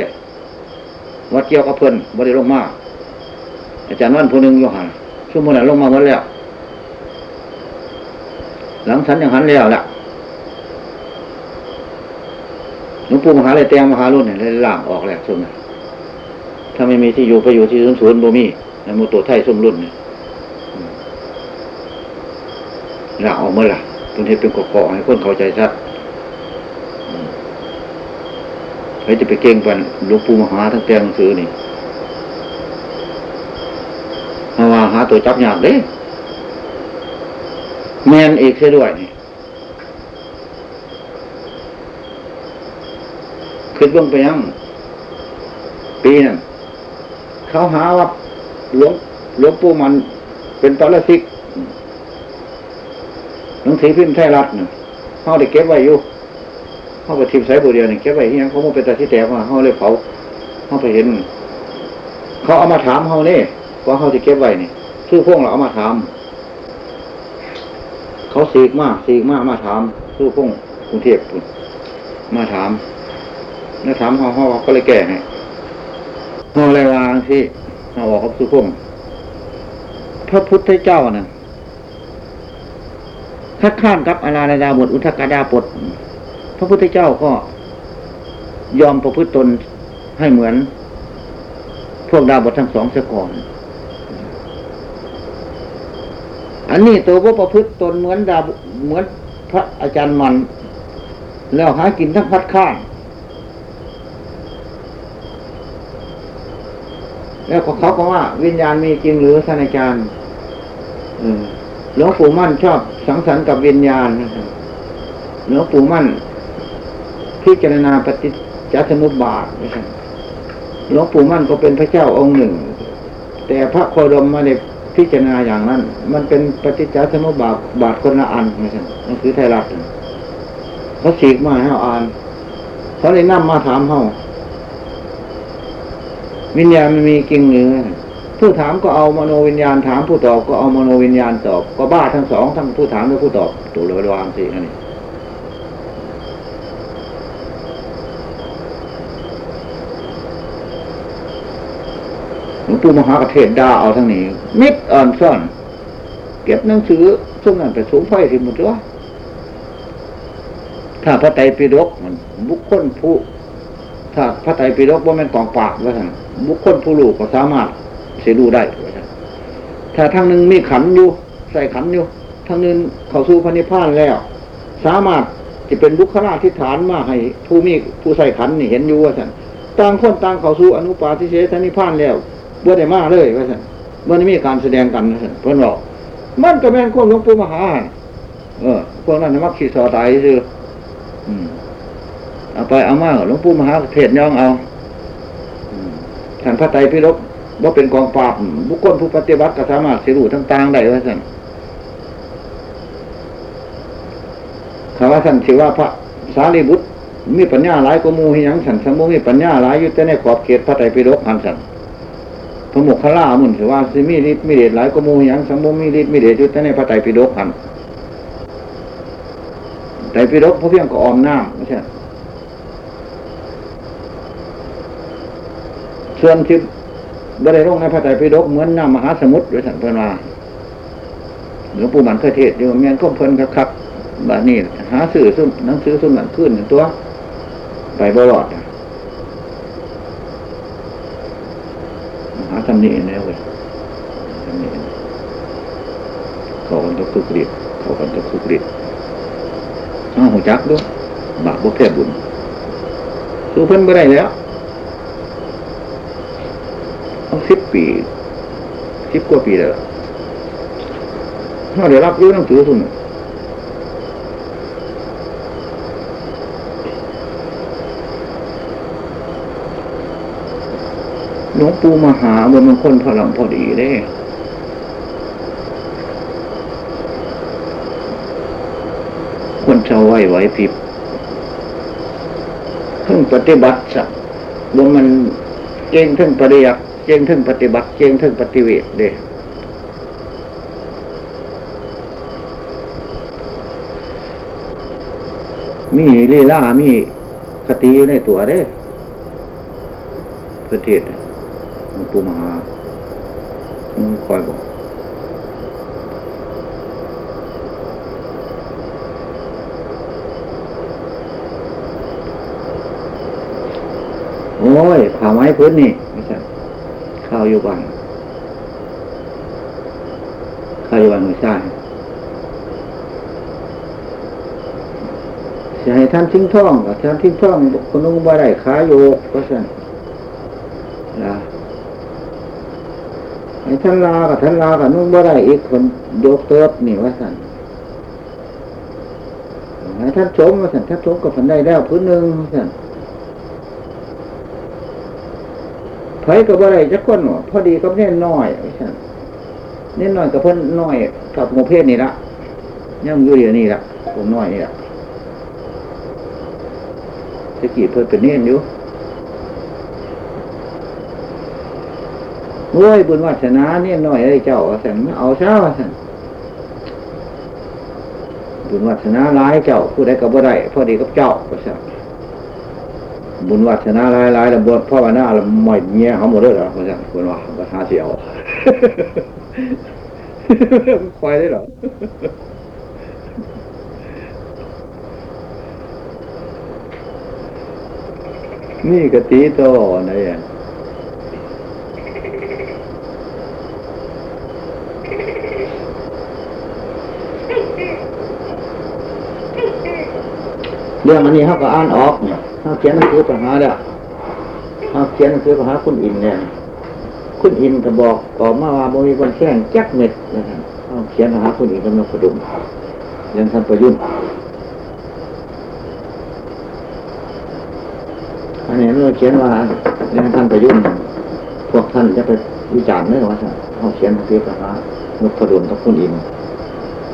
วัดเกี่ยวกับเพิ่นบริลงมาอาจารย์วันผู้หนึ่งอยู่หันชั่วโมงนั้นลงมาหมดแล้ว หลังสันอย่างหันแล้วแหละหลวงปู่มหาเลยแตงมหารุ่นเนี่ยเลยล่างออกแล้วช่วงนั้น ถ้าไม่มีที่อยู่ไปอยู่ที่ศูนย์ศูนย์บ่มีในมูตัวไทยส้มรุ่นเนี่ยล่างออกเมื่อไหร่ตรงนี้เป็นเกาะให้คนเข้าใจชัดใครจะไปเก่งปันหลวงปู่มหาทั้งแตงหนังสือนี่มาว่าหาตัวจับยากเด้แมนอีกเสียด้วยนี่คิดเบื้องไปยังปีนั้น เขาหาว่าหลวงหลวงปู่มันเป็นตอลสิกหนังสือพิมพ์ไทยรัฐเนี่ยเขาได้เก็บไว้อยู่เขาไปทิมสายบุเดียวเนี่ยเก็บไว้ที่ยังเขาไม่เป็นตาที่แตกมาเขาเลยเผาเขาไปเห็น เขาเอามาถามเขาเนี่ยว่าเขาจะเก็บไว้นี่ชื่อพวกเราเอามาถาม เขาสีกมากสีกมากมาถามชื่อพวกกรุงเทพมาถามแล้วถามเขาเขาก็เลยแก้ให้ เขาเลยวางที่เขาบอกเขาชื่อพวกพระพุทธเจ้าน่ะคัดค้านกับอาราดาบทอุทกาดาบทพระพุทธเจ้าก็ ยอมประพฤติตนให้เหมือน พวกดาบททั้งสองเสียก่อน อันนี้ตัวว่าประพฤติตนเหมือนดาเหมือนพระอาจารย์มัน แล้วหากินทั้งพัดข้าน แล้วก็เขาก็ว่าวิญญาณมีจริงหรือท่านอาจารย์หลวงปู่มั่นชอบสังสรรค์กับวิญญาณหลวงปู่มั่นพิจารณาปฏิจจสมุปบาทหลวงปู่มั่นก็เป็นพระเจ้าองค์หนึ่ง แต่พระโคดมมาได้พิจารณาอย่างนั้น มันเป็นปฏิจจสมุปบาทบาทคนละอันไม่ใช่นั่นคือไทยรัฐเขาฉีกมาให้อ่านเขาเลยนั่มาถามเขา วิญญาณมันมีจริงหรือผู้ถามก็เอามโนวิญญาณถามผู้ตอบก็เอามโนวิญญาณตอบ ก็บ้าทั้งสองทั้งผู้ถามและผู้ตอบตัวเลยวางสิอันนี้หลวงปู่มหากเทศดาเอาทั้งนี้ มิดอ่อนซ่อน เก็บหนังสือช่งนั้นไปสูงไฟที่หมดวะถ้าพระไตรปิฎกมันบุคคลผู้ ถ้าพระไตรปิฎกว่ามันกองปากว่าท่านบุคคลผู้ลูกก็สามารถเสียดูได้ถ้าทางหนึ่งมีขันอยู่ ใส่ขันอยู่ทางนึงเข้าสู่พระนิพพานแล้ว สามารถจะเป็นบุคลาธิฐานมาให้ผู้มีผู้ใส่ขันนี่เห็นอยู่ว่าสันต่างคนต่างเข้าสู่อนุปาทิเสสนิพพานแล้วเบื่อได้มาเลยว่าสันเมื่อมีการแสดงกันเพื่อนบอกมันก็แม่นควบหลวงปู่มหาเออพวกนั้นมักขีสอตายซือ เอาไปเอามาหลวงปู่มหาเทศย่องเอาท่านพระไตรพิรกว่าเป็นกองปราบบุคคลผู้ปฏิบัติก็สามารถสิรูทั้งต่างได้ว่าสันคำว่าสันสิว่าพระสารีบุตร มีปัญญาหลายกมูหิยังสันสมุมีปัญญาหลายอยู่แต่ในขอบเขตพระไตรปิฎกอันสันพระมุขล่ามุนสิว่าสิมีฤทธิ์มีเดชหลายกมูหิยังสมุมีฤทธิ์มีเดชอยู่แต่ในพระไตรปิฎกอันไตรปิฎกพระเพียงก็ออมน้ำไม่ใช่ ส่วนที่บริโภคในพระไตรปิฎกเหมือนน้ำมหาสมุทรด้วยสันเพื่อนว่าหลวงปู่มันเคยเทศอยู่เมียนก้มเพลินครับบานี้หาสื่อซุ่มหนังสือซุ่มหนังขึ้นตัวไปบรอดหาทำนี่แน่เว้ยทำนี่เขากันตะคุกฤทธิ์เขากันตะคุกฤทธิ์อ้าหัวจักด้วยบาปบุพเพบุญสู้เพิ่นไม่ได้แล้ว สิบปีสิบกว่าปีแล้วถ้าได้รับรู้หนังสือสุ่มหลวงปู่มหาบนมันคนพลังพอดีเด้คนชาวไหวไหวพิบเพิ่งปฏิบัติสักบนมันเก่งทึ่งปริยัติ ก่งทึงปฏิบัติ เก่งทึงปฏิเวทเด้มีลีลามีคติในตัวเด้ประเทศหลวงปู่มหามึงคอยบอกโอ้ยผ่าไม้พื้นนี่ไม่ใช่ ข้าวอยู่บ้านข้าวอยู่บ้านไม่ใช่จะให้ท่านทิ้งท่องกับท่านทิ้งท่องคนนู้นบ่ได้ขาโยกก็สั่นนะให้ท่านลากับท่านลากับนุ่งบ่ได้อีกคนโยกเติบนี่ว่าสั่นให้ท่านชมว่าสั่นท่านชมกับพันได้แล้วพื้นหนึ่งสั่นไผ กับบ่ได้จักคนหนอพอดีกับเน่นน้อยว่าสั่นเน่นน้อยกับเพิ่นน้อยกับโมเพศนี่ละยังอยู่เดียวนี่ละผมน้อยนี่ละตะกี้เพิ่นเป็นเน่นอยู่โอ้ยบุญวาสนาเนี่ยน่อยไอ้เจ้าสั่นเอาเช้าสั่นบุญวาสนาร้ายเจ้าผู้ใดก็บ่ได้พอดีกับเจ้าก็สั่น บุญวัฒนาหลายร้ายแล้วบวชพ่อวนาแล้วหมอยเงี้ยเขาหมดเลยเหรอก็สันบุญว่าปัญหาเสียวควายได้เหรอนี่กะตีโตนะเนี่ย เรื่องอันนี้เขาก็อ่านออกเนี่ยเขาเขียนหนังสือปัญหาแล้วเขาเขียนหนังสือปัญหาคุณอินเนี่ยคุณอินก็บอกออมาว่าบ่มีคนแข่งจักเม็ดนะครับเขาเขียนปัญหาคุณอินกำลังประดุมเรื่องท่านประยุนอันนี้เราเขียนว่าเรื่องท่านประยุนพวกท่านจะไปวิจารณ์เรื่อว่าเขาเขียนหนังสือปัญหานกประดุมกับคุณอิน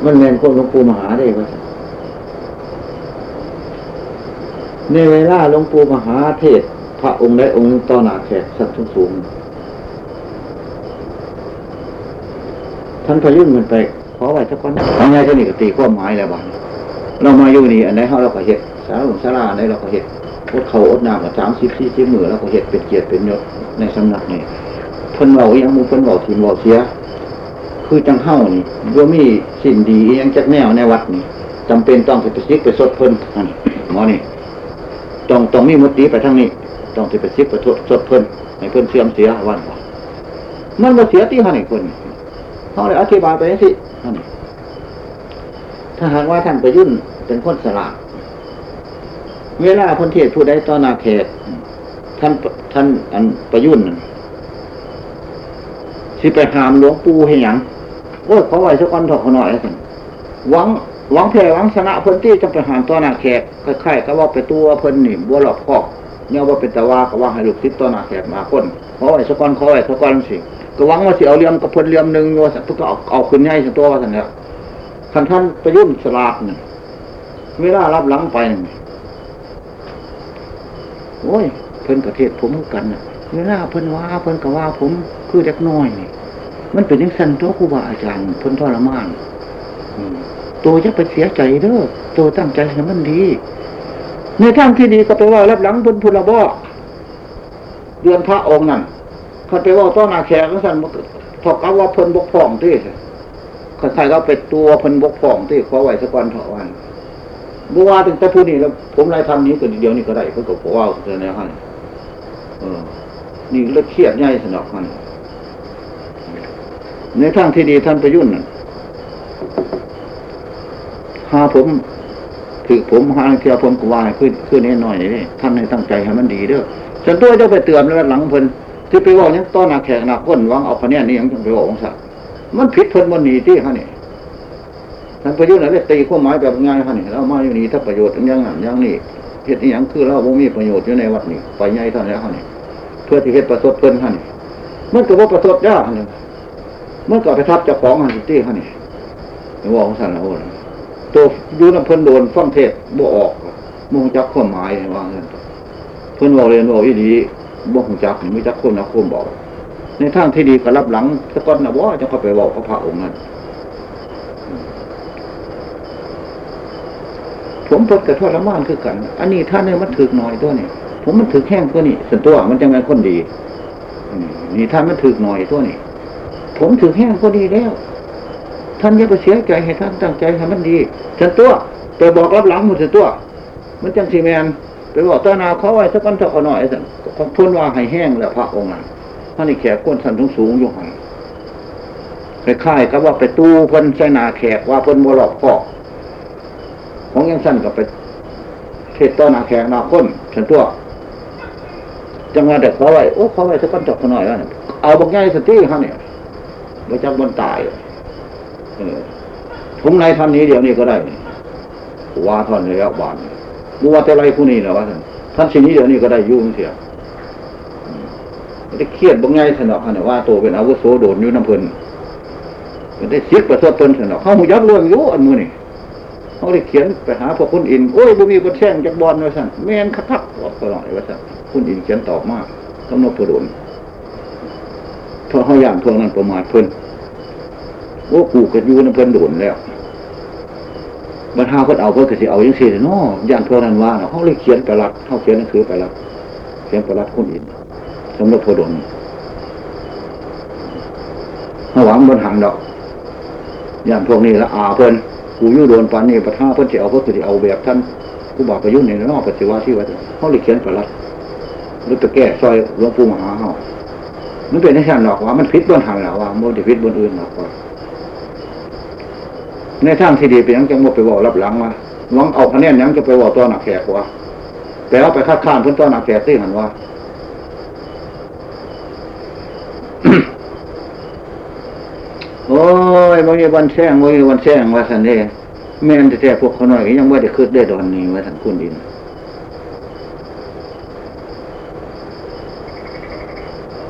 มันแมนพวกหลวงปู่มหาได้ว่า ในเวลาหลวงปู่มหาเทศ พระองค์ได้องค์ต่อหน้าแขกสัตว์ทุกสูง ท่านพยุนมันไปขอไหว้สักคนทำไงท่านนี่ก็ตีความหมายแล้วบ้างเรามาอยู่นี่อันไหนเขาเราก็เห็ดสารุสาราอันไหนเราก็เห็ดอดเขาอดน้ำกับสามสิบสี่สิบมือเราก็เห็ดเป็นเกียรติเป็นยศในสำนักนี่เพิ่นเบายังมูเพิ่นเบาทีมเบาเสีย คือจังเฮ้านี่ว่มีสิ่งดียังจักแนวในวัดนี่จำเป็นต้องไปซิกไปสดเพิ่นหมอนี่ ต้องต้องมีมุติไปทั้งนี้ต้องสิไปซิกไปทดสดเพิ่นให้เพิ่นเสื่อมเสียวันมันมาเสียที่ท่านอีกคนเขาเลยอธิบายไปสิท่านถ้าหากว่าท่านประยุ่นเป็นคนสลาดเวลาพนเทศผู้ใดต่อนาเขตท่านท่านอันประยุ่นสิไปหามหลวงปู่ให้หยังโอ้ยเขาไหวสักวันถอกเขาหน่อยแล้วสิหวัง หวังแพ้หวังชนะเพิ่นที่จะไปหามต่อนาแขกคล้ายๆก็ว่าไปตัวเพิ่นนี่บัวหลอกคอกเนี่ยว่าเป็นตะว่าก็ว่าให้ลูกศิษย์ต่อนาแขกมาคนเขาไหวสักวันเขาไหวสักวันสิก็หวังว่าสิเอาเลี่ยมกับเพิ่นเลี่ยมหนึ่งว่าสักเพื่อเอาเอาขึ้นให้สักตัวว่าสันเนี่ยท่านท่านปยุ่นสลาดนี่เวลารับหลังไปโอ้ยเพิ่นกระเทศผมกันน่ะเวลาเพิ่นว่าเพิ่นก็ว่าผมคือเด็กน้อยนี่มันเป็นยังสันตัวครูบาอาจารย์เพิ่นทรมาน ตัวจะไปเสียใจเด้อตัวตั้งใจให้มันดี ในทางที่ดีก็ไปว่ารับหลังเพิ่นพุทธบ่เดือนพระองค์นั่นเขาไปว่าต้อนาแขกก็สันพอกเอาว่าเพิ่นบกพร่องที่ใครก็เป็นตัวเพิ่นบกพร่องที่ขอไหวสักวันเถอะวันบัวถึงแต่ผู้นี้แล้ว ผมไล่ทำนี้ก็เดียวนี้ก็ได้เพิ่นก็บว่าเจอแนวให้เออ นี่เลือเครียดง่ายสนอกมันในทางที่ดีท่านประยุ่น หาผมถือผมหาเทียผมกวายขึ้นขึ้นนิดหน่อยนี่ท่านให้ตั้งใจให้มันดีเด้อฉันตัวจะไปเตือนแล้วหลังเพิ่นที่ไปบอกยังต้อนหนักแขกหนักก้นวางเอาคะแนนนี่ยังไปบอกของสัตว์มันผิดเพิ่นมันหนีที่เขาเนี่ท่านประยุทธ์เนี่ยตีข้อหมายแบบง่ายเขาเนี่ยเรามาอยู่นี่ถ้าประโยชน์ย่างนั้นอย่างนี้เหตุนี้ยังคือเราบ่มีประโยชน์อยู่ในวัดนี้ไปใหญ่เท่านี้เขาเนี่เพื่อที่เหตุประสบเพิ่นเขาเนี่มันก็ว่าประสบยากเขาเนี่มันก็ไปทับเจ้าของหันที่เขาเนี่ยบอกของสันแล้ว ตัวยูน้ำเพิ่นโดนฟังเทศบ่ออกมุ่งจักข้อหมายว่าเงินเพิ่นบอกเรียนบอกอีดีบ่งจักไม่จักคนนะคนบอก ในทางที่ดีก็รับหลังสะก้อนนะว่าจะเข้าไปบอกพระพระองค์นั้นผมพดกับทอดละม่านคือกัน อันนี้ท่านเนี่ยมันถึกหน่อยตัวนี้ผมมันถึกแห้งตัวนี้ส่วนตัวมันจะไงคนดีนี่ท่านมันถึกหน่อยตัวนี้ผมถึกแห้งก็ดีแล้ว ท่านอย่าไปเสียใจให้ท่านตั้งใจให้มันดีส่วนตัวไปบอกรับหลังมันส่วนตัว มันจังสีแมนไปบอกต้านาเขาไว้สักก้อนเถอะหน่อยสันพ้นว่าให้แห้งแล้วพระองค์นั้นพระนี่แขกก้นสันทุงสูงอยู่หันคล้ายกับว่าไปตู้เพิ่นใส่นาแขกว่าเพิ่นบวหลอกพอกของยังสั้นกับไปเทศต้อนาแขกนาค้นฉันตัวจังหวะเด็กเขาไว้โอ้เขาไว้สักก้อนเถอะหน่อยว่าเอาบางอย่างสติเขาเนี่ยมาจากบนตาย เออผมในท่านนี้เดี๋ยวนี้ก็ได้ว่าท่านแล้วบานบูว่าแต่ไรผู้นี้นะว่าท่านท่านสิ่งนี้เดี๋ยวนี้ก็ได้ยุ่งเสียได้เครียดบางไงสนอกขนาดว่าโตเป็นอาวุโสโดนอยู่น้ำเพลินได้ซิกประสบเพลินสนอกเขาหูยักเรื่องยุ่อันมือนี่เขาได้เขียนไปหาพวกคุณอินโอ้ยบุมีบนแช่งจากบอลว่าสั่นแมนคักคักบอกก็หน่อยว่าสั่นคุณอินเขียนตอบมากกำนดประโดนเพราะเขาอย่างพวกนั้นประมาทเพลิน โอ้กูกันอยู่น้ำเพลินโดนแล้วบรรทาเพิ่นเอาเพิ่นก็สิเอาย่างสี่เนาะย่านพวกนั้นว่าเนาะเขาเลยเขียนประลัดเขาเขียนหนังสือประลัดเขียนประลัดคนอินสมรบพดลเขาหวังบนหังดอกย่านพวกนี้ละอาเพิ่นกูยู่โดนปันนี่ประท่าเพิ่นจะเอาเพิ่นจะเอาแบบท่านกูบอกประยุทธ์ในนอกปฏิวัติที่ว่าเขาเลยเขียนประลัดหรือไปแก้ซอยหลวงปู่มหาเฮามันเป็นในชั้นหรอกว่ามันพิษบนหังหรอว่ามันจะพิษบนอื่นหรอกว่า ในทางที่ดีไปยังจะหมดไปบอกรับหลังว่าหวังเอาคะแนนยังจะไปบอกตัวหนักแขกว่าแต่เอาไปคัดค้านเพื่อนตัวหนักแขกที่หันว่าโอ้ยบางทีวันแช่งบางทีวันแช่งว่าสันเดแม่นแต่แต่พวกเขาหน่อยยังว่าจะคืดได้ดอนนี้ว่าสันคุณดิน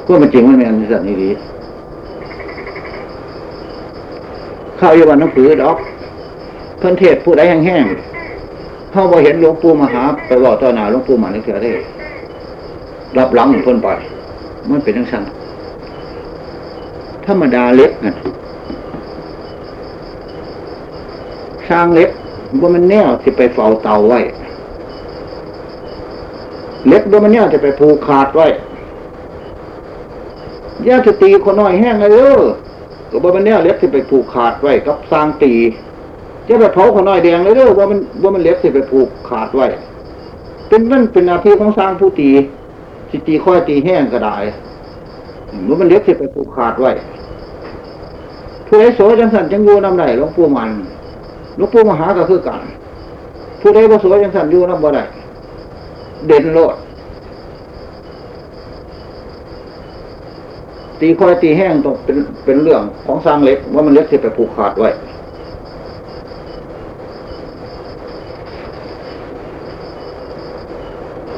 ก็มันจริงมันแม่นสันนี้ดี ข้าวยวันน้ำผือดอกเพิ่นเทศผู้ใดแห้งๆเข้าบอเห็นหลวงปู่มหาไปบอกต่อหน้าหลวงปู่มาในเถื่อเทศรับหลังเพิ่นไปมันเป็นทั้งสั้นธรรมดาเล็กนะสร้างเล็กว่ามันแนวที่ไปเฝ้าเตาไว้ เล็กว่ามันแนวจะไปผูกขาดไว้ย่าจะตีคนน้อยแห้งเลยเออ ก็บ่มันเนี่ยเล็บที่ไปผูกขาดไว้กับสร้างตีจะไปเผาขน้อยแดงเลยเด้อว่ามันว่ามันเล็บที่ไปผูกขาดไว้ เป็นนั่นเป็นอาทีของสร้างผู้ตีสิตีค่อยตีแห้งก็ได้มันมันเล็กที่ไปผูกขาดไว้ผู้ใดโสจังสันจังยูน้ำไหลหลวงปู่มันหลวงปู่มหาก็คือกันผู้ใดบ่โสจังสันยูน้ำบ่ได้เด่นโลด ตีคอยตีแห้งต้องเป็นเป็นเรื่องของสร้างเล็กว่ามันเล็กที่ไปผูกขาดไว้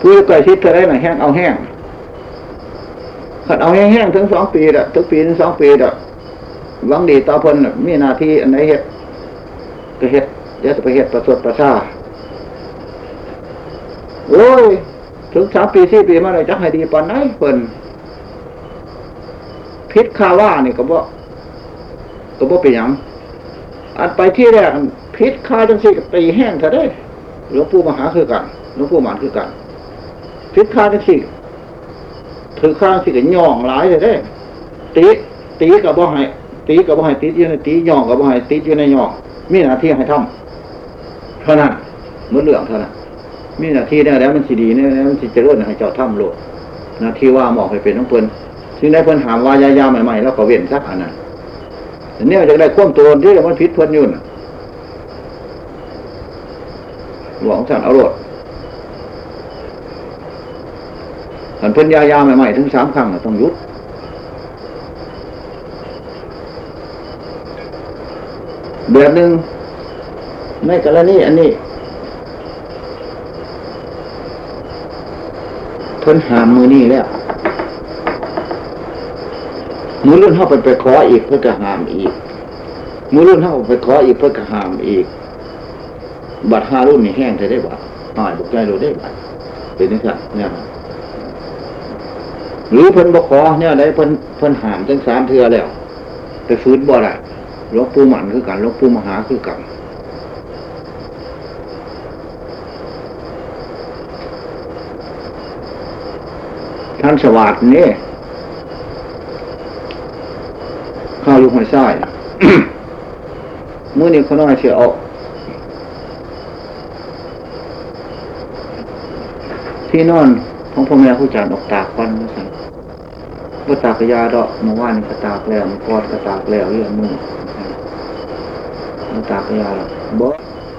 ผู้ใกล้ชิดเธอได้หน่อยแห้งเอาแห้งขัดเอาแห้งๆถึงสองปีละทุกปีถึงสองปีละหวังดีต่อพนมีนาทีอันไหนเฮ็ดก็เฮ็ดเดี๋ยวจะไปเฮ็ดประสดประชาโอ้ย ถึงสามปีสี่ปีมาเลยจักให้ดีปานไหนเพิ่น พิษคาว่าเนี่ยก็บ่ก็บ่เป็นหยังอันไปที่แรกพิษคาจังสิตีแห้งเถอะได้หลวงปู่มหาคือกันหลวงปู่หมานคือกันพิษคาจังสิถือข้างสิก็ย่องหลายเลยเด้ตีตีกับบ่ให้ตีกับบ่ให้ตีอยู่ในตีย่องกับบ่ให้ตีอยู่ในย่องมีหน้าที่ให้ทำเท่านั้นเมื่อเรื่องเท่านั้นมีหน้าที่ได้แล้วมันสิดีเนี่ยมันสิเจริญให้เจ้าทำโลดหน้าที่ว่าหมอกให้เป็นน้องเพิ่น ซึ่งได้เพิ่นหามว่ายายาใหม่ๆแล้วก็เว้นสักอันนั้นเนี่ยจะได้ควมตัวที่มันพิษเพิ่นยุ่นหลวงท่านเอาโลดอันเพิ่นยายาใหม่ๆถึงสามครั้งต้องยุดแบบหนึ่งในกรณีอันนี้เพิ่นหามมือนี่แล้ว มือรุ่นเข้าไปไปขออีกเพื่อกระหามอีกมือรุ่นเข้าไปขออีกเพื่อกระหามอีก บัตรห้ารุ่นนี่แห้งจะได้บัตรหน่อยบุกใจเราได้บัตรเป็นนี่ครับเนี่ยหรือเพิ่นบกขอเนี่ยได้เพิ่นเพิ่นหามตั้งสามเทือแล้ว ไปฟื้นบ่ได้หลวงปู่หมันคือกันหลวงปู่มหาคือกันท่านสวัสดิ์นี่ ข้าวลูกหอยไส้มื่อนี้เขาน้อยเสียออกที่นอนของพ่อแม่ผู้จานออกตากควันมาสั่งว่าตากยาดอกเมื่อวานนี่ก็ตากแล้วมื่อก่อนก็ตากแล้วเรื่องมือมันตากยาดอกบ่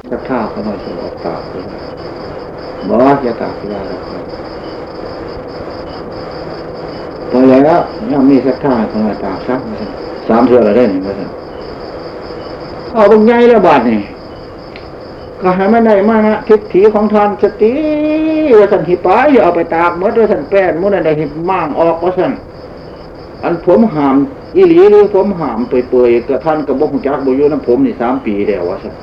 สักท่าเขาน้อยเสียออกตากเลยบอย่าตากยาดอกพอแล้วยังมีสักท่าขาน้อยตากซักมาสั่ง สามเทือละเล่นมาสั่งเอาบางใหญ่แล้วบาทนี่ก็ให้มันได้มานะทิฏฐิของท่านสติว่าสันหิปายอย่าเอาไปตากมดว่าสันแป้นมุนอะไรหิบมั่างออกว่าสันอันผมหามอีหลีหรือผมหามเปื่อยๆกับท่านกับบกจักบุยุน้ำผมนี่สามปีแล้วว่าสัน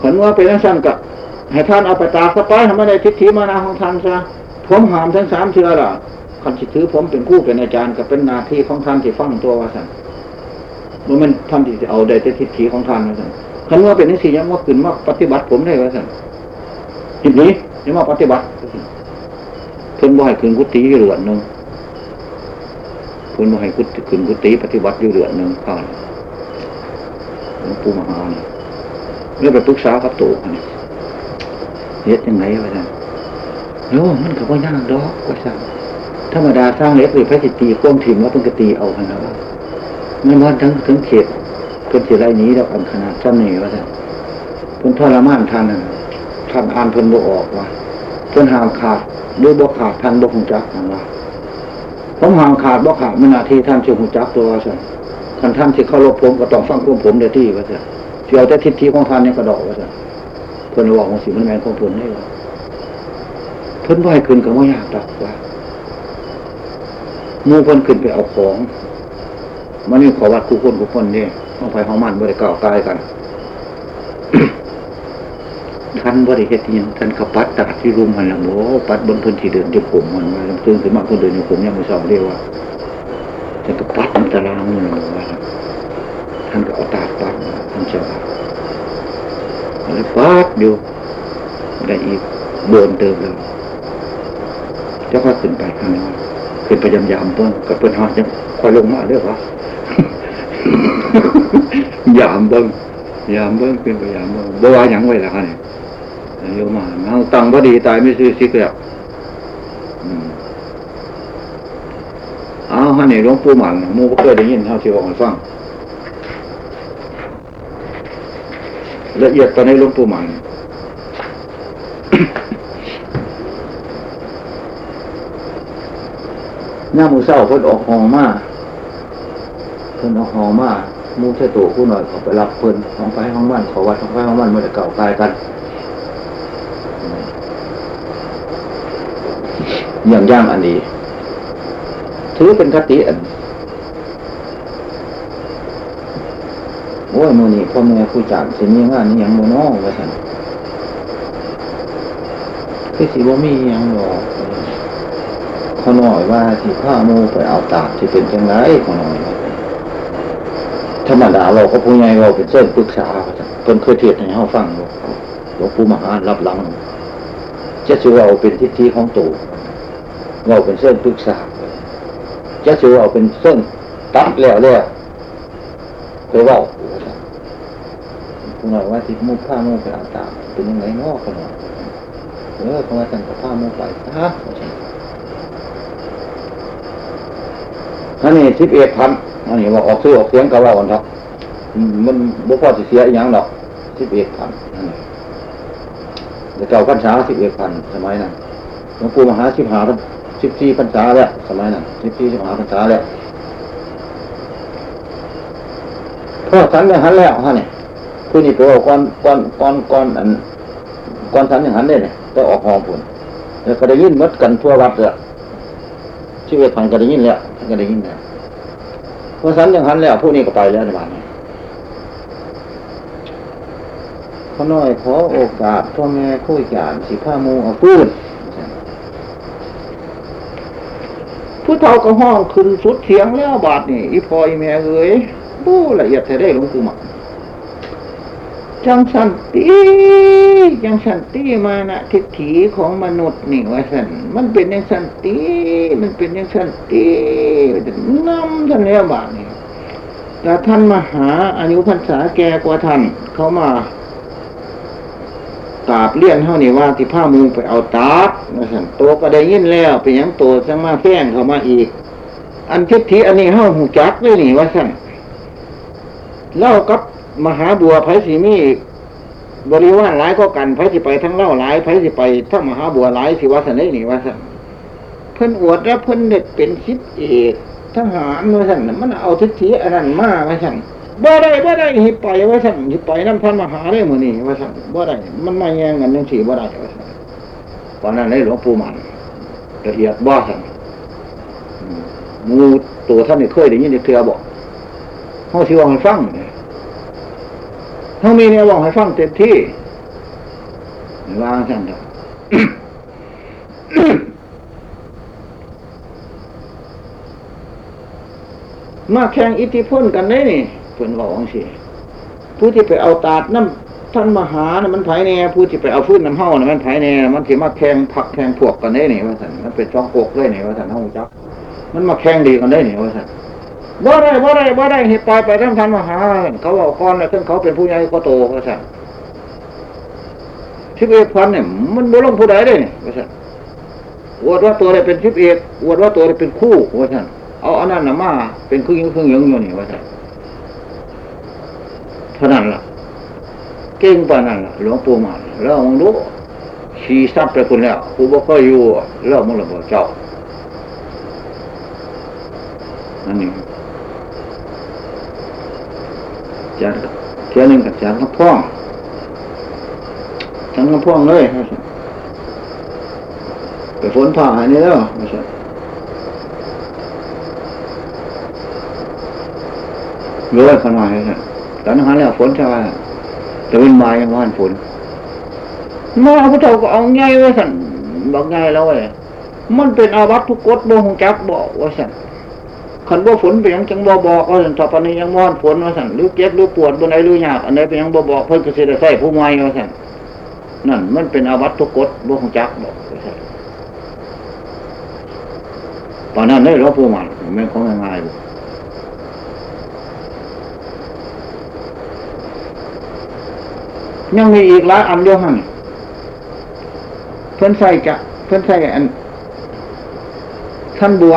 ขันว่าเป็นนัสั้นกับให้ท่านเอาไปตากสปายทำไม่ได้ทิฏฐิมานาของท่านซะผมหามทั้งสามเชือล่ะ คันสิถือผมเป็นคู่เป็นอาจารย์ก็เป็นนาที่ของท่านที่ฟังตัวว่าสันว่ามันท่านที่จะเอาได้แต่ทิฏฐิของท่านว่าสันคันว่าเป็นนิสิยังว่าขึ้นมาปฏิบัติผมได้ว่าสันจิตนี้ยังมาปฏิบัติเพิ่นบ่ให้ขึ้นกุฏิอยู่เรือนหนึ่งเพิ่นบ่ให้กุฏิขึ้นกุฏิปฏิบัติอยู่เรือนหนึ่งข้าวหลวงปู่มหาเนี่ยเรื่องไปปรึกษากับตู่นี่เฮ็ดยังไงวะสันโอ้มันก็บ่ยากดอกว่าสัน ธรรมดาสร้างเล็กหรือพระจิตตีก้มถิ่มว่าเป็นกตีเอาขนาดว่าไม่ว่าทั้งถึงเขตเป็นสิไรนี้แล้วอันขนาดจำเนี่ว่าท่านเพิ่นทรมานท่านท่านอ่านเพิ่นบ่ออกว่าเพิ่นห่างขาดด้วยบ่ขาดท่านบ่คงจักนั่นว่าผมห่างขาดบ่ขาดไม่นาทีท่านชื่อคงจักตัวว่าท่านท่านท่านที่เข้ารบผมก็ต้องฟังควผมเดียที่ว่าท่เที่ยวแต่ทิศทีของท่านเนี่ยกระดอกว่าท่เพิ่นบอกว่าสิมันแมนของเพิ่นได้ว่าเพิ่นบ่ให้ขึ้นก็บ่ยากดอกว่า มูเพิ่นขึ้นไปเอาของมันนี่ขอวัดคู่คนคู่คนนี่ห้องไฟห้องมันบริกาวกายกันท่านบริเฮ็ดยังท่านขปัดตาที่รุมมันละโมปัดบนพื้นที่เดินที่ผมมันมาตื่นขึ้นมาคนเดินอยู่ผมยังไม่สอบเรียกว่าท่านก็ปัดมันตารางมือว่าท่านก็เอาตาปัดท่านเจ้าแล้วปัดอยู่ได้อีกโดนเติมแล้วเจ้าก็ขึ้นไปข้างนอก ขึ้นไปยำยำเพิ่งกับเพิ่นหอยังคอยลงมาเด้อวะยามเบิ้งยามเบิ้งขึ้นไปยามเบิ้งบ่ว่าหยังไว้ละค่ะเนี่ยโยมมาเอาตังบ่ดีตายไม่ซื้อซิกแล้วอ้าวฮะนี่หลวงปู่หมันมูก็เคยได้ยินเท่าที่บอกให้ฟังละเอียดตอนนี้หลวงปู่หมัน หน้ามือเศร้าเพิ่นออกหองมาเพิ่นออกหองมามูเชตัวผู้หน่อยเขาไปรับเพิ่นห้องไปห้องบ้านขอวัดห้องไปห้องบ้านมันจะเก่ากายกันอย่างย่างอันนี้ ถือเป็นคติอันโอ้ยมือนี่พ่อแม่ผู้จัดสิมีงานนี่ยังโมน้องว่าสันคือสิบ่มีหยังหรอก เขาหน่อยว่าที่ผ้าโมไปเอาตากที่เป็นจังไรเขาหน่อยธรรมดาเราก็ผู้ใหญ่เราเป็นเส้นปรึกษาเพิ่นเคยเทศน์ให้เฮาฟังหลวงปู่มหารับหลังจะสิว่าเอาเป็นทิศที่ของตู่เราเป็นเส้นปรึกษาจะสิว่าเอาเป็นเส้นตัดแล้วแล้วเคยว่าผู้หน่อยว่าที่มุดผ้าโมไปเอาตากเป็นยังไงนอกกันหน่อยเออเขาว่าสั่งกับผ้าโมไปฮะ อันนี้สิบเอ็ดพันอันนี้ว่าออกซื้อออกเสียงกับว่ากันเถอะมันบุพอสิเสียอีกอย่างหรอกสิบเอ็ดพันเดี๋ยวเก่าพรรษาสิบเอ็ดพันสมัยนั้นหลวงปู่มหาสิบหาสิบสี่พรรษาแล้วสมัยนั้นสิบสี่สิบหาพรรษาแล้วพ่อสันย่างหันแล้วฮะเนี่ยผู้นี้ตัวก้อนก้อนก้อนก้อนอันก้อนสันย่างหันได้เนี่ยก็ออกหอมผุนแล้วก็ได้ยินมดกันทั่ววัดเลยสิบเอ็ดพันก็ได้ยินแล้ว ท่านก็ได้ยินแล้วพอสันอย่างหันแล้วผู้นี้ก็ไปแล้วในวันนี้เขาน้อยขอโอกาสพ่อแม่คุยกันสิผ้ามูเอาปืนผู้เฒ่าก็ห้องขึ้นสุดเสียงแล้วบาดนี่อีพอยแม่เอ้ยบู้ละเอียดแท้ได้หลวงปู่หมัก จังสันติจังสันติมานะทิฏฐิของมนุษย์นี่ว่าสันมันเป็นยังสันติมันเป็นยังสันติน้ำท่านแล้วบาทนี่แต่ท่านมาหาอายุพรรษาแก่กว่าท่านเขามากราบเลี่ยนเท่านี้ว่าที่ผ้ามุงไปเอาตาบนะสันโตก็ได้ยินแล้วเป็นยังโตจังมาแฝงเขามาอีก อันทิฏฐิอันนี้เฮ้าหูจักเลยนี่ว่าสันเล่ากับ มหาบัวไผ่สีมีบริวารหลายก็กันไผ่สิไปทั้งเล่าหลายไผ่สิไปทั้งมหาบัวหลายสิวาสันนี่นี่วาสันเพิ่นอวดแล้วเพิ่นเด็ดเป็นสิบเอกทหารวาสันมันเอาทิฏฐิอันนั้นมาวาสันบ่ได้บ่ได้หิไปวาสันหิไปน้ำท่านมหาได้หมือนี่วาสันบ่ได้มันมาแย่งกันยังสี่บ่ได้วาสั่นตอนนั้นในหลวงปู่มันละเอียดบ่สั่นงูตัวท่านนี่เคยได้ยินได้เทือบอกเขาสิว่าให้ฟังเนี่ย เขามีเนี่ยว่าให้ฟังเต็มที่วางสั่นเถอะมาแข่งอิทธิพลกันได้นี่เพิ่นบอกสิผู้ที่ไปเอาตาดน้ำท่านมหานะมันไผแน่ผู้ที่ไปเอาฟื้นน้ำเฮานะมันไผแน่มันถือมาแข่งผักแข่งพวกกันได้นี่ว่าสันมันเป็นช่องโกกได้นี่ว่าสันเฮาจักมันมาแข่งดีกันได้นี่ว่าสัน บ่ได้บ่ได้บ่ได้เหตุปล่อยไปทั้งท่านมหาเขาบอกก่อนนะซึ่งเขาเป็นผู้ใหญ่ก็โตว่าสันชิบเอกพันเนี่ยมันบ่ลงผู้ใดได้นี่ว่าสันอวดว่าตัวใดเป็นชิบเอกอวดว่าตัวใดเป็นคู่ว่าสันเอาอันนั้นนะมาเป็นครึ่งยิงครึ่งยิงอยู่นี่ว่าสันเท่านั้นล่ะ เก่งปานนั้นล่ะหลวงปู่มันแล้วมึงรู้ขี่ซับไปคนแล้วกูบอกก็อยู่แล้วมึงระเบิดเจ้าอันนี้ จานเที่ยนึงกับจานกระพ่องจานกระพ่องเลยไปฝนผ่าอันนี้แล้วไม่ใช่รู้ว่าขนาดไหนตอนนั้นแล้วฝนใช่ไหมแต่เป็นไม้ว่านฝนมาพระเจ้าก็เอาง่ายไว้สั่นบอกง่ายแล้วเว้ยมันเป็นอาวัตทุกกฎบ่หงจักบอกว่าสั่น ขันบ่ฝนเป็นยังจังบ่บอกว่าสั่นต่อไปนี้ยังม่อนฝนว่าสั่นหรือเจ็บหรือปวดบนไหนหรือยากอันไหนเป็นยังบ่บอกเพิ่นก็สิได้ใส่ผู้ใหม่ว่าสั่นนั่นมันเป็นอาวัตทุกกฎบ่หงจักบอกว่าสั่นตอนนั้นได้รบผู้ใหม่ไม่ของง่ายๆยังมีอีกหลายอันเดียวหันเพื่อนใส่จะเพื่อนใส่อันท่านบัว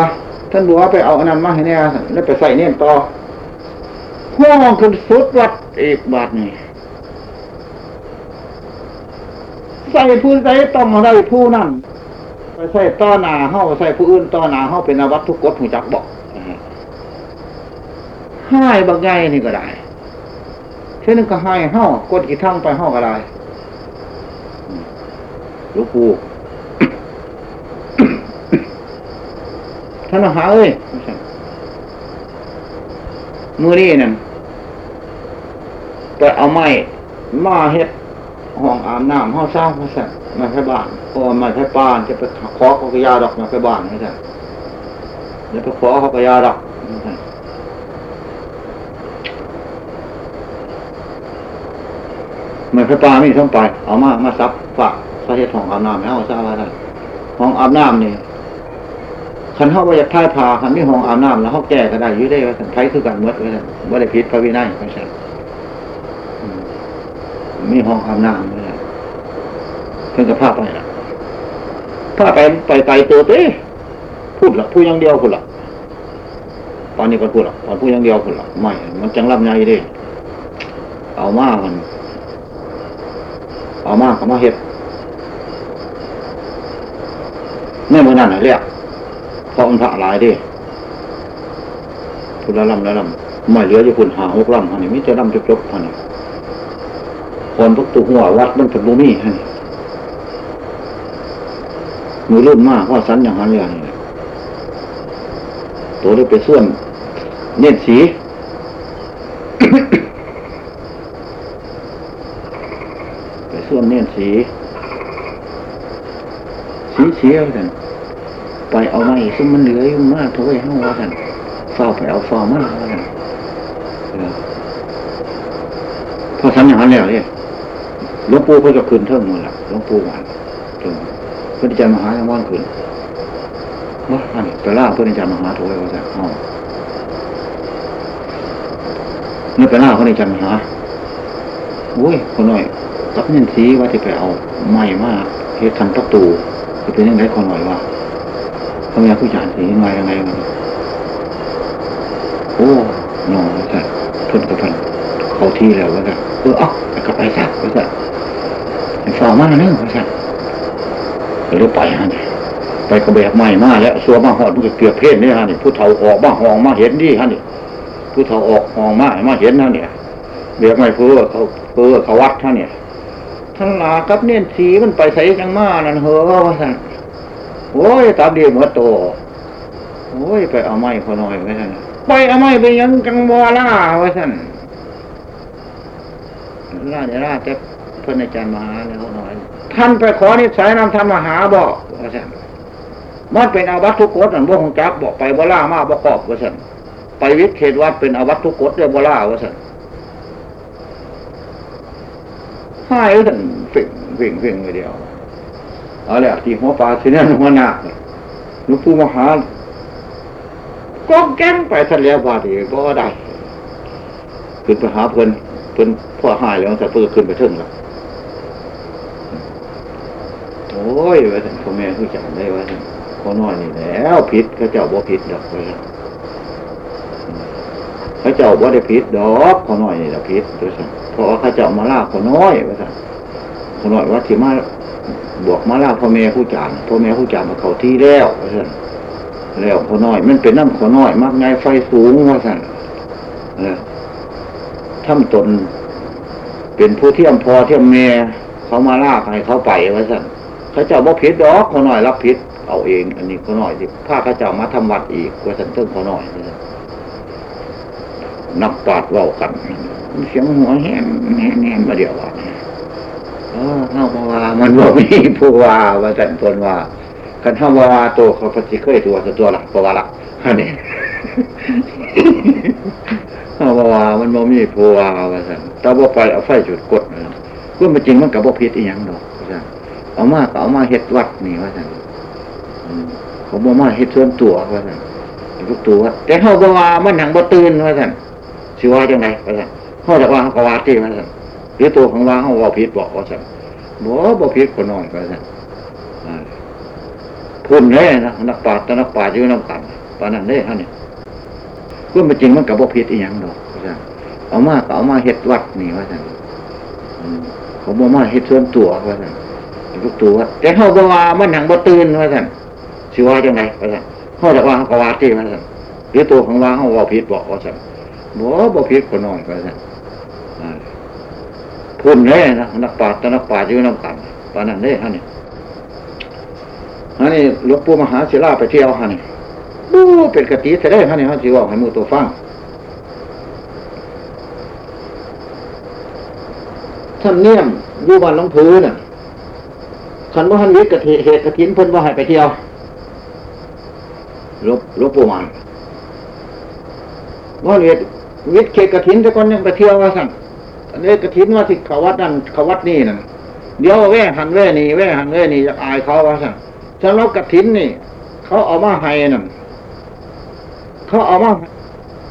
ท่านบอกว่าไปเอาอันนั้นมาให้แน่แล้วไปใส่เน่นต่อห้องขึ้นสุดวัดอีกบาทนี่ใส่ผู้ใส่ต้องมาได้ผู้นั่นไปใส่ต่อหนาเฮาใส่ผู้อื่นต่อหนาเฮาเป็นอาวัตทุกกฎหูจักบอกให้บางไงนี่ก็ได้เช่นนั้นก็ให้เฮากดกี่ทั้งไปเฮาก็ได้ลูกปูานมหาเอ้ยมือนี่นั่นไปเอาไม้มาเฮ็ดห้องอาบน้ำห้องสร้างมาสั่งมาแค่บ้านพอมาแค่บ้านจะไปขอเขากยาดอกมาแค่บ้านไม่ใช่แล้วไปขอเขากยาดอกไม่ใช่เมื่อพระปาไม่ต้องไป เอามามาซับฝากพระเทศห้องอาบน้ำแล้วทราบว่าได้ห้องอาบน้ำนี่ คันเข้าไปจะท่ายพาคันมีห้องอาบน้ำแล้วเขาแก้ก็ได้ยุ่ได้ว่าสันไทยคือกันเมื่อว่าสันว่าได้พิษพระวินัยไม่ใช่มีห้องอาบน้ำเลยเพิ่งจะพาไปละพาไปไปไกลตัวเต้พูดละพูดอย่างเดียวพูดละตอนนี้ก็พูดละตอนพูดอย่างเดียวพูดละไม่ มันจังรับไงดิเอามากมัน เอามากก็มาเห็ดเมื่อเมื่อนั้นเรียก เพราะมันพระหลายดิพูดละลำละลำไม่เหลืออยู่คุณหาหกลำอันนี้มิจะลำจบๆอันนี้คนทุกตัวหัววัดมันถึงบุมีอันนี้มือรุ่นมากเพราะสันอย่างนั้นอย่างนี้ตัวได้ไปส่วน เน้นสีไปส่วนเน้นสี สีเสียกัน ไปเอาไม้ซึ่งมันเหลืออยู่มากเท่าไหร่ห้าว่ากันเฝ้าไปเอาเฝ้ามากว่ากันพอสันอย่างนั้นแล้วเนี่ยหลวงปู่เพื่อจะคืนเท่าหมดละหลวงปู่วันถึงพระอาจารย์มหายังว่างคืนว่าอันไปล่าพระอาจารย์มหาโถยว่าจะเอานี่ไปล่าพระอาจารย์มหาโอ้ยคนหน่อยกับเงินสีว่าที่ไปเอาไม้มากเฮ็ดทำประตูจะเป็นยังไงคนหน่อยว่า เขาอยากผู้จารสียังไงยังไงมันโอ้หนอว่าจะเพิ่นกับเพิ่นเขาที่แล้วว่าจะเออเอากลับไปซะว่าจะสอมาเนื่องว่าจะเดี๋ยวไปฮะนี่ไปกระเบกใหม่มาแล้วสัวมาหอดมันก็เกือบเพศนี่ฮะนี่ผู้เฒ่าออกมาห้องมาเห็นดีฮะนี่ผู้เฒ่าออกห้องมามาเห็นฮะเนี่ยเบียกไม่เพื่อเขาเพื่อเขาวัดฮะเนี่ยทั้งหลากับเน้นสีมันไปใส่จังมานั่นเหรอว่าสั่น โอ้ยตามเดียเหมือนโตโอ้ยไปเอาไม้พอหน่อยไว้สั่นไปเอาไม้ไปยังจังบอล่าไว้สั่นล่าจะล่าแต่เพื่อนอาจารย์มหาแล้วหน่อยท่านไปขอนิสัยนำท่านมหาบอกว่าสั่นมันเป็นอาวัตทุกกฎนั่นบ่ของจักบอกไปบ่ล่ามาบ่กอบว่าสั่นไปวิทย์เขตวัดเป็นอาวัตทุกกฎเรียกบ่ล่าว่าสั่นให้ท่านฝิ่งฝิ่งฝิ่งไปเดียว เอาแหละที่หัวปลาที่นั่นหัวหน้าหลวงปู่มหาก้องแก้งไปทะเลบาดีบ่ได้ขึ้นไปหาเพิ่นเพิ่นพ่อหายแล้วแต่เพิ่นขึ้นไปถึงแล้วโอ้ยว่าท่านพ่อแม่คือจำได้ว่าท่านพ่อน้อยนี่แล้วผิดเขาเจ้าบ่ผิดดอกว่าเขาเจ้าบ่ได้ผิดดอกพ่อน้อยนี่แหละผิดด้วยซ้ำเพราะว่าเขาเจ้ามาล่าพ่อน้อยว่าท่านพ่อน้อยว่าที่มา บวกมาล่าพ่อแม่ผู้จานพ่อแม่ผู้จานมาเขาที่แล้วว่าท่านแล้วพ่อน้อย มันเป็นน้ำพ่อน้อยมากไงไฟสูงว่าท่านเออทำตน เป็นผู้เที่ยมพอเที่ยมเมเขามาลากให้เขาไปว่าสั่นเขาเจ้าบ่ผิดดอกขาหน่อยรับผิดเอาเอง อันนี้ขาหน่อยสิผ้าเขาเจ้ามาทำวัดอีกว่าสั่นเติมเขาหน่อยนักปราดเว้ากันเสียงหัวแหนแหนแหนมาเดียวว่า เออเฮาว่ามันบ่มีผู้ว่าว่าสั่นตนว่ากันเฮาว่าตัวเขาปฏิเคยตัวตัวหลักตัวหลักอันนี้เฮาว่ามันบ่มีผู้ว่าว่าซั่นถ้าบ่ไปเอาไฟจุดกดนะคือมันจริงมันก็บ่ผิดอีหยังดอกว่าซั่นเอามาก็เอามาเฮ็ดวัดนี่ว่าซั่นเขาบ่มาเฮ็ดส่วนตัวว่าซั่นทุกตัวแต่เฮาบ่ว่ามันหังบ่ตื่นว่าซั่นสิว่าจังไดว่าซั่นเฮาจะว่าเฮาก็ว่าที่ว่าซั่น หรือตัวของว่าเฮาว่าผิดบ่ว่าซั่นบ่บ่ผิดคนน้อยว่าซั่นพุ่นเลยนะนักปราชญ์นักปราชญ์อยู่นำกันปานนั้นเด้ท่านเนี่ยก็มันจริงมันกับบ่ผิดอีหยังดอกว่าซั่นเอามาก็เอามาเฮ็ดวัดนี่ว่าซั่นอืมเขาบ่มาเฮ็ดส่วนตัวว่าซั่นลูกตัวแต่เฮาบ่ว่ามันหังบ่ตื่นว่าซั่นสิว่าจังไดว่าซั่นเฮาจะว่าเฮาก็ว่าที่ว่าซั่นหรือตัวของว่าเฮาว้าผิดบ่ว่าซั่นบ่บ่ผิดคนน้อยว่าซั่น พุ่นเลยนะนักปราชญ์แต่นักปราชญ์อยู่นำกันปานนั้นเด้ท่านนี่อันนี้หลวงปู่มหาศิลาไปเที่ยวฮะนี่บู้เป็นกติแท้ฮะนี่ฮาสิว้าให้มู่ตัวฟังท่านเนียมยู่บ้านหลวงพื้นน่ะคันว่าท่านวิทย์กะทิเหตุกระถินเพิ่นว่าให้ไปเที่ยวลวงหลวงปู่มันว่าเหตุวิทย์เขตกระถินแต่ก่อนยังไปเที่ยวว่าสั่ง อันนี้กระถินว่าที่เขาวัดนั่นเขาวัดนี่นั่นเดี๋ยวแว่หันแว่นี่แว่หันแว่นี่จะอายเขาว่าสั่งฉันว่ากระถินนี่ เขาเอามาให้นั่นเขาเอามา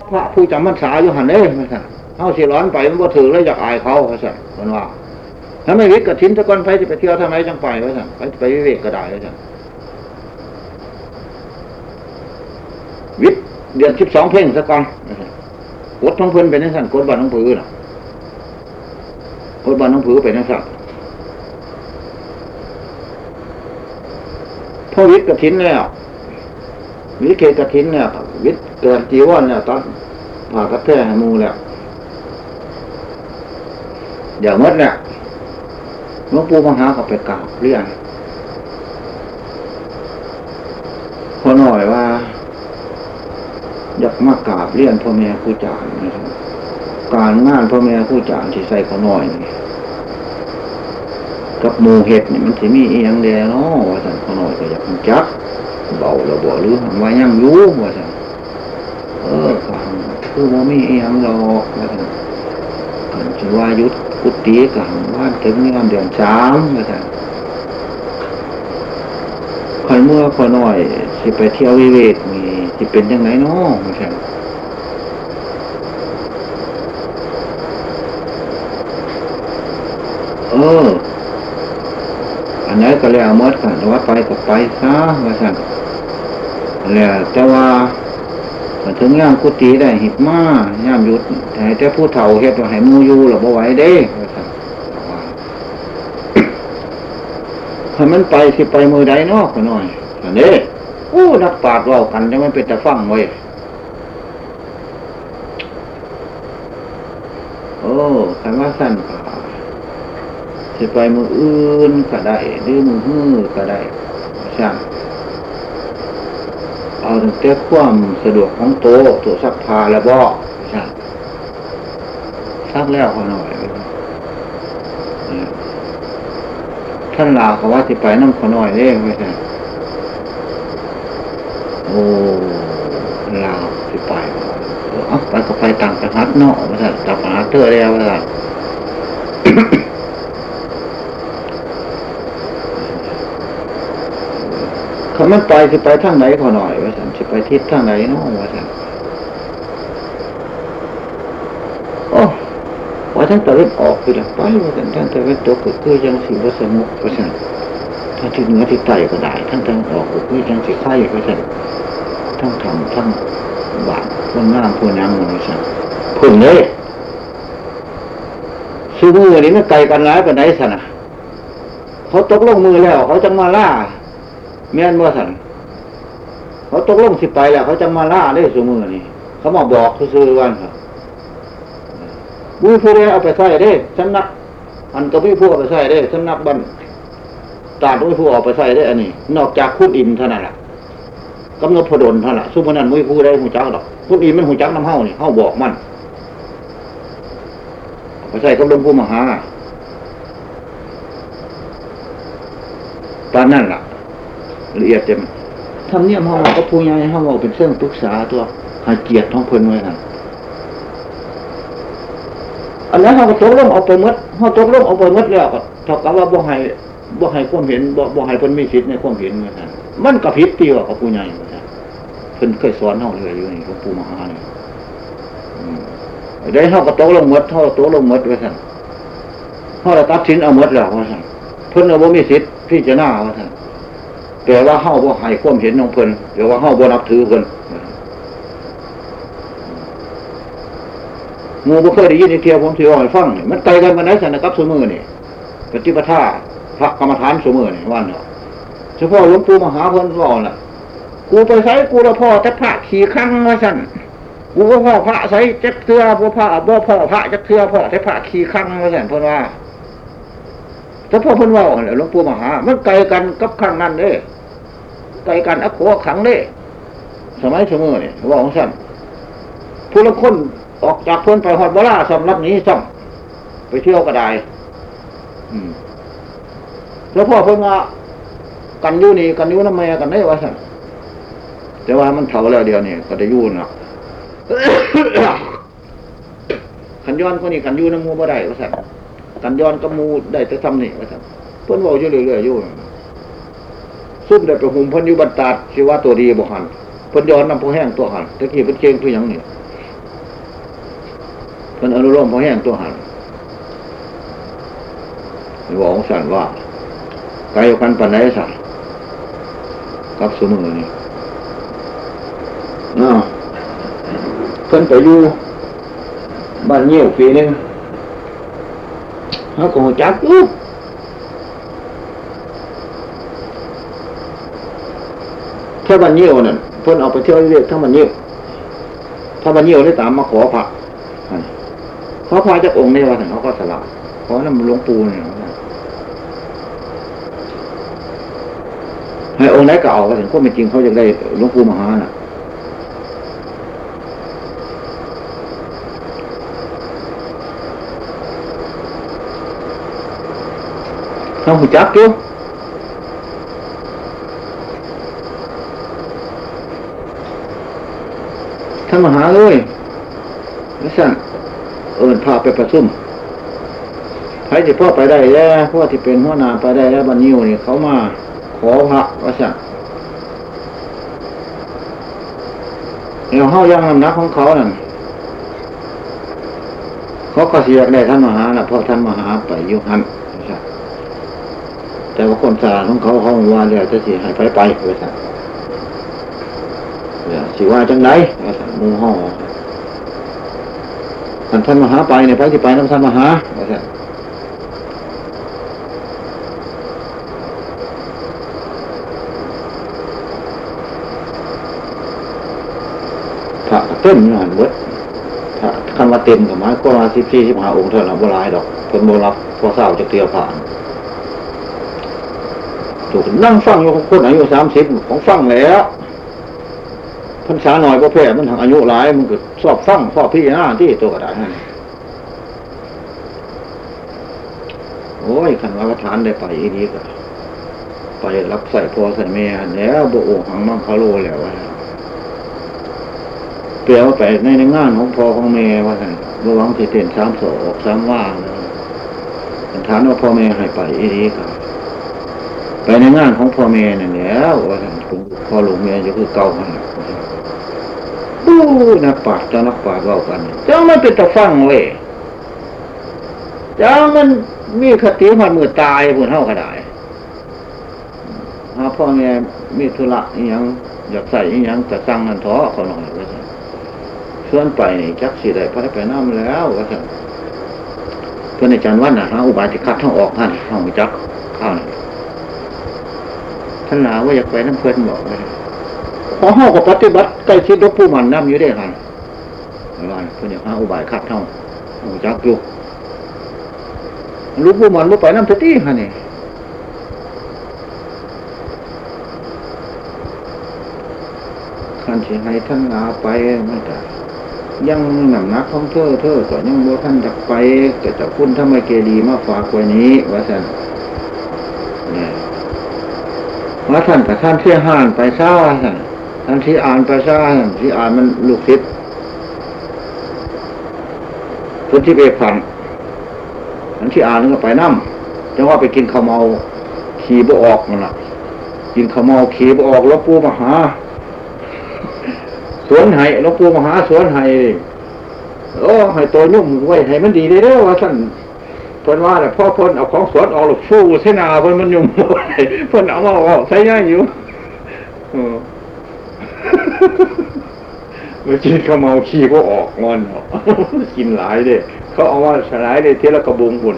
พระผู้จำพรรษาอยู่หันเด้ว่าสั่งเขาสิร้อนไปมันบ่ถือแล้วอยากอายเขาเขาสั่นมันว่าถ้าไม่วิทย์กับทิ้นตะกอนไปจะไปเที่ยวทำไมจังไปวะสั่นไปไปวิเวกก็ได้วะสั่นวิทย์เดือนสิบสองเพ่งตะกอนกดท้องเพิ่นเป็นนักสั่นกดบ้านน้องผือน่ะ กดบ้านน้องผือเป็นนักสั่นพอวิทย์กับทิ้นแล้ววิทย์เกกับทินเนี่ยวิทย์เกิดจีวรเนี่ยตอนผ่ากระแทกมูแล้วเดี๋ยวมดเนี่ยหลวงปู่มหาเขาไปกราบเรียนพอหน่อยว่า อยากมากราบเรียนพ่อแม่ครูจารย์นะครับ การงานพ่อแม่ครูจารย์ที่ใส่เขาหน่อยกับหมูเห็ดนี่มันสิมีอีหยังแดเนาะว่าสันเขาหน่อยก็อยากจักเบาระบ่หรือว่ายังยู่ว่าสันเออการคือว่ามีอีหยังหรอกว่าสันกันชื่อว่ายุทธกุฏิกันว่านถึงงานเดือนสามนะจ๊ะคอยเมื่อคอยหน่อยสิไปเที่ยววิเวกมีสิเป็นยังไงเนาะไม่ใช่ เออ อันไหนก็แล้วมดกันว่าไปก็ไปซะว่าสั่นแล้วแต่ว่ามาถึงย่ามกุฏิได้หิบมาย่ามหยุดให้แต่ผู้เฒ่าเฮ็ดว่าให้มูอยู่หรือบ่ไหวเด้ว่าสันถ้ามันไปสิไปมือใดเนาะขอหน่อยอันนี้โอ้นักปราชญ์เว้ากันจะมันเป็นแต่ฟังไว้โอ้คันว่าสั้นก็ สิไปมืออื่นก็ได้หรือมือฮื้อก็ได้ช่างเอาตั้งแต่ความสะดวกของโตะตัวซักผ้าแล้วบ่ใช่ซักแล้วเขาหน่อยท่านลาเขาว่าสิไปน้ำขาหน่อยเด้ไม่ใช่โอ้ลาวสิไปเออเอาไปก็ไปต่างประเทศเนาะไม่ใช่ต่างประเทศเตอร์แล้วว่า เขามันไปสิไปทางไหนขอหน่อยว่าสันสิไปทิศทางไหนเนาะว่าสันโอ้ว่าทั้งตะวันออกคือหลังไปว่าสันทั้งตะวันตกก็คือยังสีวัสมุกว่าสันทั้งทิศเหนือทิศใต้ก็ได้ทั้งตะวันออกก็คือยังสีไข่ว่าสันทั้งทำทั้งบาปคนงามคนยังว่าสันพึ่งเลยซื้อมือนี้มันไกลกันหลายกันไหนสันอะเขาตกลงมือแล้ว เขาจะมาล่า แม่นว่าสันเขาตกลงสิไปแล้ว เขาจะมาล่าได้สมือนี่เขามาบอกซื้อวันครับวิผู้ใดเอาไปใส่ได้สำนัก อันก็ไม่ผู้เอาไปใส่ได้สำนักบันตาดไม่ผู้เอาไปใส่ได้ อันนี้ นอกจากคุณอิมเท่านั้นแหละกำหนดพดลเท่านั้นซุ่มนั้นไม่ผู้ได้หูจักดอกคุณอิมมันหูจักน้ำเฮานี่เฮาบอกมันไปใส่กับหลวงปู่มหาตอนนั้นล่ะ ละเอียดเต็มทำเนี่ยมเขาก็พูดยังไงเขาบอกเป็นเรื่องปรึกษาตัวหาเกียรติท้องเพลินไว้นะอันนั้นเขาก็ตกลงเอาไปมดเขาตกลงเอาไปมดแล้วก็เท่ากับว่าบ่ให้บ่ให้ความเห็นบ่บ่ให้เพิ่นมีสิทธิ์ในความเห็นเหมือนกันมันก็ผิดตีว่ากับผู้ใหญ่เหมือนกันเพิ่นเคยสอนเฮาเลยอยู่นี่หลวงปู่มหาเนี่ยได้เฮาก็ตกลงมดเฮาตกลงมดไว่าซั่นเฮาตัดสินเอามดแล้วว่าซั่นเพิ่นเอาบ่มีสิทธิ์พิจารณาว่าซั่น แต่ว่าเฮ้าบ่ให้ความเห็นของเพิ่นแต่ว่าเฮ้าบ่นับถือเพิ่นงูบ่เคยได้ยินเทียวผมสิว่าให้ฟังมันไกลกันมาไหนสันนะครับสมือนี่ปฏิปทาพระกรรมฐานสมือนี่วันเนาะเฉพาะหลวงปู่มหาเพิ่นบอกน่ะ กูไปใส่กูละพ่อแต่พระขี่ข้างมาสั่นกูก็พ่อพระใช้จักเทือบ่พระบ่พ่อพระจักเทือพ่อแต่พระขี่ข้างมาสั่นเพิ่นว่าแต่พ่อเพิ่นว่าหลวงปู่มหา มันไกลกันกับข้างนั้นเด้ ไกลกันอักโขขังเด้สมัยเสมอเนี่ยว่าของสั่นผู้ละคนออกจากพิ่นไปฮอดบ่ลาสำรับนี้ซ้ำไปเที่ยวก็ได้อืมแล้วพ่อเพิ่นว่ากันยู่นี่กันยู่น้ำแม่กันได้ว่าสั่นแต่ว่ามันเฒ่าแล้วเดียวนี่ก็ได้ยู่นะขันย้อนก็นี่กันยู่น้ำมูบ่ได้ว่าสั่นกันย้อนกับมูได้แต่ทำนี่ว่าสั่นเพิ่นเว้าอยู่เรื่อยๆอยู่ ซุ่มได้ไปหุ่มพิ่นยู่บรรดาสิว่าตัวดีบ่หันพิ่นย้อนนำพอแห้งตัวหันตะกี้เพิ่นเก่งตัวยังนี่เพิ่นอนุโลมพอแห้งตัวหันบอกของสันว่าไกลกันปานไหนสันกับสมือนี่อ้าวเพิ่นไปอยู่บ้านเงี้ยวปีนึงเขาก็จักอยู่ แค่บ้านเงี้ยวนั่นเพิ่นเอาไปเที่ยวเรียกทั้งบ้านเงี้ยวถ้าบ้านเงี้ยวได้ตามมาขอพระขอพระจากองค์นี่ว่าถึงเขาก็สละขอน้ำหลวงปู่เนี่ยให้องค์ไหนก็เอาก็ถึงคนเป็นจริงเขาจะได้หลวงปู่มหาน่ะเขาหูจักอยู่ ท่านมหาเลยแล้วสั่นเอิญพาไปประชุมใครจะพ่อไปได้แล้วพ่อที่เป็นหัวหน้าไปได้แล้วบันยิวนี่เขามา ขอพระว่าสั่นแล้วเฮายังลำนักของเขานั่นเขาก็เสียกได้ท่านมหาน่ะเพราะท่านมหาไปอยุหันว่าซั่นแต่ว่าคนสาของเขาเขาว่าเดี๋ยวจะสิให้ไปไปว่าสั่น สิว่าจังไรว่าสั่นหมูห่อท่านท่านมหาไปเนี่ยไปที่ไปน้ำท่านมหาพระเต็มอยู่หันเบิดพระคำว่าเต็มกับไม้ก็มาสิบสี่สิบห้าองค์เท่านั้นโบราณดอกคนโบราณพอเศร้าจะเกลียวผ่านถูกนั่งฟังอยู่คนอายุสามสิบของฟังแล้ว พรรษาหน่อยก็แพ้มันทางอายุหลาย มันก็สอบฟังสอบพี่หน้าที่ตัวกระดาษให้โอ้ยขันว่ากระฐานได้ไปอีนี้ก็ไปรับใส่พอใส่แม่แล้วโบโอหังมังคาโลแล้วว่าเปลี่ยวไปในในงานของพ่อของแม่ว่าไงระวังที่เต้นสามโศกสามว่างเลยฐานว่าพ่อแม่ให้ไปอีนี้ก็ไปในงานของพ่อแม่นี่แล้วว่าท่านคุณพ่อหลวงแม่จะคือเก่ามัน บู้นักปราชญ์เจ้านักปราชญ์เล่ากันเจ้ามันเป็นตะฟังเว้ยเจ้ามันมีคติหันมือตายบนเท่าก็ได้หาพ่อแม่มีธุระอีหยังอยากใส่อีหยังจะสั่งนันท้อเขาหน่อยว่าท่นชวนไปนี่จักสิได้พระไปน้ำแล้วว่าท่นเพื่อนอาจารย์วันนะฮะอุบาติคัดทั้งออกท่านห้องจักข้าวนี่ท่านหนาว่าอยากไปน้ำเพลินบอกเลย พอห้ากับปฏิบัติใกล้ชิดหลวงปู่มันน้ำอยู่ได้หันว่าเพื่อนอยากหาอุบายคัดเท่าหูจักอยู่ลูกปู่มันว่าไปน้ำเตตี้ฮะนี่ขันสิให้ท่านหนาไปไม่ได้ยังหนักนักของเธอเธอก็ยังบ่ท่านจะไปก็จะพุ่นทำไมเกดีมาฝากไว้นี้ว่าสันเนี่ยว่าท่านกับท่านเที่ยห่านไปซ่าท่าน ท่านที่อ่านไปซ่าท่านที่อ่านมันลูกศิษย์คนที่ไปฝันท่านที่อ่านก็ไปนั่มจังว่าไปกินข้าวเมาขี่บ่ออกนั่นแหละกินข้าวเมาขี่บ่ออกหลวปูมหา สวนไห้หลวปูมหา สวนไห้โอ้ให้ตัวนุ่มไว้ให้มันดีได้เด้อว่าท่านเพิ่นว่าแหละพ่อเพิ่นเอาของสวนออกหลบฟูเสนาเพิ่นมันยุ่งเพิ่นเอามาออกใส่ย่างอยู่ เมื่อกินข้าเมาขี้ก็ออกงอนกินหลายเด้เขาเอาว่าสลายเด้เทละกระบุงหุ่น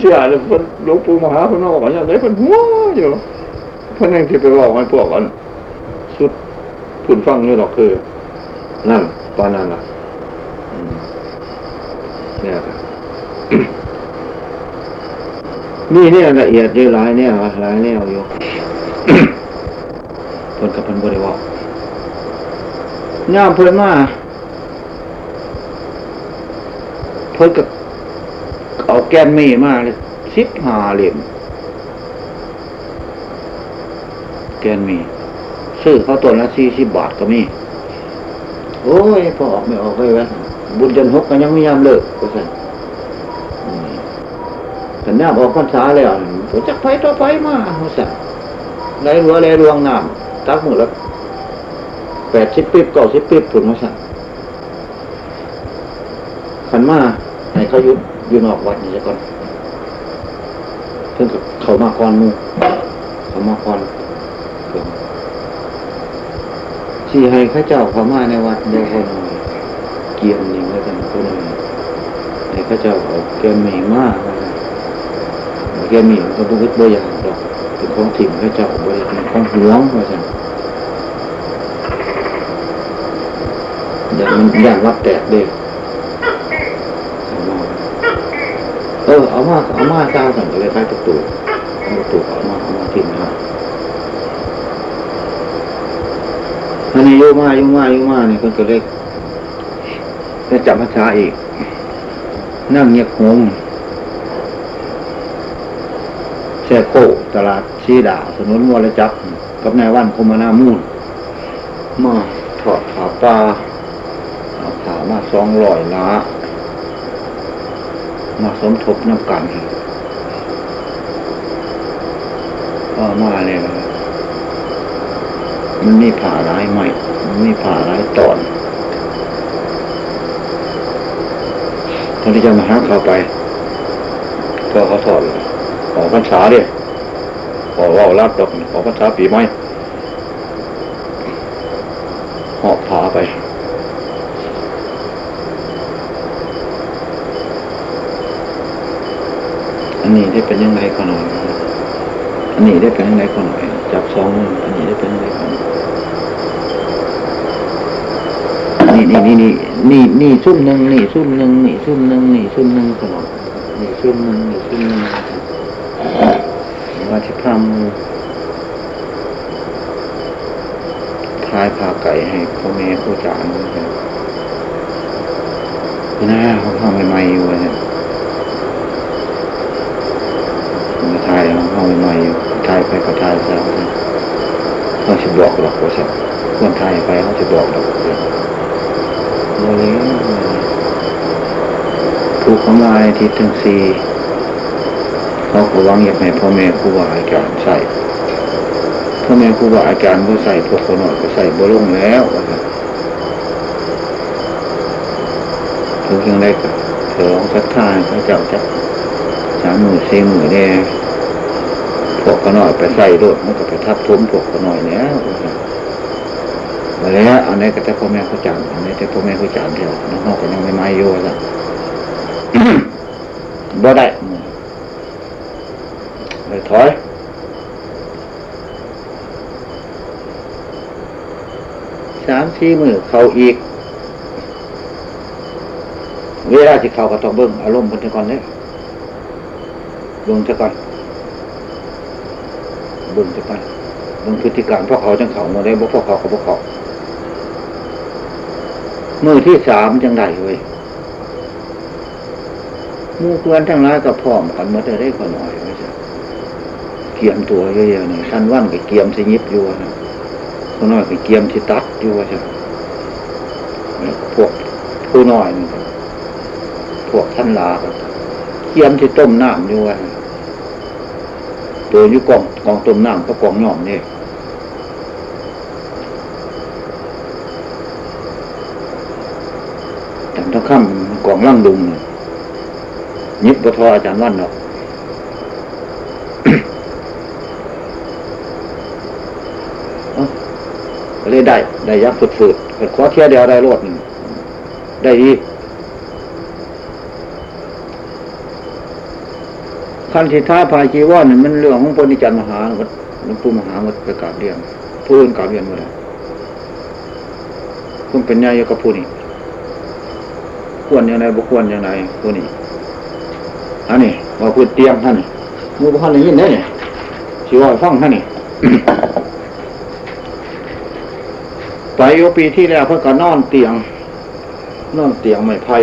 เชื่อเลยพนหลวงปู่มหาพนอกอย่างไรพนหัวอยู่พนยังที่ไปบอกมันพวกกันสุดผุนฟังนี่หรอกคือ นั่นตอนนั้นล่ะเนี่ยนี่เนี่ยละเอียดเยอะหลายเนี่ยหลายแน่วอยู่ เพิ่นกับเพิ่นบริวารย่ามเพิ่นมาเพิ่นกับเอาแกนมีมาเลยสิบหาเหลี่ยมแกนมีซื้อเขาตัวละสี่สิบบาทก็มี โอ้ยพอออกไม่ออกเลยวะบุญจนหกก็ยังไม่ยามเลิกก็สั่นแต่น้ำออกพรรษาแล้วผมจะไปต่อไปมาเขาสั่นไรรัวไรรวงน้ำ ตักมือละแปดสิบปีบเก้าสิบปีบผุนเขาสั่นขันมาในเขายุดอยู่นอกวัดนี่จะก่อนเพิ่งกับเขามาก่อนมูเขามาก่อนที่ให้ข้าเจ้าเขามาในวัดเดียวคนเกียมนี่ไว้กันคนหนึ่งให้ข้าเจ้าเอาแกมีมากแกมีมันก็บุกบอยางดอก เป็นของถิ่นข้าเจ้าบริเป็นของหวงว่าจังอย่างอย่างวัดแตกเด็กเออเอามาเอามาเจ้าสั่งเลยคล้ายตุ๊กตุ๊กเอาตุ๊กเอามาเอามาทิ้งนะอันนี้ยุ่มายุ่มายุ่มาเนี่คนก็เล็กจะจับพรรษาอีก นั่งเงียบหง แช่โคตลาดชีดาถนนวรจักรกับนายวันคมนามูลมาถอดขาปลาเอามาสองร้อยล้ามาสมทบน้ำกันก็มาเลยมันมีผ่าร้ายใหม่ มันมีผ่าร้ายตอนตอนที่จะมาหาเข้าไป ก็เขาถอด ออกพรรษาเดิออกว่ารับดอกออกพรรษาปีใหม่หอบผาไปอันนี้ได้เป็นยังไงก็หน่อย อันนี้ได้เป็นยังไงก็หน่อย จับสองอันนี้ได้เป็นยังไงก็หน่อยนี่นี่นี่นี่นี่นี่ซุ่มหนึ่งนี่ซุ่มหนึ่งนี่ซุ่มหนึ่งนี่ซุ่มหนึ่งก็หน่อยนี่ซุ่มหนึ่งนี่ซุ่มหนึ่งว่าจะพามพายพา ไก่ให้พ่อแม่ผู้จานะครับหน้าเขาเข้าใหม่ๆอยู่นี่ยมาทายเขาใหม่ๆอยู่ทายไปก็ทายแล้วเขาจะบอกหรอกว่าใช่ควรทายไปเขาจะบอกหรอกโมเลถูกของลายทิศทั้งสี่เขาขอวังอยากให้พ่อแม่ครูบาอาจารย์ใส่ พ่อแม่ครูบาอาจารย์ก็ใส่พวกคนหน่อยก็ใส่บลงแล้วทุกอย่างได้กับเถอศรัทธาพระเจ้าจักสามหมื่นสี่หมื่นเนี่ยพวกคนหน่อยไปใส่รถมันก็ไปทับทุมพวกคนหน่อยเนี้ยมาแล้วอันนี้ก็แต่พ่อแม่เขาจำอันนี้แต่พ่อแม่เขาจำเดียวน้องๆก็ยังไม่มาอยู่แล้วบ่ได้เลยถอย สี่มือเขาอีก เวลาที่เขาก็ต้องเบิ้งอารมณ์คนก่อนเนี่ยเบิ้งซะก่อนเบิ้งซะก่อนเบิ้งพฤติกรรมพวกเขาจังเขาโมได้บ่พวกเขากับพวกเขามือที่สามจังไดเว้ยมูเพื่อนทั้งหลายก็พร้อมกันมาได้ก็หน่อยไม่ใช่เกียมตัวเยอะๆนี่ท่านว่านกับเกียมสิยิบอยู่นะคนน้อยกับเกียมสิตัด อยู่ว่าใช่พวกผู้น้อยนี่พวกท่านลาเกียมที่ต้มน้ำอยู่ว่าตัวอยู่กองกองต้มน้ำก็กองหย่อมนี่แต่ถ้าข้ามกองล่างดุงเนี่ยยิบปทออาจารย์วันเนาะ เลยได้ ได้ยักฝืดฝืดขอเที่ยเดียวได้รดได้ดีขั้นทีท้าพายจีว่านี่มันเรื่องของปณิจันมหาหลวงปู่มหาวัดประกาศเรียนผู้อื่นกล่าวเรียนมาแล้วคุณเป็นญาติกับผู้นี้ควรอย่างไรบุควรอย่างไรผู้นี้อันนี้ว่าพูดเตรียมท่านมูบุคคลได้ยินได้เนี่ยชีว่าฟังท่านนี่ ไปโยปีที่แล้วเพื่อก็นอนเตียง นอนเตียงไม้ไผ่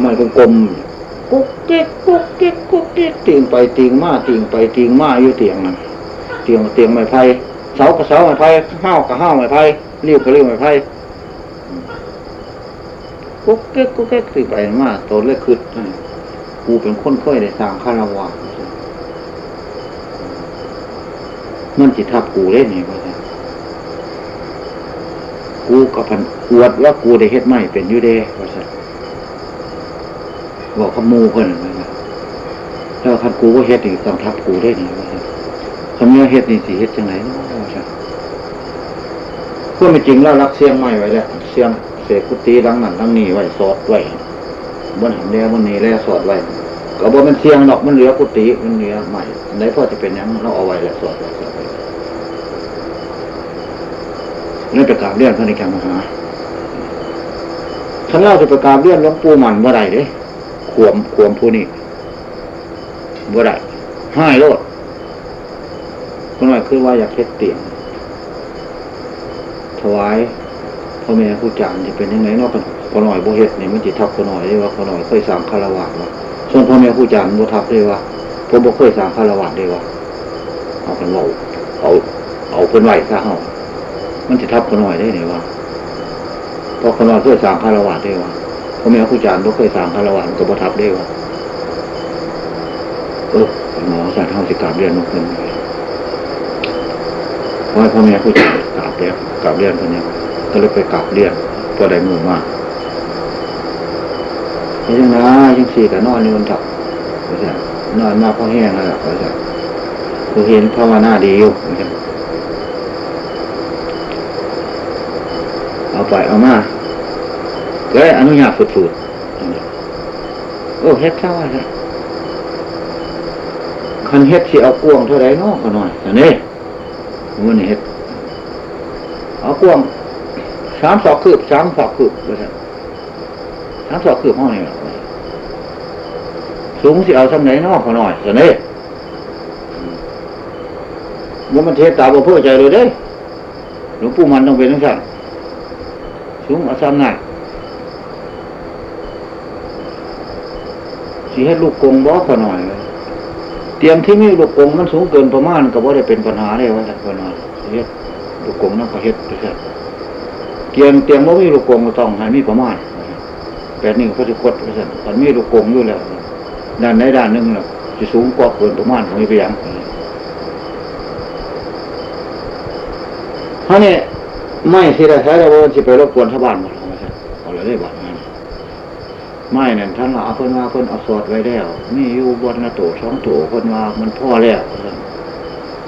ไม้กลมๆกุ๊กเก๊กกุ๊กเก๊กกุ๊กเก๊กตีงไปตีงมาตีงไปตีงมาอยู่เตียงนั่นเตียงเตียงไม้ไผ่เสากับเสาไม้ไผ่ห้าวกับห้าวไม้ไผ่เรียวกับเรียวไม้ไผ่กุ๊กเก๊กกุ๊กเก๊กตีไปมาโตเล็กขึ้นกูเป็นคนเคยได้สร้างคารวะมันจิตทับกูเล่นนี่ว่า กูกับพันอวดว่ากูได้เฮ็ดไม่เป็นยูเดว่าสับอกขมูเพิ่นนะแล้วคันกูก็เฮ็ดนี่ต้องทับกูได้นี่ว่าสัคำนี้เฮ็ดนี่สิเฮ็ดจังไหนว่าสัเพื่อไม่จริงแล้วรักเสียงไม่ไว้แล้วเสียงเสกกุฏิดังนั้นดังนี้ไว้สอดไว้บนหันเดียบนนี้แล้วสอดไว้ก็บอกมันเสียงดอกมันเหลือกุฏิมันเหลือใหม่ไหนพ่อจะเป็นยังเราเอาไว้แล้วสอดไว้ นี่ประกราศเรื่องพระนิกามหาท่านเล่าจะประกาศเรื่องหลวงปู่มันบ่อได้เด้ขวมขวมผู้นี้บ่อได้ห้ายโลดคนหน่อยคือว่าอยากเฮ็ดเตียงถวายพ่อแม่ผู้จานจะเป็นยังไงเนาะพอหน่อยโบเฮ็ดเนี่ยมันจิทับพอหน่อยได้ว่าพอหน่อยเคยสามคารวะว่าส่วนพ่อแม่ผู้จานโบทับได้ว่าผมบ่เคยสามคารวะได้ว่าเอาเป็นว่าเอาเอาเป็นไหวซะเฮา มันจะทับคนหน่อยได้ไหนวะเพราะคนหน่อยเคยสางคารวะได้วะเพราะแม่ครูจารย์ก็เคยสางคารวะก็บ่ทับได้วะเออหมอสารท่าสิกาบเรียนมาคนเพราะพ่อแม่ครูจารย์กาบเรียนกาบเรียนคนนี้ก็เลยไปกาบเรียนพอได้มือมากยังนะยังสี่กับนอนนี่มันถับนอนมากเพราะแห้งแล้วเขาจะคือเห็นภาวนาดีอยู่ เอาไปเอามาก็อนุญาตฝืดๆโอ้เฮ็ดเท่าไรคันเฮ็ดสิเอากวงเท่าไรเนาะก็หน่อยอันนี้มันเฮ็ดเอากวงสามสอกคืบสามสอกคืบว่าซั่นสามสอกคืบห้องนี่สูงสิเอาสำไหนนอกเขาหน่อยอันนี้ว่ามันเทตาบ่เพื่อใจเลยเด้หลวงปู่มันต้องเป็นทั้งสั่น สูงอาซ้ำหนักสีให้ลูกกงบอกขอหน่อยเลยเตียงที่มีลูกกงมันสูงเกินประมาณก็บ่ได้เป็นปัญหาเลยว่าแต่ขอหน่อยเฮ็ดลูกกงนั่นก็เฮ็ดไปเถอะเตียงเตียงว่ามีลูกกงก็ต้องให้มีประมาณแปดนิ้วพระจุกดไปเถอะมันมีลูกกงอยู่แล้วด้านไหนด้านหนึ่งน่ะจะสูงกว่าเกินประมาณของมีไปยังเพราะนี่ ไม่สิได้ใช้แล้วว่าสิไปรบกวนชาวบ้านหมดเอาเลยได้บัตรนั้นไม่เนี่ยท่านเอาเพิ่นว่าเพิ่นเอาสอดไว้แล้วมีอยู่บนหน้าโตสองโตเพิ่นว่ามันพ่อแล้ว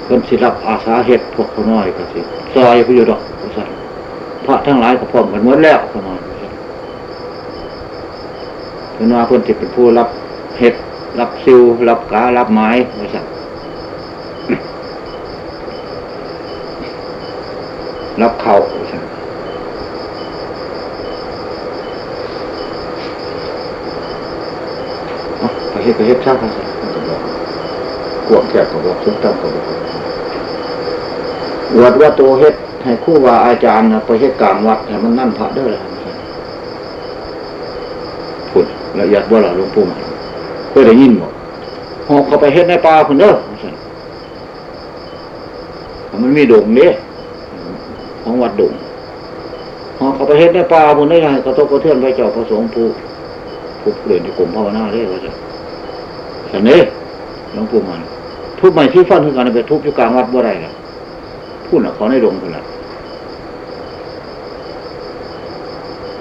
เพิ่นสิรับอาสาเห็ดพวกเขาน้อยก็สิซอยผู้อยู่ดอกสันพระทั้งหลายก็พร้อมกันหมดแล้วเขน้อยเพิ่นว่าเพิ่นสิเป็นผู้รับเห็ดรับซิวรับการับไม้สั่ นรับเขาใช่ไปเฮ็ดไปเฮ็ดช่างภาษาก็บกวงแก่ก็บอกซุ้มตั้งก็บอกวัดว่าโตเฮ็ดให้คู่ว่าอาจารย์นะไปเฮ็ดกลางวัดให้มันนั่นพระเด้อเลยพูดละเอียดว่าเราหลวงปู่มันเพื่อได้ยินบอกหอบเขาไปเฮ็ดในป่าคุณเด้อมันมีดงเนี่ย ของวัดดุงพอเขาไปเฮ็ดในป่าบุญได้ไงกระทบกระเทือนไปเจ้าประสงค์ผู้ผู้เปลี่ยนที่กลุ่มภาวนาได้ว่าจะสันนี้หลวงปู่มันทุบใหม่ที่ฟันคือการไปทุบอยู่กลางวัดบ่ได้ละพูดน่ะเขาในดงคนละ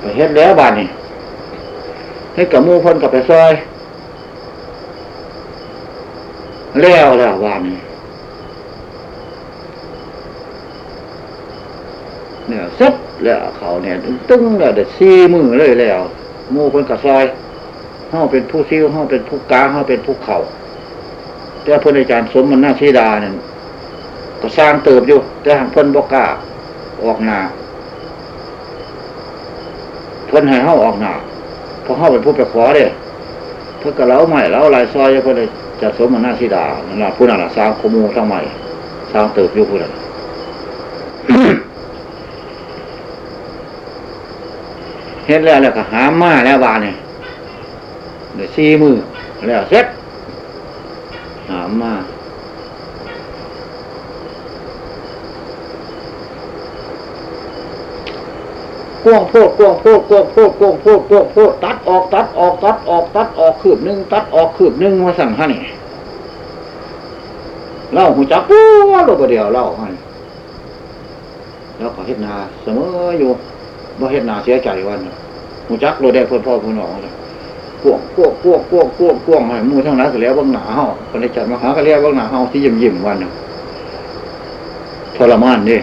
ไปเฮ็ดแล้วบานนี่ให้กับมูคนกับไปซอยแล้วแล้วบานนี่ เนี่ยซ็ตแล้วเขาเนี่ยตึ้งแล้วเด็ดซีมือเลยแล้วมูคนกระซอยเฮาเป็นผู้ซิ้วเฮาเป็นผู้กาเฮาเป็นผู้เข่าแต่พระอาจารย์สมมันหน้าชีดาเนี่ยก็สร้างเติบอยู่ แต่เพิ่นบอกกล้าออกหนาเพิ่นให้เฮาออกหนาเพราะเฮาเป็นผู้ไปขอเด้เพื่อกระเล้าใหม่เล้าลายซอยเพื่อจะสมมันหน้าชีดานั่นแหละผู้นั้นละสร้างขโมูทั้งใหม่สร้างเติบอยู่ผู้นั้น เห็นแล้วแล้วก็หามาแล้วบานเนี่ยเดี๋ยวซีมือแล้วเสร็จหามากวงโพดกวงโพดกวงโพดกวงโพดกวงโพดตัดออกตัดออกตัดออกตัดออกคืบหนึ่งตัดออกคืบหนึ่งมาสั่งฮะนี่เล่าหูจักปูว่าเราเดียวเล่าให้แล้วก็เฮ็ดนาเสมออยู่ว่าเฮ็ดนาเสียใจวัน หูจักเราได้พ่อพ่อพ่น้องเลยกวงกวงกวงกวงกวงกวงให้มูทั้งนั้นก็แล้วบางหนาเฮาคนได้จัดมาหาก็เรียกบางหนาเฮาที่ยิ้มยิ้มวันทรมานนี่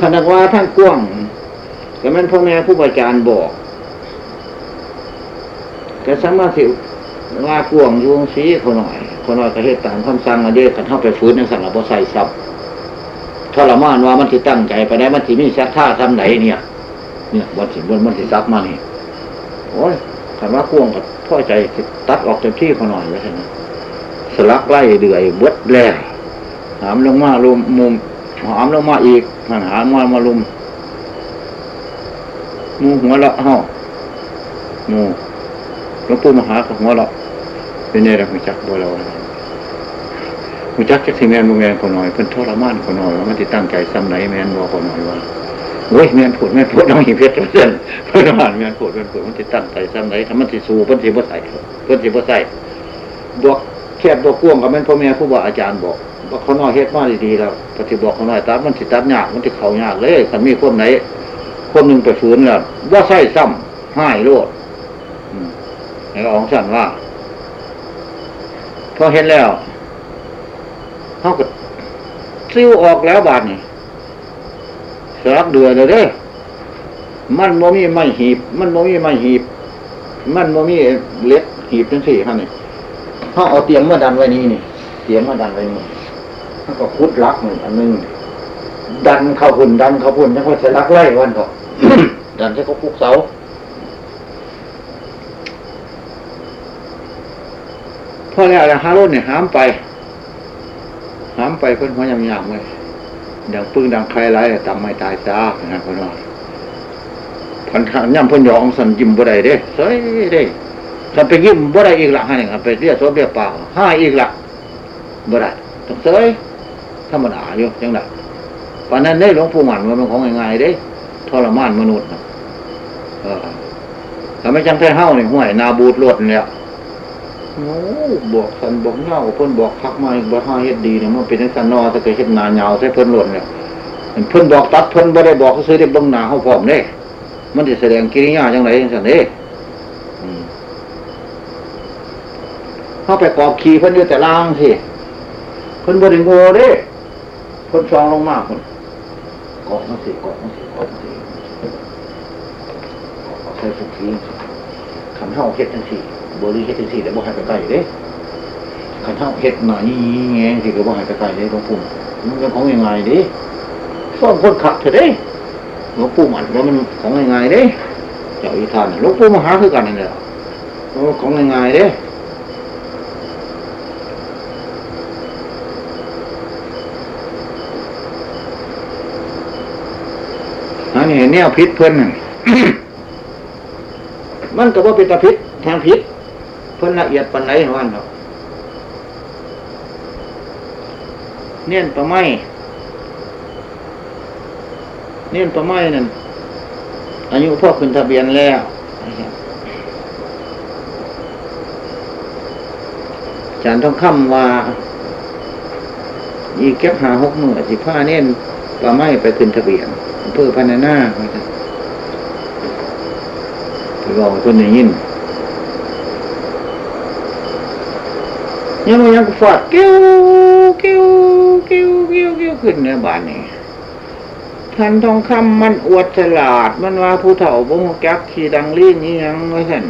ขณะว่าท่านกวงก็มันพ่อแม่ผู้บาจาร์บอกแต่สามารถสิว่ากวงยุงสีเขาหน่อยเขาหน่อยก็เหตุตามคำสั่งอันเดียกันเข้าไปฟื้นในสังเราใส่ซับทรมานว่ามันสิตั้งใจไปได้มันสิมีชักท่าทำไหนเนี่ย เนี่ยวันสิบนมันสิซับมานี่โอ้ยคำว่ากวงกับพ่อใจตัดออกเต็มที่เขาหน่อยไว้ใช่ไหมสลักไล่เดือยเบิดแล่หามลงมาลุมมุมหามลงมาอีกมันหามมามาลุมมูหัวเราะเฮามูหลวงปู่มหาหัวเราะเป็นไงล่ะหูจักบ่เราหูจักจักสิแมนบ่แมนคนหน่อยเพิ่นทรมานคนหน่อยว่ามันสิตั้งใจซ้ำไหนแมนบ่คนหน่อยว่า โอ้ยแมนพูดแมนพูดน้องหิเพชรเส้นเพิ่อนว่าแมนพูดแมนพูดมันสิตั้งใจซ้ำไหนถ้ามันสิสู้เพิ่นสิบ่ใส่เพิ่นสิบ่ใส่บวกแคบบวกกว้างกับแม่นพ่อแม่ครูบาอาจารย์บอกว่าเขาน้อยเฮ็ดมาดีๆแล้วปฏิบอกเขาน้อยตัดมันสิตัดยากมันสิเขายากเลยคันมีคนไหนคนหนึ่งไปฝืนแล้วว่าใส่ซ้ำห้ายโลดไอ้ของสั่นว่าพอเห็นแล้วเขาก็ซิ้วออกแล้วบาดนี่ สลักเดือเลยเด้ มันโมมีไม่หีบ มันโมมีไม่หีบ มันโมมีเล็กหีบทั้งสี่ฮะนี่เขาเอาเตียงมาดันไว้นี่นี่ เตียงมาดันไว้นี่เขาก็คุดลักหนึ่งอันหนึงดันเข้าหุ่นดันเข้าหุ่นยังว่าจะลักไล่วันก็ดันให้เขาคุกเสาพ่อแล้วอะไรฮารุนเนี่ยหามไป หามไปเพิ่อนหัวยำยำเลย ดังปึ้งดังใครไรตามไม่ตายซานะพิ่นว่าพันธะย่ำเพิ่นยองสันยิ้มบ่ได้เด้เฮ้ยเด้ถ้าไปยิ้มบ่ได้อีกละฮะนี่ครับไปเรียกโซเรียกเปล่าห้าอีกละบ่ได้ต้องเสยธรรมดาอยู่จังไดปานนั้นได้หลวงปู่หมันว่ามันของง่ายๆเด้ทรมานมนุษย์เออถ้าไม่จังแท้เฮ้าเนี่ห่วยนาบูดรดเนี่ย โอ้บอกสันบอกเงาเพิ่นบอกคักมาอีกบ่ห้าเฮ็ดดีเนี่ยมันเป็นจังซั่นนอถ้าเกิดเฮ็ดนาเหงาใส่เพิ่นหล่นเนี่ยเพิ่นบอกตัดเพิ่นบ่ได้บอกซื้อได้บิ่งหนาเฮาพร้อมเด้มันสิแสดงกิริยาจังไดจังซั่นเด้อืมเฮาไปกอบขี่เพิ่นอยู่แต่ล่างสิเพิ่นบ่ได้โง่เด้เพิ่นซองลงมาเพิ่นเกาะมันสิเกาะมันสิเกาะมันสิใส่สุขีขันเท้าเฮ็ดจังสี่ บริเฮ็ดจังสี่แต่บ่ให้ไปใกลเด้ขันเท้าเฮ็ดหน่อยแงงสิก็บ่ให้ไปใกลเด้หลวงปู่มันเป็นของยังไงเด้ซ่อนคนขับเถอะเด้หลวงปู่มันว่ามันของยังไงเด้เจ้าอีทานหลวงปู่มหาคือกันนั่นแหละของยังไงเด้อันนี้แนวพิษเพิ่นนั่นมันก็ว่าเป็นตาพิษทางพิษ เพิ่นละเอียดปันไหนวันเนาะเนียนปลาไม้เนียนปลาไม้นั่นอายุพ่อขึ้นทะเบียนแล้วอาจารย์ต้องคำว่าอีกแค่หาหกหมื่นสิผ้าเนียนปลาไม้ไปขึ้นทะเบียนอำเภอพันนานาไปบอกให้คนได้ยิน ยังมันยังฟาดกิ้วกิ้วกิ้วกิ้วกิ้วขึ้นในบ้านนี่ท่านทองคำมันอวดฉลาด มันว่าผู้เฒ่าบ่งจักขี่ดังลี่นี่ยังไว้ท่าน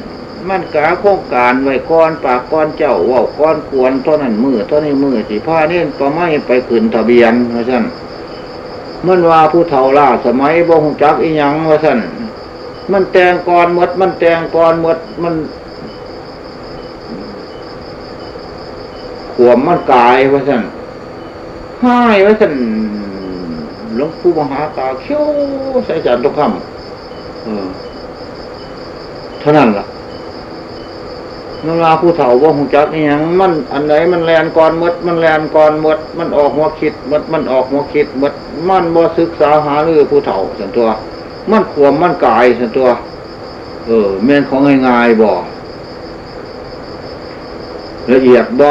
มันกาโครงการไว้ก้อนปากก้อนเจ้าว่าก้อนกวนเท่านั้นมือเท่านี้มือสิผ้าเน้นประไม่ไปขึ้นทะเบียนไว้ท่นมันว่าผู้เฒ่าล่าสมัยบ่งจักอีหยังไว้ท่นมันแตงกรหมดมันแตงกรหมดมัน ขวมมันกายว้ท่านให้ไว้ท่านหลวงปู่มหาตาเขี้ยวใส่จานทุกคำเออเท่านั้นล่ะมันลาผู้เฒ่าว่าหงจักนี่ยังมันอันไหนมันแลนก่อนมดมันแลนก่อนมดมันออกหัวคิดมดมันออกหัวคิดมดมันบ่ศึกษาหาเรื่องผู้เฒ่าสันตัว มันขวมมันกายสันตัว เออเม่นของง่ายๆบ่ละเอียดบ่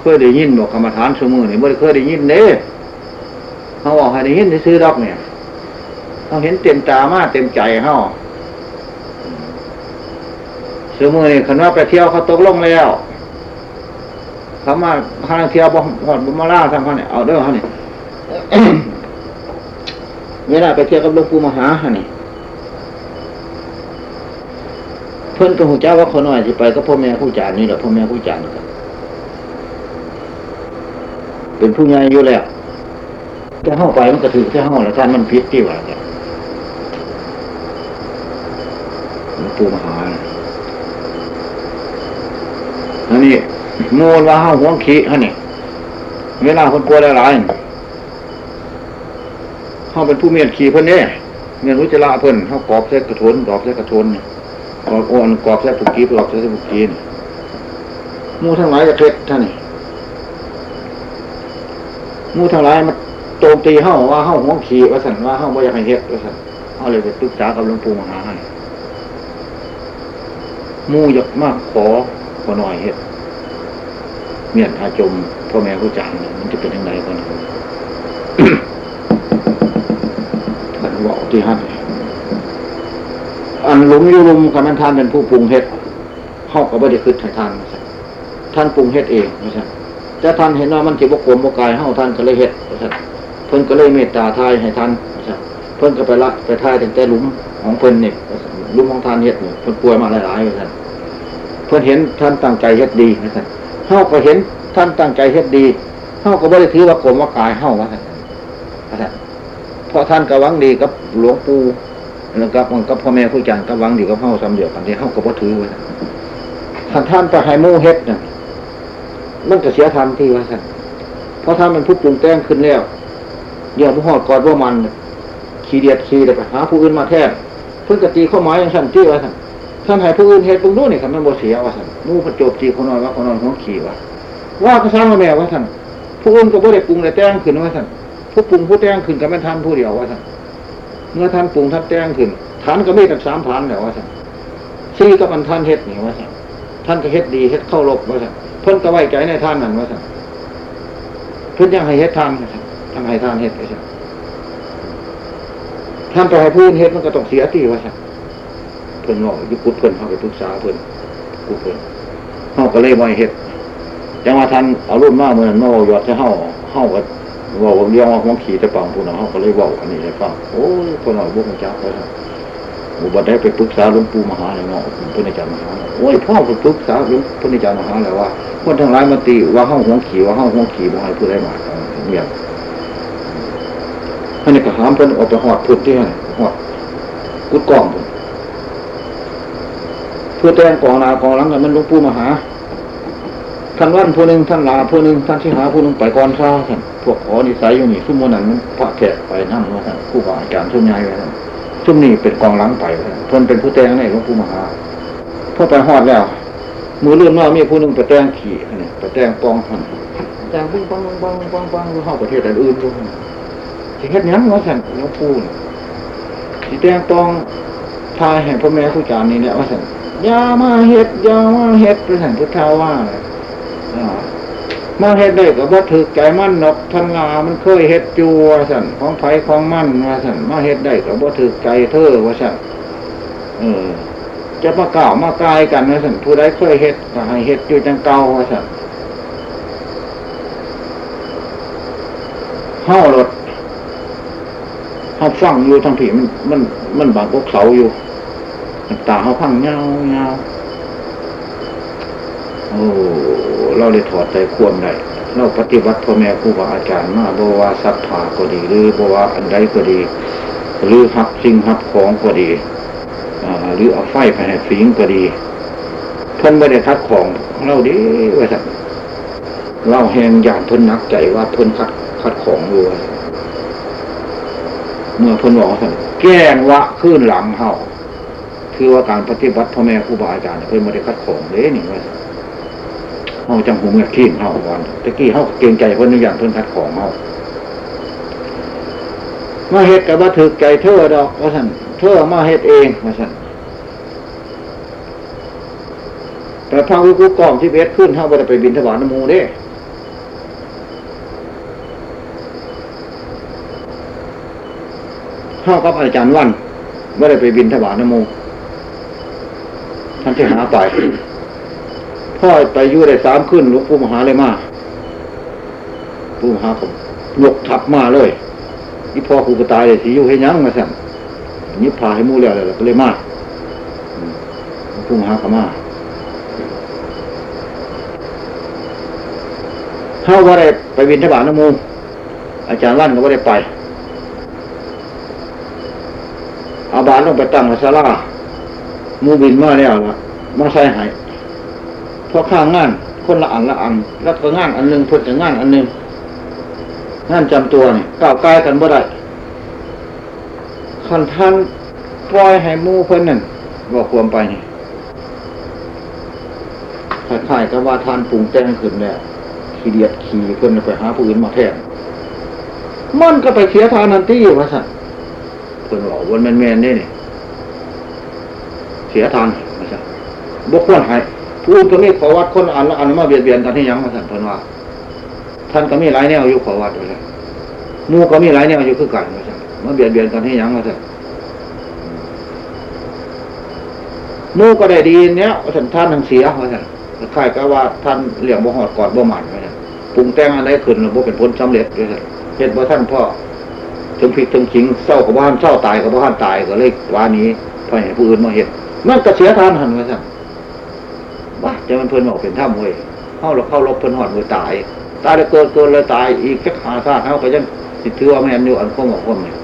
เคยได้ยินบอกกรรมฐานสมือนี่ไม่ได้เคยได้ยินเด้เขาบอกให้ได้ยินซื้อดอกเนี่ยเขาเห็นเต็มตามาเต็มใจเขาสมือนี่คันว่าไปเที่ยวเขาตกลงแล้วเขามาห้างเที่ยวบ่หอดบุมาล่าทางเขาเนี่ยเอาเด้อเขาเนี่ยเวลาไปเที่ยวกับหลวงปู่มหาฮะนี่เพื่อนกับหูเจ้าว่าคนหน้อยสิไปก็พ่อแม่ผู้จานนี่แหละพ่อแม่ผู้จานกัน เป็นผู้ใหญ่อยู่แล้วจะเข้าไปมันก็ถือจะเข้าแล้วท่านมันพิษที่ว่าแกหลวงปู่มหาอันนี้มูลว่าห้าห่วงขี้ฮะนี่เวลาคนกลัวหลายๆเขาเป็นผู้เมียนขี้เพิ่นเนี่ยเมียนรุจระเพิ่นเขากรอบใส่กระทนกรอบใส่กระทนกรอบอ่อนกรอบใส่ปุกี้กรอบใส่ปุกี้มูทั้งหลายจะเคล็ดท่านนี่ มูทั้งหลายมันโจมตีเฮ้าว่าเฮ้าห่วงขี่ว่าสันว่าเฮ้าว่าอยากให้เฮ็ดว่าสันเฮ้าเลยไปปรึกษากับหลวงปู่มหาให้มูอยากมากขอขอหน่อยเฮ็ดเมียนอาจมพ่อแม่ผู้จางมันจะเป็นยังไงกันท่านบอกที่ฮั่นอันหลุมยุลุมกับมันทานเป็นผู้ปรุงเฮ็ดเฮ้าก็ไม่ได้คืดให้ท่านท่านปรุงเฮ็ดเองนะครั แต่ท่านเห็นว่ามันจิบกลมบกายเฮาท่านก็เลยเฮ็ดเพิ่นก็เลยเมตตาทายให้ท่านเพิ่นก็ไปละไปทายตั้งแต่หลุมของเพิ่นนี่หลุมของท่านเฮ็ดนี่เพิ่นป่วยมาหลายๆท่านเพิ่นเห็นท่านตั้งใจเฮ็ดดีนะท่านเฮาก็เห็นท่านตั้งใจเฮ็ดดีเฮาก็บ่ได้ถือว่ากลมว่ากายเฮาว่าท่านเพราะท่านก็หวังดีกับหลวงปู่แล้วกับกับพ่อแม่ผู้จารย์ก็หวังดีกับเฮาสำเดียวกันที่เฮาก็บ่ถือว่าท่านท่านไปให้มู่เฮ็ดน่ะ มันก็เสียทันที่ว่าท่านเพราะท่านมันพุทธปรุงแต่งขึ้นแล้ว เดี๋ยวผู้หอดกอดว่ามันขี้เดียดขี้เดียดไปหาผู้อื่นมาแทนเพื่อกตีข้อหมายอย่างสั้นที่ว่าสั่นท่านให้ผู้อื่นเหตุปรุงนู้นนี่ครับมันโมเสียว่าสั่นมู่พระโจบจีคนนอนว่าคนนอนหัวขี่ว่าว่าก็สร้างมาแม่ว่าสั่นผู้อื่นก็บ่ได้ปรุงแต่แต่งขึ้นว่าสั่นผู้ปรุงผู้แต่งขึ้นก็ไม่ทันผู้เดียวว่าสั่นเมื่อท่านปรุงท่านแต่งขึ้นฐานก็ไม่ตั้งสามฐานแล้วว่าสั่นซี่ก็มันท่านเฮ็ดนี่ว่าสั่นท่านก็เฮ็ดดีเฮ็ดเข้ารบว่าสั่น เพิ่นก็ไว้ใจในท่านนั่นว่าสั่นเพิ่นยังให้เฮ็ดทานว่าสั่นทำให้ท่านเฮ็ดไปใช่ท่านไปให้พูดเฮ็ดมันก็ต้องเสียตีว่าใช่เพิ่นบอกยุคุดเพิ่นเขาไปปรึกษาเพิ่นกุดเพิ่นเขาก็เลยมาเฮ็ดจังว่าท่านเอารุ่นมากเหมือนมาบอกยอดจะเฮาเฮาก็บอกว่าเรียกว่าหัวขี่แต่ปังพูนเขาก็เลยบอกอันนี้ให้ฟังโอ้ยคนหน่อยบุกจักไปครับ อุบัติได้ไปปรึกษาหลวงปู่มหาเลยเนาะพระนิจารมหาโอ้ยพ่อไปปรึกษาหลวงพระนิจารมหาเลยว่า คนทั้งหลายมาตีว่าเฮาหัวขี่ว่าเฮาหัวขี่บ่ให้ผู้ใดมาเนี่ยอันนี้ก็หามเพิ่นออกไปหอดพื้นที่หอดกุดกองเพื่อแต่งกองนากองหลังกันมันหลวงปู่มหาท่านวันผู้หนึ่งท่านลาผู้หนึ่งท่านที่หาผู้หนึ่งไปก่อนข้าท่านพวกขอนิสัยอยู่นี่ซุ่มวันนั้นมันพระแขกไปนั่งว่าท่านผู้บาอาจารย์ซุ่มใหญ่ไว้ท่าน ซุ่มนี่เป็นกองหลังไปเพิ่นเป็นผู้แต่งในหลวงปู่มหาพอไปหอดแล้ว มือเลื่อนว่ามีผู้หนึ่งไปแต่งขี่นี่ไปแต่งปองท่านแต่งปุ้งปังปังปังปังปังเข้าประเทศอื่นด้วยสิเฮ็ดยังว่าสั่นหลวงปู่สิแต่งต้องทายแห่งพ่อแม่ผู้จารนี่เนี่ยว่าสั่นยามาเฮ็ดยามาเฮ็ดเป็นสั่นพุทธาว่า มาเฮ็ดได้ก็บ่ถือใจมั่นนกทันงามันเคยเฮ็ดจูว่าสั่นของไผของมั่นว่าสั่นมาเฮ็ดได้ก็บ่ถือใจเธอว่าสั่นเออจะมาเก่ามากายกันว่าสั่นผู้ใดเคยเฮ็ดก็ให้เฮ็ดอยู่จังเก่าว่าสั่นเฮารถเขาฟังอยู่ทั้งผีมันมันมันบางพวกเสาอยู่ตาเขาพังเงาเงาโอ้ เราเลยถอดใจควมได้เราปฏิบัติพ่อแม่ครูบาอาจารย์มาบว่าศรัทธาก็ดี หรือบว่าอันใดก็ดี หรือหักสิ่งหักของก็ดีหรือเอาไฟไปให้ฟิงก็ดีเพิ่นไม่ได้คัดของเราดีว่าสักเราแหงอย่างเพิ่นนักใจว่าเพิ่นคัดคัดของอยู่เมื่อเพิ่นบอกว่าแก้งวะขึ้นหลังเฮาคือว่าการปฏิบัติพ่อแม่ครูบาอาจารย์เพิ่นไม่ได้คัดของเลยนี่ว่า เฮาจังหูเงียขี้เฮาวันตะกี้เฮาเกรงใจเพิ่นอย่างเพิ่นคัดของเฮามาเฮ็ดกับว่าถือใจเธอดอกว่าสันเธอมาเฮ็ดเองว่าสันแต่ทางวิกุกองที่เวทขึ้นเท่าจะไปบินทบาทนมูเด้เท่ากับอาจารย์วันไม่ได้ไปบินทบาทนมูท่านที่หาไป พ่อไปอยู่ได้สามขึ้นหลวงปู่มหาเลยมาปู่มหาผมยกทับมาเลยนี่พ่อครูก็ตายเลยสิอยู่ให้ยั้งมาสั่งยิบพาให้มู่แล้วเลยก็เลยมาปู่มหาขมาเขาว่าได้ไปวินทบาทนมูอาจารย์ลั่นก็ว่าได้ไปอาบานลงไปตั้งมาซาลามูบินมาแล้วละมาใส่หาย เพราะข้างงาน คนละอันละอัน แล้วก็งานอันหนึ่งเพิ่นจะงานอันหนึ่งงานจำตัวนี่ก้าวกายกันบ่ได้คันท่านปล่อยให้มูเพิ่นนั่นบอกควมไปนี่คล้ายๆกับว่าทานปรุงแต่งขึ้นแล้วขี้เดียดขี่เพื่อนไปหาผู้อื่นมาแทนมันก็ไปเสียทานันตี้วะสันเพื่อนบอกวันแมนแมนนี่นี่เสียทานวะสันบกควรหายผู้อื่นก็มีขอวัดคนอันละอันมาเบียดเบียนกันที่ยังวะสันเพื่นว่า ท่านก็มีหลายแนวอยู่ขอวัดเลยมูก็มีหลายแนวอยู่คือกันวะสันมาเบียดเบียนกันที่ยังวะสันมูก็ได้ดีเนี้ยสันท่านทั้งเสียวะสันคล้ายก็ว่าท่านเหลี่ยมบ่หอดกอดบ่หมันไว้ปรุงแต่งอะไรขึ้นแล้วบ่เป็นผลสำเร็จด้วยเห็นว่าท่านพ่อถึงผิดถึงขิงเศร้ากับบ้านเศร้าตายกับบ้านตายก็เลยว่านี้พอเห็นผู้อื่นมาเห็นมันก็เสียทานหันมาสั่ง ว่าจะมันเพิ่นออกเป็นท่ามวยเข้าเราเข้ารบเพิ่นหอดมือตาย ตายแล้วเกิดเกินเลยตายอีกแค่หาซาเขาก็ยังสิถือว่าแม่นอยู่อันข้อมอกข้อมเนี่ย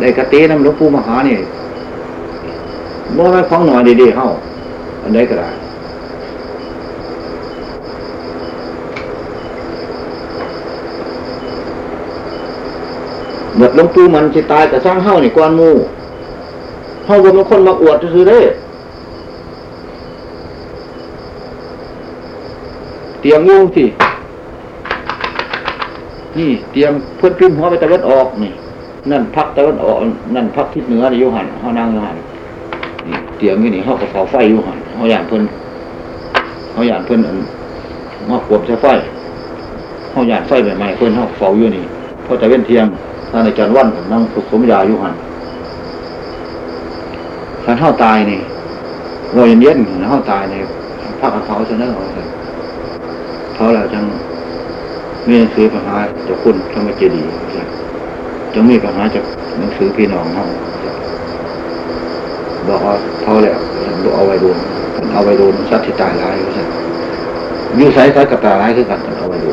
ในกติน้ำหลวงปู่มหานี่บ่แม่ของหน่อยดีๆเฮาอันใดก็ได้หมดหลวงปู่มันจะตายแต่สร้างเฮานี่กวนมู เฮาบ่เป็นคนมาอวดซื่อเด้เตียงงูสิ นี่เตียงเพื่อนพิมพ์หัวไปตะวันออกนี่ นั่นพักตะวันออก นั่นพักทิศเหนืออยู่หันเฮานั่งอยู่หันนี่เตียงนี่นี่เขาก็เผาไฟอยู่หันเขาอยากเพิ่อนเขาอยากเพิ่อนมาขวบใช้ไฟเขาอยากไฟใหม่ๆเพิ่อนเขาเฝ้าอยู่นี่พอแต่เว้นเทียงท่านอาจารย์วันนั่งฝึกสมยาอยู่หัน ท่านเท่าตายนี่วอยเย็นเท่าตายในภาคเผาเสนอเอาเลยเผาแล้วจังมีหนังสือปัญหาจากคุณธรรมเจดีย์จังมีปัญหาจากหนังสือพี่น้องเขาบอกว่าเท่าแล้วดูเอาไว้ดูเอาไว้ดูสัตว์ที่ตายร้ายใช่ยูไซส์กับตาร้ายคือกันเอาไว้ดู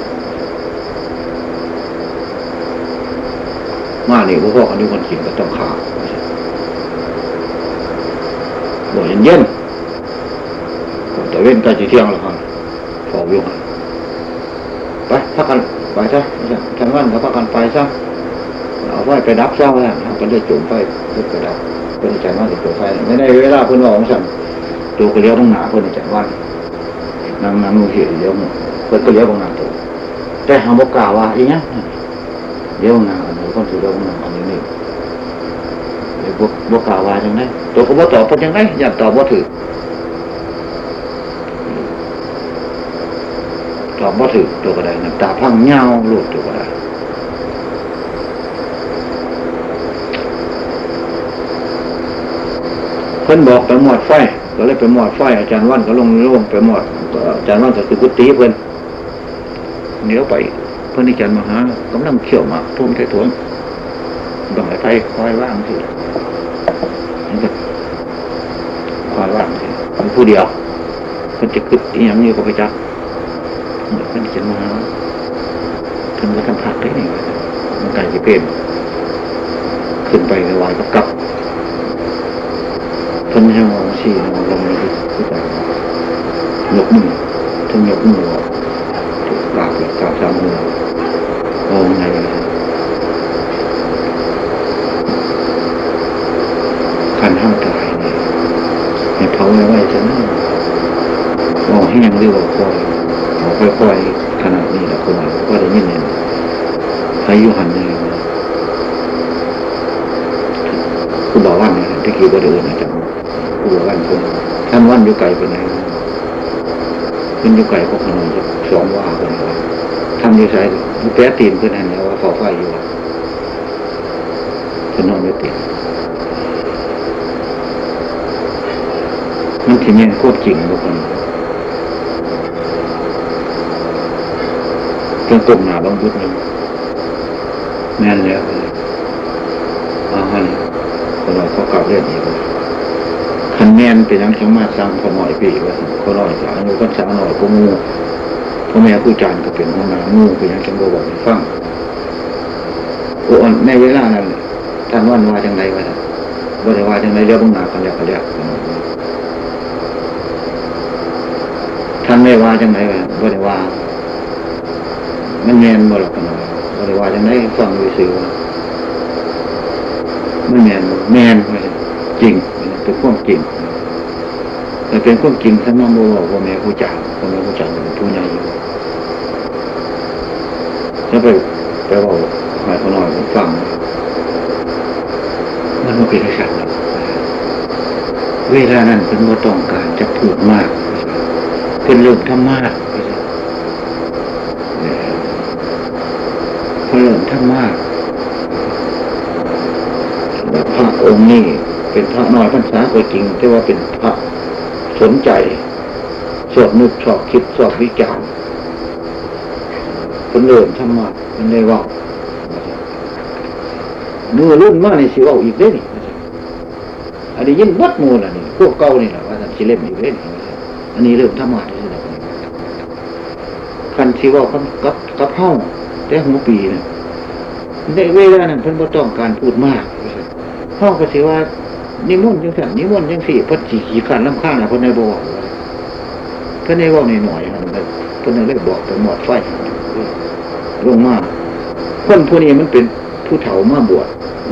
มาเนี่ยพวกอันนี้คนขิงก็ต้องขา บอกเย็นเย็นแต่เว้นใกล้จะเที่ยงแล้วครับฟอกอยู่ไปพักกันไปซะทางนั้นก็พักกันไปซะเอาไว้ไปดับซะแล้วก็ได้จุ่มไฟไปดับเพื่อนจันว่าจะตัวไฟไม่ได้เวลาเพื่อนบอกสั่งตัวก็เลี้ยวต้องหนาเพื่อนจันว่านั่งนั่งมือเหี่ยวเลี้ยวเพื่อนก็เลี้ยวตรงหนาตัวแต่หาบกกล่าวว่าอีเงี้ยเลี้ยวหนาอันนี้คนถือเลี้ยวหนาอันนี้นี่ บกบกกาวว่าจังไงตัวก็บ่ตอบเพื่อนจังไงอยากตอบบ่ถือตอบบ่ถือตัวก็ได้น้ำตาพังเงาหลุดตัวก็ได้เพิ่นบอกไปหมอดไฟก็เลยไปหมอดไฟอาจารย์วันก็ลงลงไปหมอดอาจารย์วันก็คือกุฏิเพิ่นเดี๋ยวไปเพระนิจันมหากำลังเขี่ยวมาทุ่มไถ่ทวนบังไอ้ไฟคอยว่างสินี่ก็คอยว่างสิมี ผู้เดียวมันจะคึดอย่างนี้ก็ไปจับพระนิจันมหาถึงก็ทำผักได้หนี่งมันไก่จะเป็นขึ้นไปในวายกับกับเพิ่นให้มองสี่มองลงเลยคือแบบยกมือถึงยกมือถูกกราบกราบสามมือมองในขันห้าตายนี่ให้เผาไว้ไว้จะนั่งมอ งแห้งหรือว่าคอยมองค่อยๆขนาดนี้แหละคนไหนก็ได้ยินเนี่ยใครอยู่หันเลยคุณบอกว่าเนี่ยที่กี่บริเวณนนะจ๊ะคุณบอกว่าคนท่านวันอยู่ไกลไปไหนขึ้นอยู่ไกลก็ขนมจะสองว่าคนว่าทำอยู่ใส่แปะตีนขึ้นนั่นแล้วว่าเฝ้าไฟอยู่คนนอนไม่ติดมันที่เนี่ยโคตรจริงทุกคน เพิ่งกลมหนาบางยุดนึงแม่นแล้วอาหารคนเราเขากลับเรื่องนี้คันแม่นเป็นยังจังมาสร้างคนหน่อยปีว่าคนหน่อยสางูก็สาหน่อยก็งูพ่อแม่ผู้จานก็เป็นหัวหน้างูเป็นยังจังบบอกฟังโอ้ในเวลานั้นท่านวันว่าจังไรวะบ่ได้ว่าจังไรเรียกบุญนากันแล้วกันแล้วท่านไม่ว่าจังไรวะบ่ได้ว่า มันแมนบ่หรอกกันบ่ได้ว่าจังไรฟังดูซื่อมันแมนแมนจริงเป็นความจริงแต่เป็นความจริงท่านน้องบอกว่าแม่ผู้จ่าพ่อแม่ผู้จ่าเป็นผู้ใหญ่จะไปไปบอกหมายเขาหน่อยผมฟังมันม่เป็นสัตว์หรอกเวลานั้นเป็นว่าต้องการจะพูดมากเป็นเรื่องธรรมะ เริ่มธรรมะและพระองค์นี้เป็นพระน้อยพรรษาก็จริง แต่ว่าเป็นพระสนใจสวดนึกชอบคิดสอบวิจารณ์เป็นเริ่มธรรมะเป็นได้ว่ามือรุ่นมากในสิว่าอีกได้นี่อันนี้ยินวัดมูลอันนี้พวกเก่านี่แหละว่าท่านสิเล่มอยู่เล่นอันนี้เริ่มธรรมะที่สุดคันสิว่ากับกับกับห้อง แต่หัวปีนี่ในเวลานั้นเพิ่นบ่ต้องการพูดมากห้องก็สิว่า นิมนต์จังสั่นนิมนต์จังสี่พิ่นสิขี้ขันลำข้างนะเพิ่นได้บอกเพิ่นได้บอกหน่อยๆนั่นเพิ่นได้บอกไปหมดไฟลงมาคนผู้นี้มันเป็นผู้เฒ่ามาบวช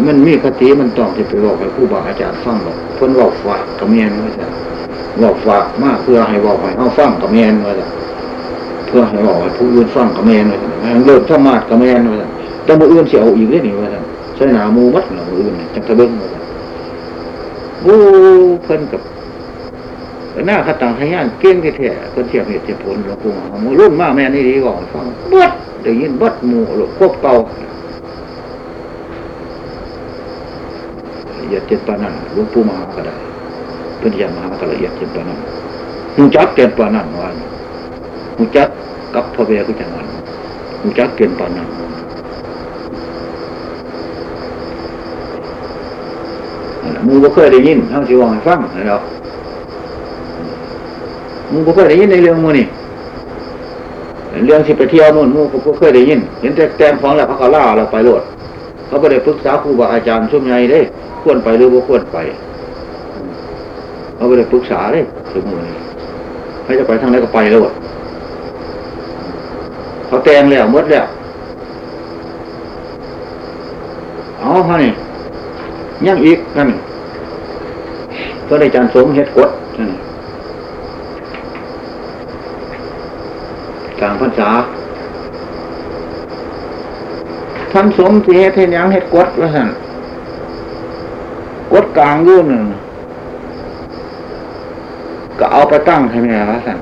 มันมีคติมันต้องที่ไปบอกให้ผู้บาอาจารย์ฟังหรอกเพิ่นบอกฝากกับเมียนว่าจะบอกฝากมากเพื่อให้บอกให้เอาฟังกับเมียนว่าจะ เพื่อให้บอกผู้อื่นฟังกับเมียนว่าจะเลิกธรรมะกับเมียนว่าจะแต่มืออื่นเสียเอาอีกได้หนิว่าใช้หนามูมัดหนามืออื่นจังตะเบิ้งว่าจะโอ้เพิ่นกับหน้าขตังขยันเก่งแท้ๆเพิ่นเทียบเหตุเทียบผลหลวงปู่มือรุ่นมากแม่นี่ดีก่อนฟังบดได้ยินบดหมู่หลวงควบเก่าละเอียดเจ็ดปานั่นหลวงปู่มหาก็ได้เพื่อนยามหาก็ละเอียดเจ็ดปานั่นจักเกณฑ์ปานั่นวัน หูจักกับพ่อเบียก็จังวันหูจักเกณฑ์ปานันมึงบ่เคยได้ยินเท่าที่ว่าให้ฟังนะครับมึงบ่เคยได้ยินในเรื่องมึงนี่เรื่องที่ไปเที่ยวนู่นมึงก็เคยได้ยิน เห็นแต่แกงของแล้วพระกาล่าเราไปโลดเขาไปได้ปรึกษาครูบาอาจารย์ช่วงไงได้ ควรไปหรือว่าควรไปเขาไปได้ปรึกษาเลยถึงมือให้จะไปทางไหนก็ไปแล้ว เขาแตงแล้วมดแล้วเอาฮะนี่ยังอีกนั่นก็ได้จารย์สมเฮ็ดกดนั่นกลางพรรษาท่านสมที่เฮ็ดเฮ็ดยังเฮ็ดกดว่าสั่นกดกลางยุ่นก็เอาไปตั้งให้แม่ว่าสั่น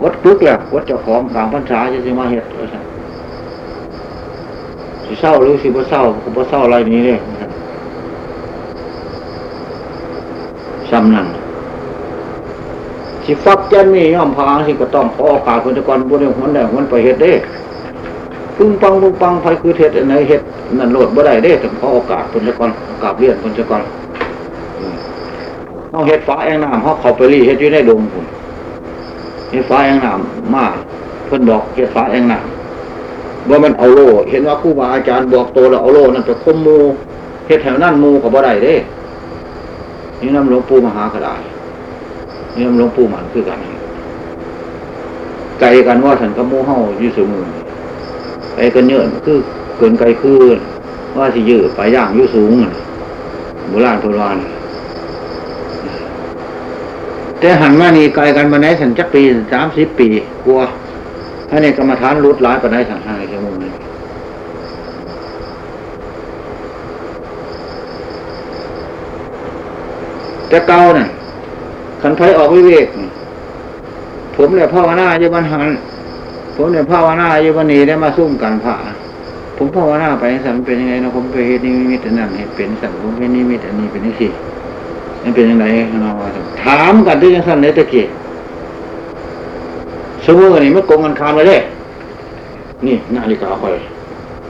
กดปึกแล้วกดเจ้าของกลางพรรษาจะสิมาเฮ็ดสิเศร้าหรือสิบ่เศร้าก็บ่เศร้าอะไรนี้เลยซ้ำนั่นสิฟักแจ้นมีย่อมพางสิก็ต้องขอโอกาสคนตะกอนบุญหัวแดงหัวไปเฮ็ดเด้ปึ้งปังปึ้งปังไฟคือเทศในเฮ็ดนั่นโหลดบ่ได้เด้ถึงขอโอกาสคนจะกอนโอกาสเรียนคนจะกอนเอาเฮ็ดฟ้าแองน้ำเขาเขาไปรีเฮ็ดอยู่ในดงผม เฮ็ดฟ้าแองน้ำมาเพิ่นบอกเฮ็ดฟ้าแองน้ำว่ามันเอาโลเห็นว่าครูบาอาจารย์บอกโตแล้วเอาโลนั่นไปคมมูเฮ็ดแถวนั่นมูก็บ่ได้เด้ นี่น้ำหลวงปู่มหากระดาษนี่น้ำหลวงปู่หมันคือกันไกลกันว่าสันกับมูเฮาอยู่สมือไกลกันเยอะคือเกินไกลคือว่าสิยืดไปย่างอยู่สูงโบราณโบราณ แต่หันมานี่ไกลกันมาไหนสันจักปีสามสิบปีกลัวให้ในกรรมฐานรุดร้ายไปไหนสันห้าชั่วโมงนี้แต่เก่าเนี่ยขันไฟออกวิเวก ผมเนี่ยภาวนาอยู่บันหัน ผมเนี่ยภาวนาอยู่บันนี้ได้มาซุ่มกันพระผมภาวนาไปสันเป็นยังไงนะผมไปเห็นนี่มีแต่นั่นเห็นเป็นสันผมเป็นนี่มีแต่นี่เป็นนี่สิ มันเป็นยังไงเราถามกันด้วยยังสันเลยตะกี้สมมตินี่มันโกงกันคามเลยเด้ นี่นาฬิกาไฟ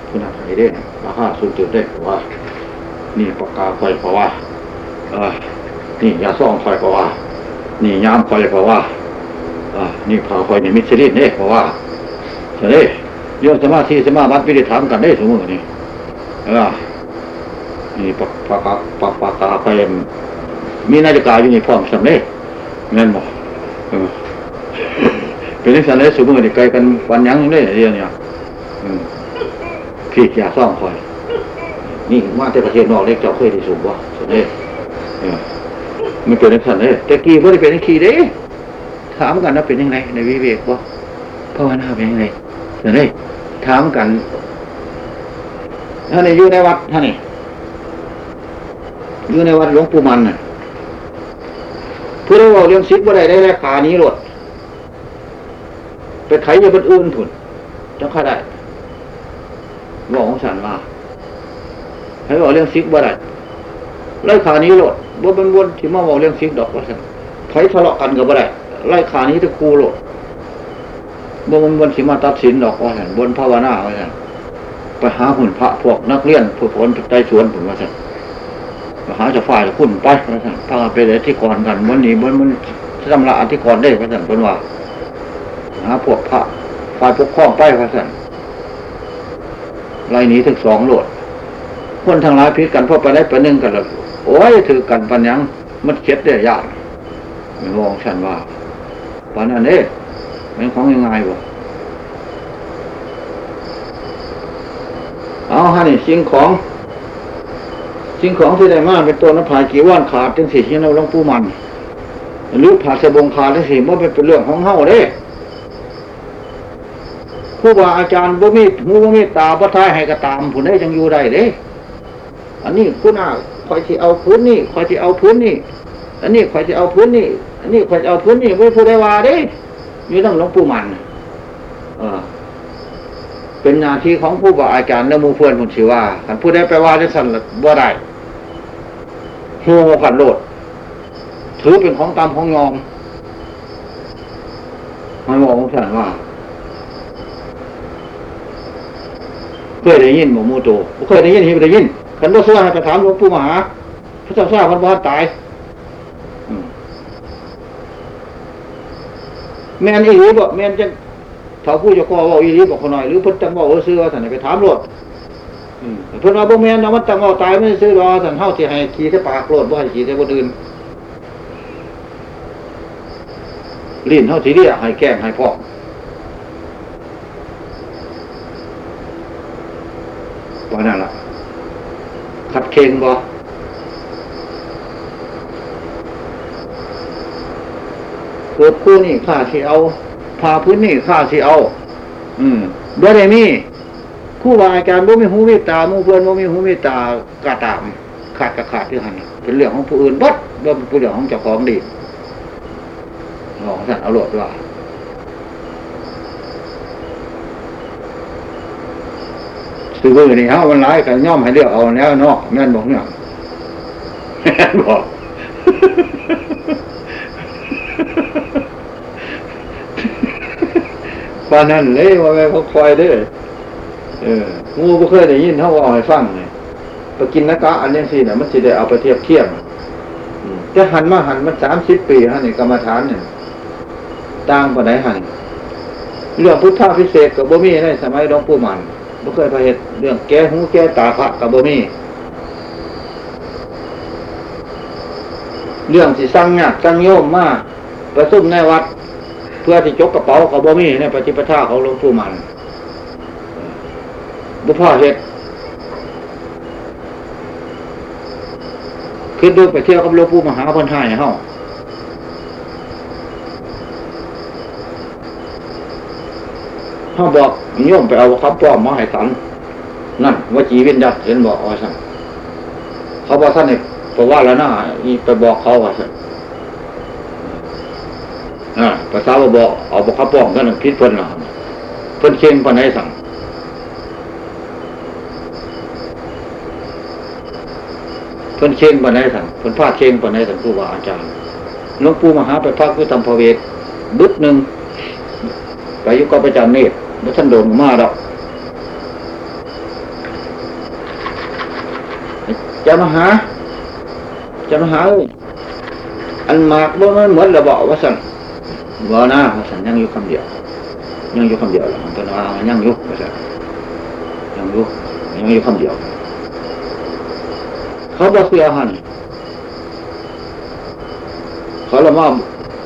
คุณอาไฟเด้ราคาสูงจุดได้เพราะว่า นี่ปากกาไฟเพราะว่าเออนี่ยาซ่องคอยเพราะว่า นี่ยามคอยเพราะว่าอ่านี่พาคอยนี่มิชลินเนี่ยเพราะว่าจะได้เรื่องสมาธิสมาบัติไม่ได้ถามกันได้สมมตินี่เออนี่ปากปากปากปากกาคอย มีนาฬิกาอยู่ในพร้อมสำเร็จแม่นบอกเออเป็นนิสัยเลยสมมตินี่ไกลกันวันยังได้เรื่องเนี่ยพี่ยาซ่องคอย นี่มาแต่ประเทศนอกเล็กเจ้าเคยได้สูงว่สมเด็จมันเป็นนักสันเลยแต่กี้ก็ได้เป็นนักขี่เด้ถามกันว่าเป็นยังไงในวิเวกว่ภาวนาเป็นยังไงเดี๋ยวนี้ถามกันท่านนี่อยู่ในวัดท่านนี่อยู่ในวัดหลวงปู่มันน่ะ เพื่อเราเรื่องซิกว่าได้ได้แลขานี้หลดไปไขยาบันอื่นผุนจังข้าได้บอกของฉันว่าให้บอกเรื่องซิกว่าได้ไล่ขานี้โหลดบ่เป็นวนที่มาบอกเรื่องซิกดอกว่าสันไผทะเลาะกันกับอะไรไล่ขานี้ตะคูโหลดบ่เป็นวนที่มาตัดสินดอกว่าสันบนภาวนาว่าสันไปหาหุ่นพระพวกนักเรียนผู้ผลใจสวนผมว่าสัน หาจะฝ่ายขุ่นไปว่าสั่นพาไปเลยที่ก่อนกันวันนี้มันมันทำละอธิกรได้ว่าสั่นเป็นว่าหาพวกพระฝ่ายปกครองไปว่าสั่นไล่นี้ถึงสองโหลดคนทางหลายพิษกันพอไปได้ไปหนึ่งกันแล้วโอ้ยถือกันปัญญังมันเช็ดได้ยากไม่มองฉันว่าปันนั้นเอ๊ะเป็นของยังไงบ่เอาฮะนี่สิ่งของ สิ่งของที่ได้มาเป็นตัวน้ำผากี่ว่านขาดจังสี่ที่เราลงปูมันหรือผ่าสบงขาดจังสี่มันเป็นเรื่องของเฮาเด้ผู้บาอาจารย์บ่มีหูบ่มีตาบ่ทายให้กระตามผุนได้จังอยู่ได้เด้ อันนี้ผู้น่าคอยที่เอาพื้นนี่คอยที่เอาพื้นนี่ อันนี้คอยที่เอาพื้นนี่ อันนี้คอยจะเอาพื้นนี่ไม่ผู้ใดว่าเด้อยู่ต้องหลวงปู่มันเออเป็นหน้าที่ของผู้บาอาจารย์และมูเพื่อนผุนชื่อว่าผู้ใดไปว่าจะสั่นบ่ได้ หัวขันโลด ถือเป็นของตามของยอมไม่บอกของฉันว่าเคยได้ยินหมูมูโตเคยได้ยินเห็นได้ยินขันบ่เสื้อให้ไปถามหลวงปู่มหา พระเจ้าทราบพันบ้านตายแม่นอีหลีบ่แม่นจะเถ้าผู้จะก่อว่าอีหลีบอกคนหน่อยหรือพุทธจังว่าเออซื้อว่าสันไปถามโลด เพิ่นว่าบ่แม่นนะมันจังว่าตายไม่ซื้อรอสันเฮาที่ให้ขี่ที่ปากโลดบ่ให้ขี่ที่คนอื่นลิ้นเฮาสิเรียให้แก้งให้พ่อว่านั่นล่ะขัดเค็งบ่เกิดคู่นี่ข้าสิเอาพาพื้นนี่ข้าสิเอา อืมด้วยได้มี คู่วาอาจารย์บ่มีหูมีตามูเพื่อนบ่มีหูมีตากาตาม ขาดกระขาดที่หันเป็นเรื่องของผู้อื่นบัดบ่เป็นเรื่องของเจ้าของดีของท่านเอาโหลดว่าซื้อมือนี่ฮะมันร้ายกันย่อมให้เลือกเอาแล้วเนาะแม่นบอกเนี่ยแม่นบอกปานั่นเลยว่าแม่พกคอยเด้อ เอองูบ่เคยได้ยินเขาว่าให้ฟังเลยไปกินนักกะอันนี้สิเนี่ยมันสิได้เอาไปเทียบเทียมจะหันมาหันมันสามสิบปีฮะนี่กรรมฐานเนี่ยต่างกว่าไหนหันเรื่องพุทธาพิเศษกับบ่มีในสมัยหลวงปู่มันบ่เคยไปเหตุเรื่องแก้หูแก้ตาพระกับบ่มีเรื่องสิสั่งยากสั่งโยมมาประสุมในวัด เพื่อที่จกกระเป๋ากับบ่มีในปฏิปทาของหลวงปู่มัน บุพ่อเหตุคือดูไปเที่ยวกับหลวงปู่มหาพันธายเฮาเฮาบอกโยมไปเอาคำป้อมมาให้สันนั่นว่าจีวินยัดเห็นบอกอ๋อสั่งเขาบอกท่านเนี่ยเพราะว่าแล้วนะไปบอกเขาว่าสั่งอ่าภาษาบอกเอาบอกคำป้อมกันพิษเพิ่นละเพิ่นเค็งปนไหนสั่ง เพิ่นเค็งปานไหนสั่งเพิ่นพาเค็งปานไหนสั่งครูบาอาจารย์หลวงปู่มหาไปพักคือทำพระเวทบึดหนึ่งไปยุก็ไปจารเนตรแล้วท่านโดนมาดอกจะมาหาจะมาหาอันมากบ่มันเหมือนระเบอกว่าสั่นบ่นะว่าสั่นยังอยู่คำเดียว ยังอยู่คำเดียวหรอกมันเป็นว่ายังอยู่ว่าสั่นยังอยู่ยังอยู่คำเดียว เขาบอกเสียหันเขาละมา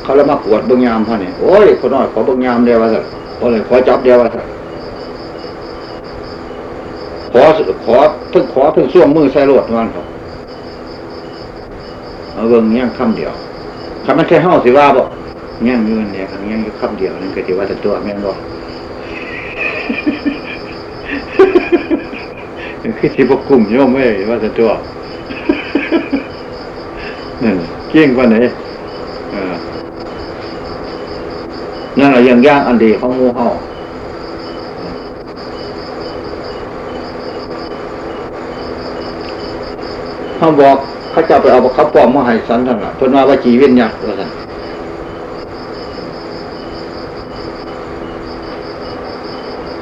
เขาละมากวดเบิ้งยามพ่อเนี่ยโอ้ยคนน้อยขอเบิ้งยามเดียวว่าสั่นพอเลยขอจับเดียวว่าสั่นขอขอเพิ่งขอเพิ่งส่วงมือใส่รวดวันครับเอาเบิ้องย่างคำเดียวคำมันแค่ห้าสิว่าบอกย่างอยู่เนี่ยคำย่างอยู่คำเดียวนั่นก็ถือว่าแต่ตัวแม่นบอกคือสิบกลุ่มโยมไม่ว่าแต่ตัว เกี่ยงกว่าไหนนั่นแหละยังย่างอันดีของงูเห่าเขาบอกเขาจะไปเอาขับปอมมาให้สันท่านละเพิ่นว่าว่าจีเวียนยักษ์ว่าสัน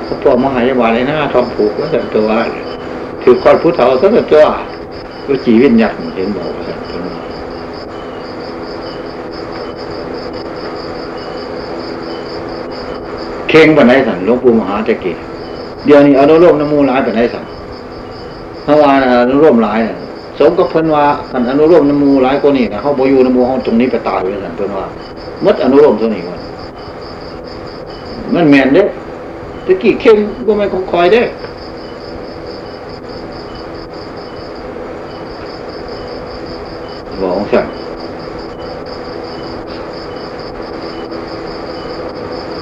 ขับปอมมาให้วาเลยนะทองผูกว่าสันตัวถือก้อนผู้เฒ่าสันตัวว่าจีเวียนยักษ์เห็นบอกว่าสันเพิ่นว่ เข่งปานไหนสันหลวงปู่มหาเจกีเดี๋ยวนี้อนุโลมน้ำมูลร้ายปานไหนสันเพราะว่าอนุโลมร้ายสมกับเพิ่นว่ากันอนุโลมน้ำมูหลายกว่านี้นะเขาบอยู่น้ำมูเขาตรงนี้ไปตายไปสันเพิ่นว่ามัดอนุโลมตัวนี้ก่อนมันแมนเด้ตะกี้เข่งก็ไม่คอยเด้บอกของสั่น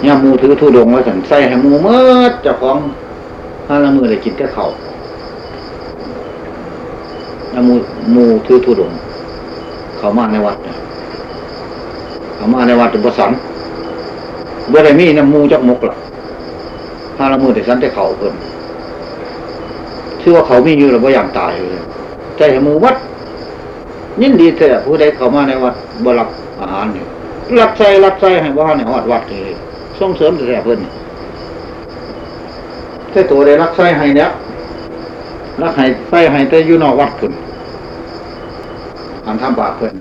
ย่ามูถือทุดงไว้สันใส่ให้มูเมื่อจ้าของห้าละมือเลยกินแค่เขา่าน้ำมูมูถือทุดง เขามาในวัดเขามาในวัดเป็นประสันเมื่อไรมีน้ำมูจักมกล่ะห้าละมือแต่สันแต่เขาเพิ่มชื่อว่าเขามีอยู่แล้วว่าอย่างตายเลยใจให้มูวัดยินดีแต่ผู้ใดเขามาในวัดบรับอาหารเนี่ยรับใส่รับใส่ให้ว่าในวัดวัดเลย ส่งเสริมแต่เพิ่นแค่ตัวได้รักใส่ให้เนี้ยรักให้ใส่ให้แต่อยู่นอกวัดพุ่นอันทำบาปเพิ่น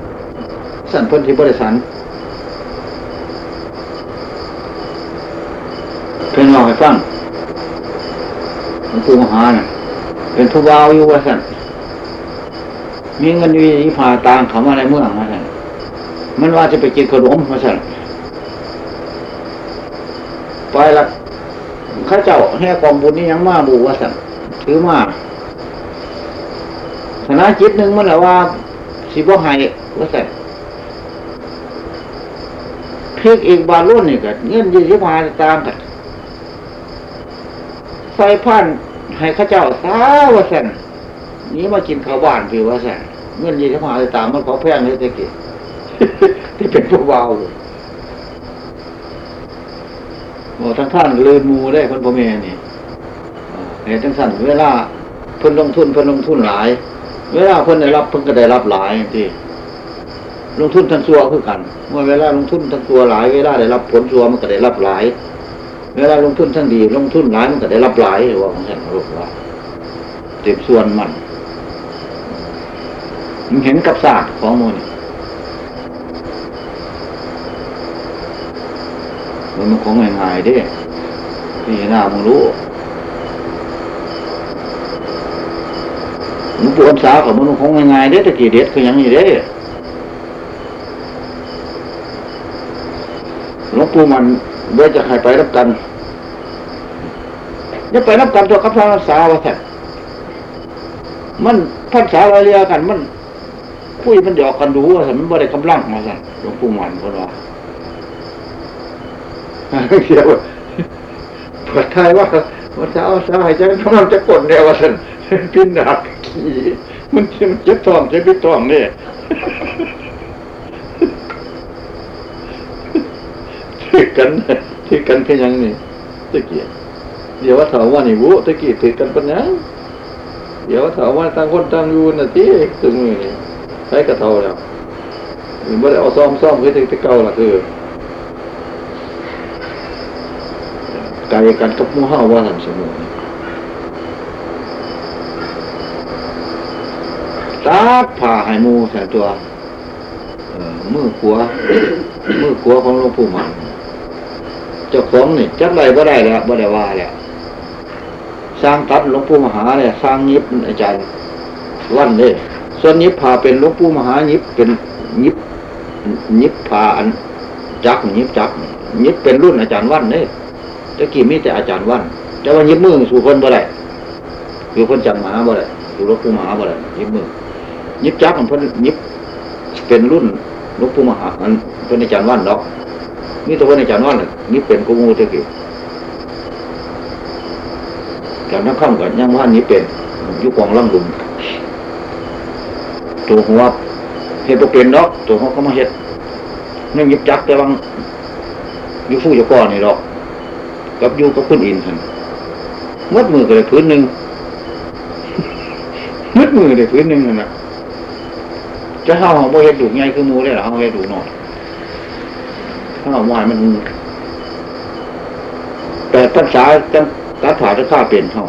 สั่นเพิ่นที่บริสันเพิ่นบอกให้ฟังหลวงปู่มหาเนี่ยเป็นผู้บ่าวอยู่ว่าสั่นมีเงินวิธีพาตางเขามาในเมืองมาสั่นมันว่าจะไปกินขนมมาสั่น ไปละข้าเจ้าแห่กองบุญนี่ยังมาบูว่าสั่นถือมาคณะจิตหนึ่งมันแหละว่าสิบ่ให้ว่าสั่นเพียกอีกบาลุ่นนี่ก็เงินยี่สิบห้าตามกันไฟพันให้ข้าเจ้าสาว่าสั่นนี้มากินข้าวบ้านพี่ว่าสั่นเงินยี่สิบห้าตามมันขอแพงเลยตะกี้ที่เป็นพวกวาว โอ้ทั้งท่านลืมมูได้คนพ่อแม่นี่เห็นทั้งท่านเวลาเพิ่นลงทุนเพิ่นลงทุนหลาย เวลาเพิ่นได้รับเพิ่นก็ได้รับหลายที่ลงทุนทั้งตัวคือกัน เมื่อเวลาลงทุนทั้งตัวหลาย เวลาได้รับผลตัวมันก็ได้รับหลาย เวลาลงทุนทั้งดี ลงทุนหลายมันก็ได้รับหลายว่าของฉันรู้ว่าเต็มส่วนมันมันเห็นกับศาสตร์ของมัน มันของง่ายๆด้พี่หน้ามึงรู้มึงปวดสาวของมึงของง่ายๆเด้ตะกี้เด็ดคือยังนี่เด้หลวงปู่มันเบื่อจะใครไปรับกันจะไปรับกันตัวกับพระสาวแท้มันพันสาวอะไรกันมันคุยมันหยอกกันดูว่ามันบ่ได้กำลังมาสั่นหลวงปู่มันคนว่า เกี่ยวเปิดท้ายว่าว่าสาวสาวจะกำลังจะกดเดียวสันพินดักขี่มันมันเจ็บท้องเจ็บพิท้องเนี่ยถือกันถือกันเพียงยังนี่ตะเกียเดี๋ยวว่าถามว่านี่วุตะกี้ถือกันปัญญาเดี๋ยวว่าถามว่าต่างคนต่างอยู่นะที่ถึงมือนี่ใช้กระเทาแล้วมันไม่ได้เอาซ่อมซ่อมคือที่เก่าล่ะคือ ไกลกันกับมู่เฮาว่าทันสมุนซักผ่าให้มูใส่ตัวมือขัวมือขัวของหลวงปู่มันเจ้าของนี่จัดไรบ่ได้แล้วบ่ได้ว่าแล้วสร้างตัดหลวงปู่มหาเนี่ยสร้างยิบอาจารย์วันเลยส่วนยิบผ่าเป็นหลวงปู่มหายิบเป็นยิบยิบผ่าอันจักยิบจักยิบเป็นรุ่นอาจารย์วันเนี่ย ตะกี้มีแต่อาจารย์วัน แต่ว่ายิบมือสู่คนบ่ได้คือคนจังมาบ่ได้สู่หลวงปู่มาบ่ได้ยิบมือยิบจักของเพิ่นยิบเป็นรุ่นลวงปู่มหาอันเป็นอาจารย์วันดอกนี่ตัวในอาจานวันนี่เป็นกูมูตะกี้การนักข้ามกันยังว่านี้เป็นยุคองล่ำลุมตัวหัวเห็ดเป็นดอกตัวหัวก็มาเห็ดนี่ยิบจักแต่บางยุฟูยุก้อนนี่ดอก กับยุกับคุณอินทันมัดมือกันเลยพื้นหนึ่งมัดมือเลยพื้นหนึ่งนะจะเท่าของโบเห็ดดูง่ายคือมูเลยหรอเขาเห็ดดูหน่อยถ้าเอาวายมันแต่ภาษาจังการผ่าจะฆ่าเปลี่ยนเท่า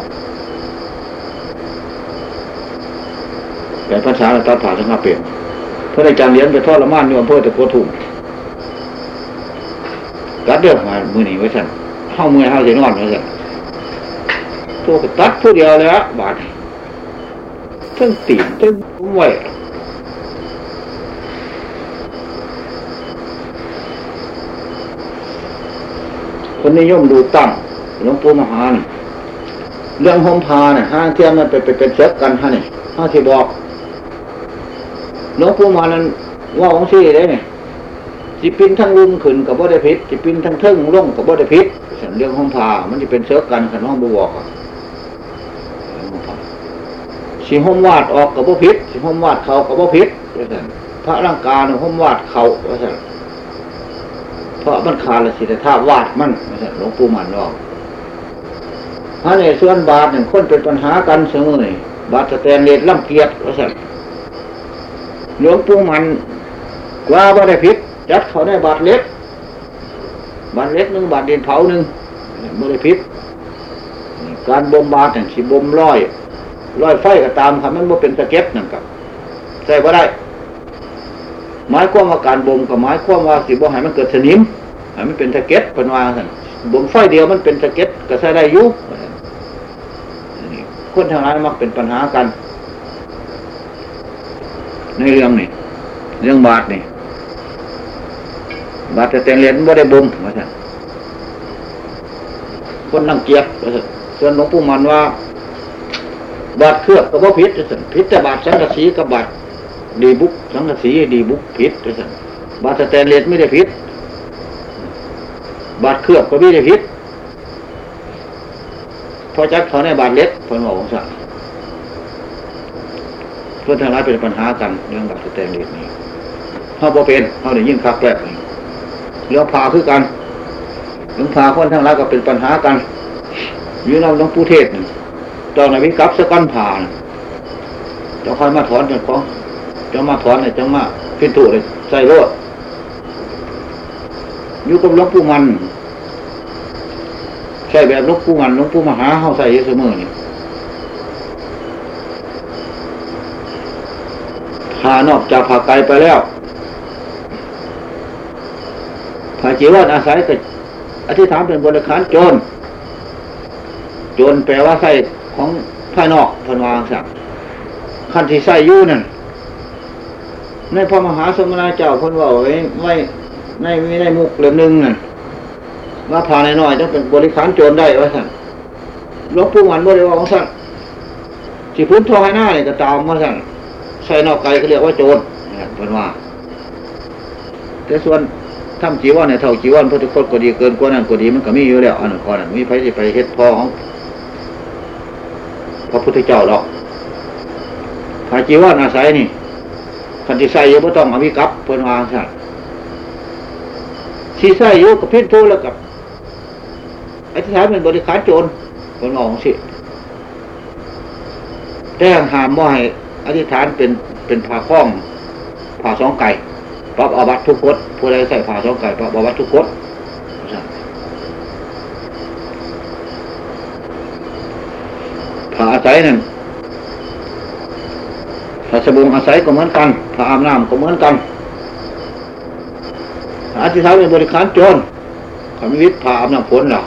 แต่ภาษาการผ่าจะฆ่าเปลี่ยนพระอาจารย์เลี้ยงไปทอดละม่านอยู่อำเภอตะโกทุ่งกัดเดือดมามือหนีไว้สั่น เข้ามือเข้าเสียนอนไว้สั่นตัวก็ตัดผู้เดียวเลยอะบาดทั้งตีนทั้งไหวคนนิยมดูตั้งหลวงปู่มหานี่เรื่องห่มพาเนี่ยห้างเทียมมันไปไปเป็นเซ็กกันฮะนี่ห้าที่บอกหลวงปู่มานั้นว่าของซี่ได้เนี่ยจิปินทั้งลุมขึ้นกับบ่ได้พิษจิปินทั้งเทิงล่งกับบ่ได้พิษ เรื่องห่มพามันจะเป็นเซ็กกันขันห้องบวกสีห่มวาดออกกับบ่พิษสีห่มวาดเขากับบ่พิษพระร่างกายเนี่ยห่มวาดเขาว่าเพราะมันขาดละสิทธาวาดมันไม่ใช่หลวงปู่มันว่าพระในส่วนบาทหนึ่งคนเป็นปัญหากันเสมอบาทแตนเลดล่ำเกียรติว่าสั่หลวงปู่มันกว่าบ่ได้พิษยัดเขาได้บาทเล็ก บาทเล็กหนึ่งบาทเดียนเผาหนึ่งบ่ได้พิษการบ่มบาทอย่สิบ่มร้อยร้อยไฟก็ตามครับมันบ่เป็นสะเก็ตนั่นกับใส่บ่ได้หมายความว่าการบ่มกับหมายความว่าสิบ่ให้มันเกิดสนิมให้มันเป็นสะเก็ตเป็นว่าสั่นบ่มไฟเดียวมันเป็นสะเก็ตก็ใช้ได้ยุคนทางนั้นมักเป็นปัญหากัน ในเรื่องนี่เรื่องบาทนี่ บาทแต่แต่งเรียนบ่ได้บ่มว่าสั่นคนนั่งเกียบส่วนหลวงปู่มันว่า บาทเครือบกับว่าพิษพิษแต่บาทสังกะสีกับบาทดีบุกสังกสีดีบุกพิษด้วยกันบาดสแตนเลสไม่ได้พิษบาดเครือบก็ไม่ได้พิษพอจักเขาในบาดเล็กพนบอกของสัตว์เพื่อนทางร้ายเป็นปัญหากันเรื่องบาดสแตนเลสนี้เขาพอเป็นเขาได้ยิ่งคักแรก เรื่องพาคือกันเรื่องพาคนทางร้ายก็เป็นปัญหากันยืนเราต้องผู้เทศตอนไหนวิกับสะกันผ่านจะคอยมาถอนจากของจะมาถอนเนี่ยจะมาพิจูเลยใส่รถอยู่กับหลวงปู่มันใช่แบบลูกปูมันลูกปูมหาเข้าใส่เสมอนี่พานอกจากผาไกลไปแล้ว ผาจีวรอาศัยก็อธิษฐานเป็นบริขารโจร โจรแปลว่าใส่ของภายนอกพันวางสักขั้นที่ใส่ยู่นั่นในพระมหาสมณเจ้าพนว่าไว้ไว้ในมีในมุกเล่มหนึ่งนั่นว่าพาในน้อยต้องเป็นบริขารโจรได้ว่าสั่นหลวงปู่มันบริวารสั่นสิพื้นทองให้หน้าเนี่ยก็ตามว่าสั่นใส่นอกไกลก็เรียกว่าโจรเป็นว่าแต่ส่วน ทำจีวรเนี่ยเท่าจีวรพระทุกคนก็ดีเกินกว่านั้นก็ดีมันก็มีอยู่แล้วอันนั้นข้อนมีไผที่ไปเฮ็ดพ่อของพระพุทธเจ้าหรอกพระจีวรอาศัยนี่คันที่ใส่ยังไม่ต้องอภิกับเพิ่นวางสั่นที่ใส่ยกับพิษทูแล้วกับอธิษฐานเป็นบริขารโจรเพิ่นวองสิแต่ห้ามว่าให้อธิษฐานเป็นเป็นผ่าคล้องผ่าสองไก่ ปรับอาบัตทุกกฎผู้ใดใส่ผ่าสองไก่ปรับอาบัตทุกกฎผ่าอาศัยนั่นผ่าสบู่อาศัยก็เหมือนกันผ่าอาบน้ำก็เหมือนกันอธิษฐานเป็นบริการโจรขมิวิทย์ผ่าอาบน้ำฝนหรอ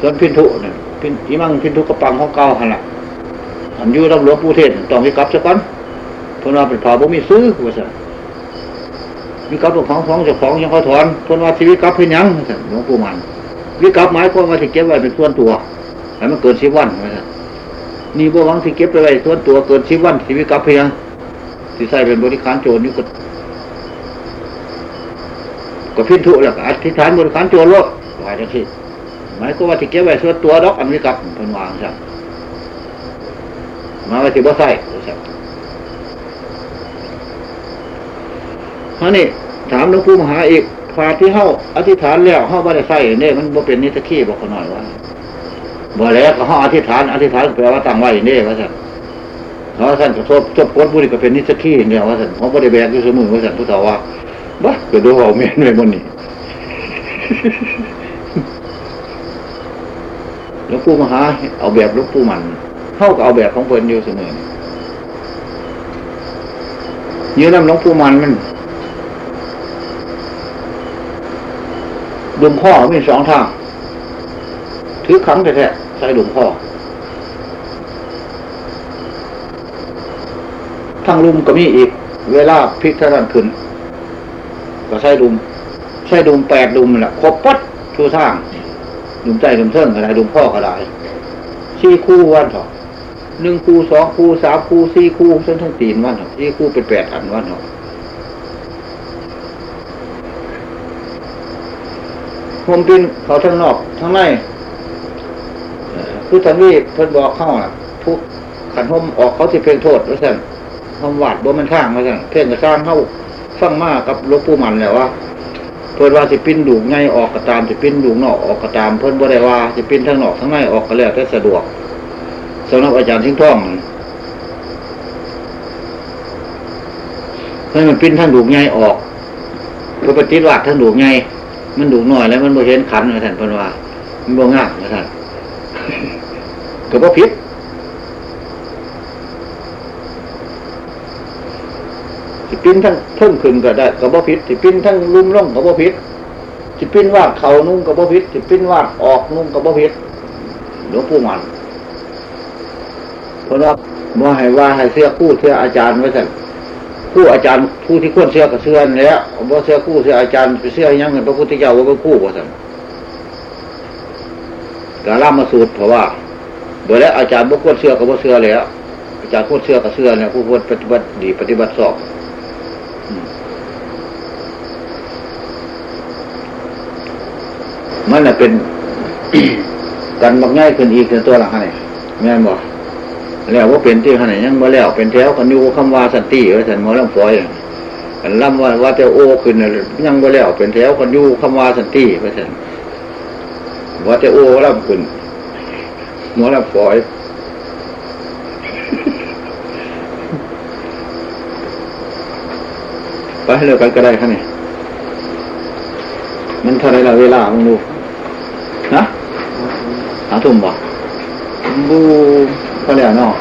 ส่วนพินทุเนี่ยพินอีมังพินทุกระปังของเก่าหันละอันยูรับหลวงปู่เทศต้องมีกับสักก่อน เพนว่าเป็นผ่าบ่มีซื้อว่าสั่มีกับของของเจ้าของยังเขาถอนเพนว่าชีวิตกับเพียงยังสั่หลวงปู่มันวิกับหมายความว่าที่เก็บไว้เป็นส่วนตัวแต่มันเกินสิบวันว่าสั่นี่บ่หวังที่เก็บไปไว้ส่วนตัวเกินสิบวันชีวิตกับเพียงที่ใส่เป็นบริการโจรนี่ก็ก็พิทุแล้วก็อธิษฐานบริการโจรโลดว่าจังซี่หมายความว่าที่เก็บไว้ส่วนตัวดอกอันวิกับเพิ่นวางสั่มาไว้ที่บ่ใส่ สั่ฮะนี่ถามหลวงปู่มหาอีกพาที่เข้าอธิษฐานแล้วเข้าบ่ได้ใส่เนี่ยมันบ่เป็นนิสกี้บอกเขาหน่อยว่าบ่แล้วก็เข้าอธิษฐานอธิษฐานแปลว่าตั้งไว้เนี่ยว่าสั่นเขาสั่นจะทบทบกดบุรีก็เป็นนิสกี้เนี่ยว่าสั่นเขาบ่ได้แบกอยู่เสมอว่าสั่นผู้สาว่าบ้าก็ดูเขาเมียนไว้บนนี้หลวงปู่มหา เอาแบบหลวงปู่มันเข้ากับเอาแบบของเพิ่นอยู่เสมอยืนน้ำหลวงปู่มันมัน ดุมข้อมีสองทาง ถือขังแท้ๆใส่ดุมข้อทางลุมก็มีอีก เวลาพิกท่านขึ้น ก็ใส่ดุมใส่ดุมแปดดุมแหละครบปัดชูทางดุมใจดุมเทิงอะไรดุมพ่อก็ได้สี่คู่วันเถอะหนึ่งคู่สองคู่สามคู่สี่คู่เส้นทั้งตีนวันเถอะสี่คู่เป็นแปดอันวันเถอะ ผมกินเขาทั้งนอกทั้งในคือทันวีเพิ่นบอกเข้าอะทุกขันหมออกเขาที่เพ่งโทษว่าสั่นหมวาดบ่มันทางว่าสั่นเพ่งกระซ้างเข้าฟังมากกับลูกปูมันแหละว่าเพิ่นว่าสิปิ้นดูไงออกกระตามสิปิ้นดูนอกออกกระตาม เพิ่นบ่ได้ว่าสิปิ้นทั้งนอกทั้งในออกก็แล้วแต่สะดวกสำหรับอาจารย์ทิ้งท่องให้มันปิ้นทั้งดูไงออกเพื่อปฏิวัติทั้งดูไง มันดูหน่อยแล้วมันบ่เห็นขันนะท่านพนว่า มันบ่ง่ายนะท่านก็บ่ผิดสิปิ้นทั้งเพิ่มขึ้นก็ได้ก็บ่ผิดสิปิ้นทั้งลุ่มล่องก็บ่ผิดสิปิ้นวาดเขานุ่งก็บ่ผิดสิปิ้นวาดออกนุ่งก็บ่ผิดหลวงปู่มันเพราะว่าบ่ให้ว่าให้เสื้อคู่เสื้ออาจารย์ไว้สั่น คู่อาจารย์ผู้ที่ควรเสื้อกับเสื้อเนี่ยบ่เสื้อคู่เสื้ออาจารย์ไปเสื้อยังเงินพระพุทธเจ้าว่าเป็นคู่ว่าสั่นกาล่ามาสูตรเพราะว่าโดยแล้วอาจารย์บ่ควรเสื้อกับบ่เสื้อแล้วอาจารย์ควรเสื้อกับเสื้อเนี่ยผู้ควรปฏิบัติดีปฏิบัติสอบมันเป็น กันมักง่ายขึ้นอีกตัวละให้แม่บอก แล้วว่าเป็นที่ขนาดยังมาแล้วเป็นแถวกันอยู่คำว่าสันติไว้สันมอลำฝอยกันล่ำว่าว่าจะโอ้ขึ้นยังมาแล้วเป็นแถวกันอยู่คำว่าสันติไว้สันว่าจะโอ้ล่ำขึ้นมอลำฝอยไปเลิกกันก็ได้ครับเนี่ยมันเท่าไรละเวลามึงดูนะหาทุ่มบ่บู พอแล้วเนาะ